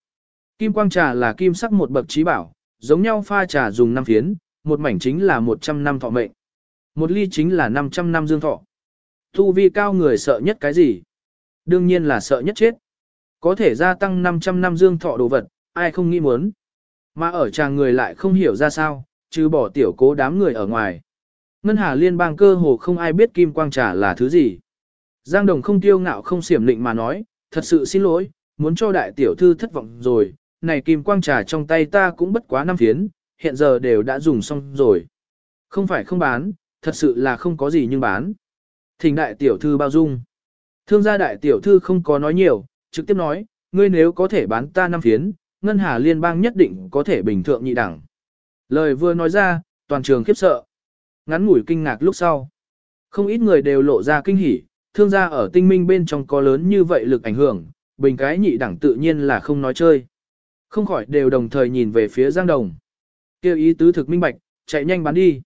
Kim quang trà là kim sắc một bậc trí bảo, giống nhau pha trà dùng năm phiến, một mảnh chính là 100 năm thọ mệnh. Một ly chính là 500 năm dương thọ. Thu vi cao người sợ nhất cái gì? Đương nhiên là sợ nhất chết. Có thể gia tăng 500 năm dương thọ đồ vật, ai không nghĩ muốn. Mà ở chàng người lại không hiểu ra sao, trừ bỏ tiểu cố đám người ở ngoài. Ngân Hà Liên bang cơ hồ không ai biết kim quang trà là thứ gì. Giang Đồng không tiêu ngạo không xiểm lịnh mà nói, thật sự xin lỗi, muốn cho đại tiểu thư thất vọng rồi, này kim quang trà trong tay ta cũng bất quá năm phiến, hiện giờ đều đã dùng xong rồi. Không phải không bán, thật sự là không có gì nhưng bán. Thỉnh đại tiểu thư bao dung. Thương gia đại tiểu thư không có nói nhiều, trực tiếp nói, ngươi nếu có thể bán ta năm phiến, ngân hà liên bang nhất định có thể bình thượng nhị đẳng. Lời vừa nói ra, toàn trường khiếp sợ. Ngắn ngủi kinh ngạc lúc sau. Không ít người đều lộ ra kinh hỉ, thương gia ở tinh minh bên trong có lớn như vậy lực ảnh hưởng, bình cái nhị đẳng tự nhiên là không nói chơi. Không khỏi đều đồng thời nhìn về phía Giang Đồng. Kêu ý tứ thực minh bạch, chạy nhanh bán đi.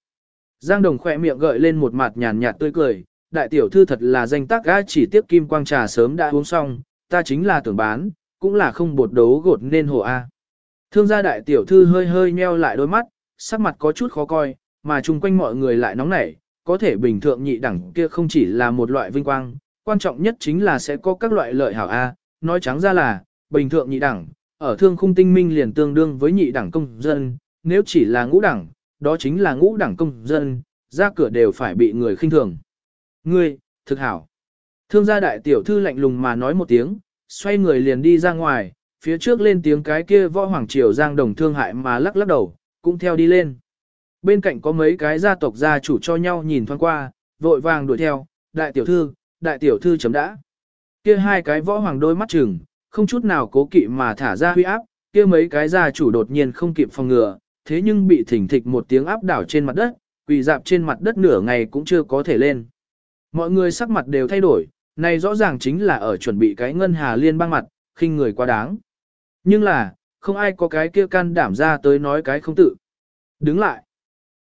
Giang Đồng khỏe miệng gợi lên một mặt nhàn nhạt tươi cười, đại tiểu thư thật là danh tác gã chỉ tiếp kim quang trà sớm đã uống xong, ta chính là tưởng bán, cũng là không bột đấu gột nên hồ A. Thương gia đại tiểu thư hơi hơi nheo lại đôi mắt, sắc mặt có chút khó coi, mà chung quanh mọi người lại nóng nảy, có thể bình thượng nhị đẳng kia không chỉ là một loại vinh quang, quan trọng nhất chính là sẽ có các loại lợi hảo A, nói trắng ra là, bình thượng nhị đẳng, ở thương khung tinh minh liền tương đương với nhị đẳng công dân, nếu chỉ là ngũ đẳng, đó chính là ngũ đẳng công dân, ra cửa đều phải bị người khinh thường. Ngươi, thực hảo. Thương gia đại tiểu thư lạnh lùng mà nói một tiếng, xoay người liền đi ra ngoài, phía trước lên tiếng cái kia võ hoàng triều giang đồng thương hại mà lắc lắc đầu, cũng theo đi lên. Bên cạnh có mấy cái gia tộc gia chủ cho nhau nhìn thoáng qua, vội vàng đuổi theo, đại tiểu thư, đại tiểu thư chấm đã. Kia hai cái võ hoàng đôi mắt chừng, không chút nào cố kỵ mà thả ra huy áp, kia mấy cái gia chủ đột nhiên không kịp phòng ngừa, thế nhưng bị thỉnh thịch một tiếng áp đảo trên mặt đất, quỳ dạp trên mặt đất nửa ngày cũng chưa có thể lên. Mọi người sắc mặt đều thay đổi, này rõ ràng chính là ở chuẩn bị cái ngân hà liên bang mặt, khinh người quá đáng. Nhưng là, không ai có cái kia can đảm ra tới nói cái không tự. Đứng lại.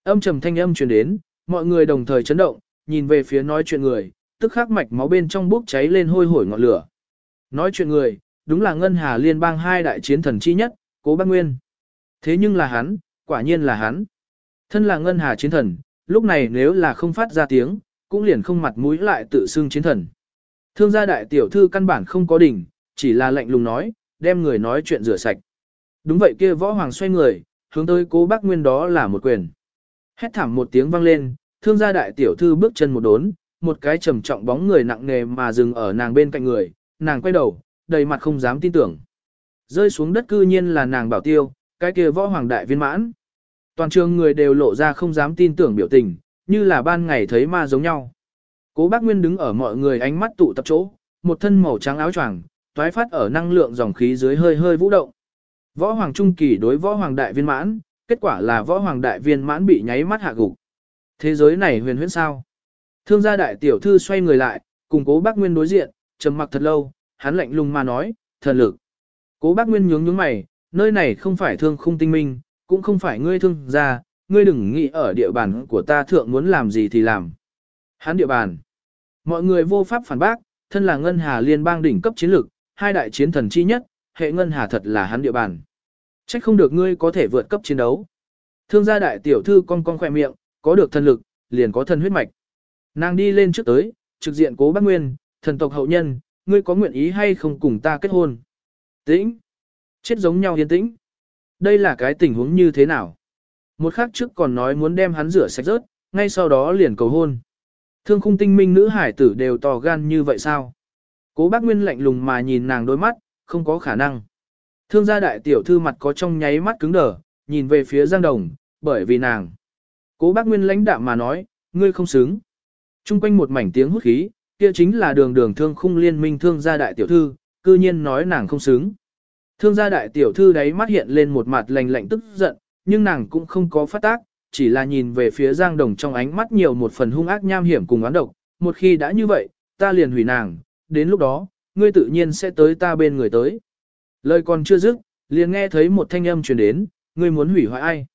Âm trầm thanh âm truyền đến, mọi người đồng thời chấn động, nhìn về phía nói chuyện người, tức khắc mạch máu bên trong bốc cháy lên hôi hổi ngọn lửa. Nói chuyện người, đúng là ngân hà liên bang hai đại chiến thần chi nhất, cố bác nguyên. Thế nhưng là hắn, quả nhiên là hắn. Thân là ngân hà chiến thần, lúc này nếu là không phát ra tiếng, cũng liền không mặt mũi lại tự xưng chiến thần. Thương gia đại tiểu thư căn bản không có đỉnh, chỉ là lạnh lùng nói, đem người nói chuyện rửa sạch. Đúng vậy kia võ hoàng xoay người, hướng tới cố bác nguyên đó là một quyền. Hét thảm một tiếng vang lên, thương gia đại tiểu thư bước chân một đốn, một cái trầm trọng bóng người nặng nề mà dừng ở nàng bên cạnh người, nàng quay đầu, đầy mặt không dám tin tưởng. Rơi xuống đất cư nhiên là nàng bảo tiêu, cái kia võ hoàng đại viên mãn. Toàn trường người đều lộ ra không dám tin tưởng biểu tình, như là ban ngày thấy ma giống nhau. Cố bác Nguyên đứng ở mọi người ánh mắt tụ tập chỗ, một thân màu trắng áo choàng, toái phát ở năng lượng dòng khí dưới hơi hơi vũ động. Võ hoàng trung kỳ đối võ hoàng đại viên mãn, kết quả là võ hoàng đại viên mãn bị nháy mắt hạ gục. Thế giới này huyền huyễn sao? Thương gia đại tiểu thư xoay người lại, cùng cố bác Nguyên đối diện, trầm mặc thật lâu, hắn lạnh lùng mà nói, thần lực. Cố bác Nguyên nhướng nhướng mày, nơi này không phải thương khung tinh minh, cũng không phải ngươi thương gia, ngươi đừng nghĩ ở địa bàn của ta thượng muốn làm gì thì làm. Hắn địa bàn. Mọi người vô pháp phản bác, thân là ngân hà liên bang đỉnh cấp chiến lực hai đại chiến thần chi nhất, hệ ngân hà thật là hắn địa bàn. Trách không được ngươi có thể vượt cấp chiến đấu. Thương gia đại tiểu thư con con khỏe miệng, có được thần lực, liền có thần huyết mạch. Nàng đi lên trước tới, trực diện cố bác Nguyên, thần tộc hậu nhân, ngươi có nguyện ý hay không cùng ta kết hôn? Tĩnh. Chết giống nhau yên tĩnh. Đây là cái tình huống như thế nào? Một khắc trước còn nói muốn đem hắn rửa sạch rớt, ngay sau đó liền cầu hôn. Thương khung tinh minh nữ hải tử đều to gan như vậy sao? Cố bác Nguyên lạnh lùng mà nhìn nàng đôi mắt, không có khả năng. Thương gia đại tiểu thư mặt có trong nháy mắt cứng đờ, nhìn về phía Giang Đồng, bởi vì nàng. Cố bác Nguyên lãnh đạm mà nói, ngươi không xứng. Trung quanh một mảnh tiếng hút khí, kia chính là đường đường thương khung liên minh thương gia đại tiểu thư, cư nhiên nói nàng không xứng. Thương gia đại tiểu thư đấy mắt hiện lên một mặt lạnh lạnh tức giận, nhưng nàng cũng không có phát tác, chỉ là nhìn về phía Giang Đồng trong ánh mắt nhiều một phần hung ác nham hiểm cùng oán độc, một khi đã như vậy, ta liền hủy nàng, đến lúc đó, ngươi tự nhiên sẽ tới ta bên người tới. Lời còn chưa dứt, liền nghe thấy một thanh âm truyền đến, ngươi muốn hủy hoại ai?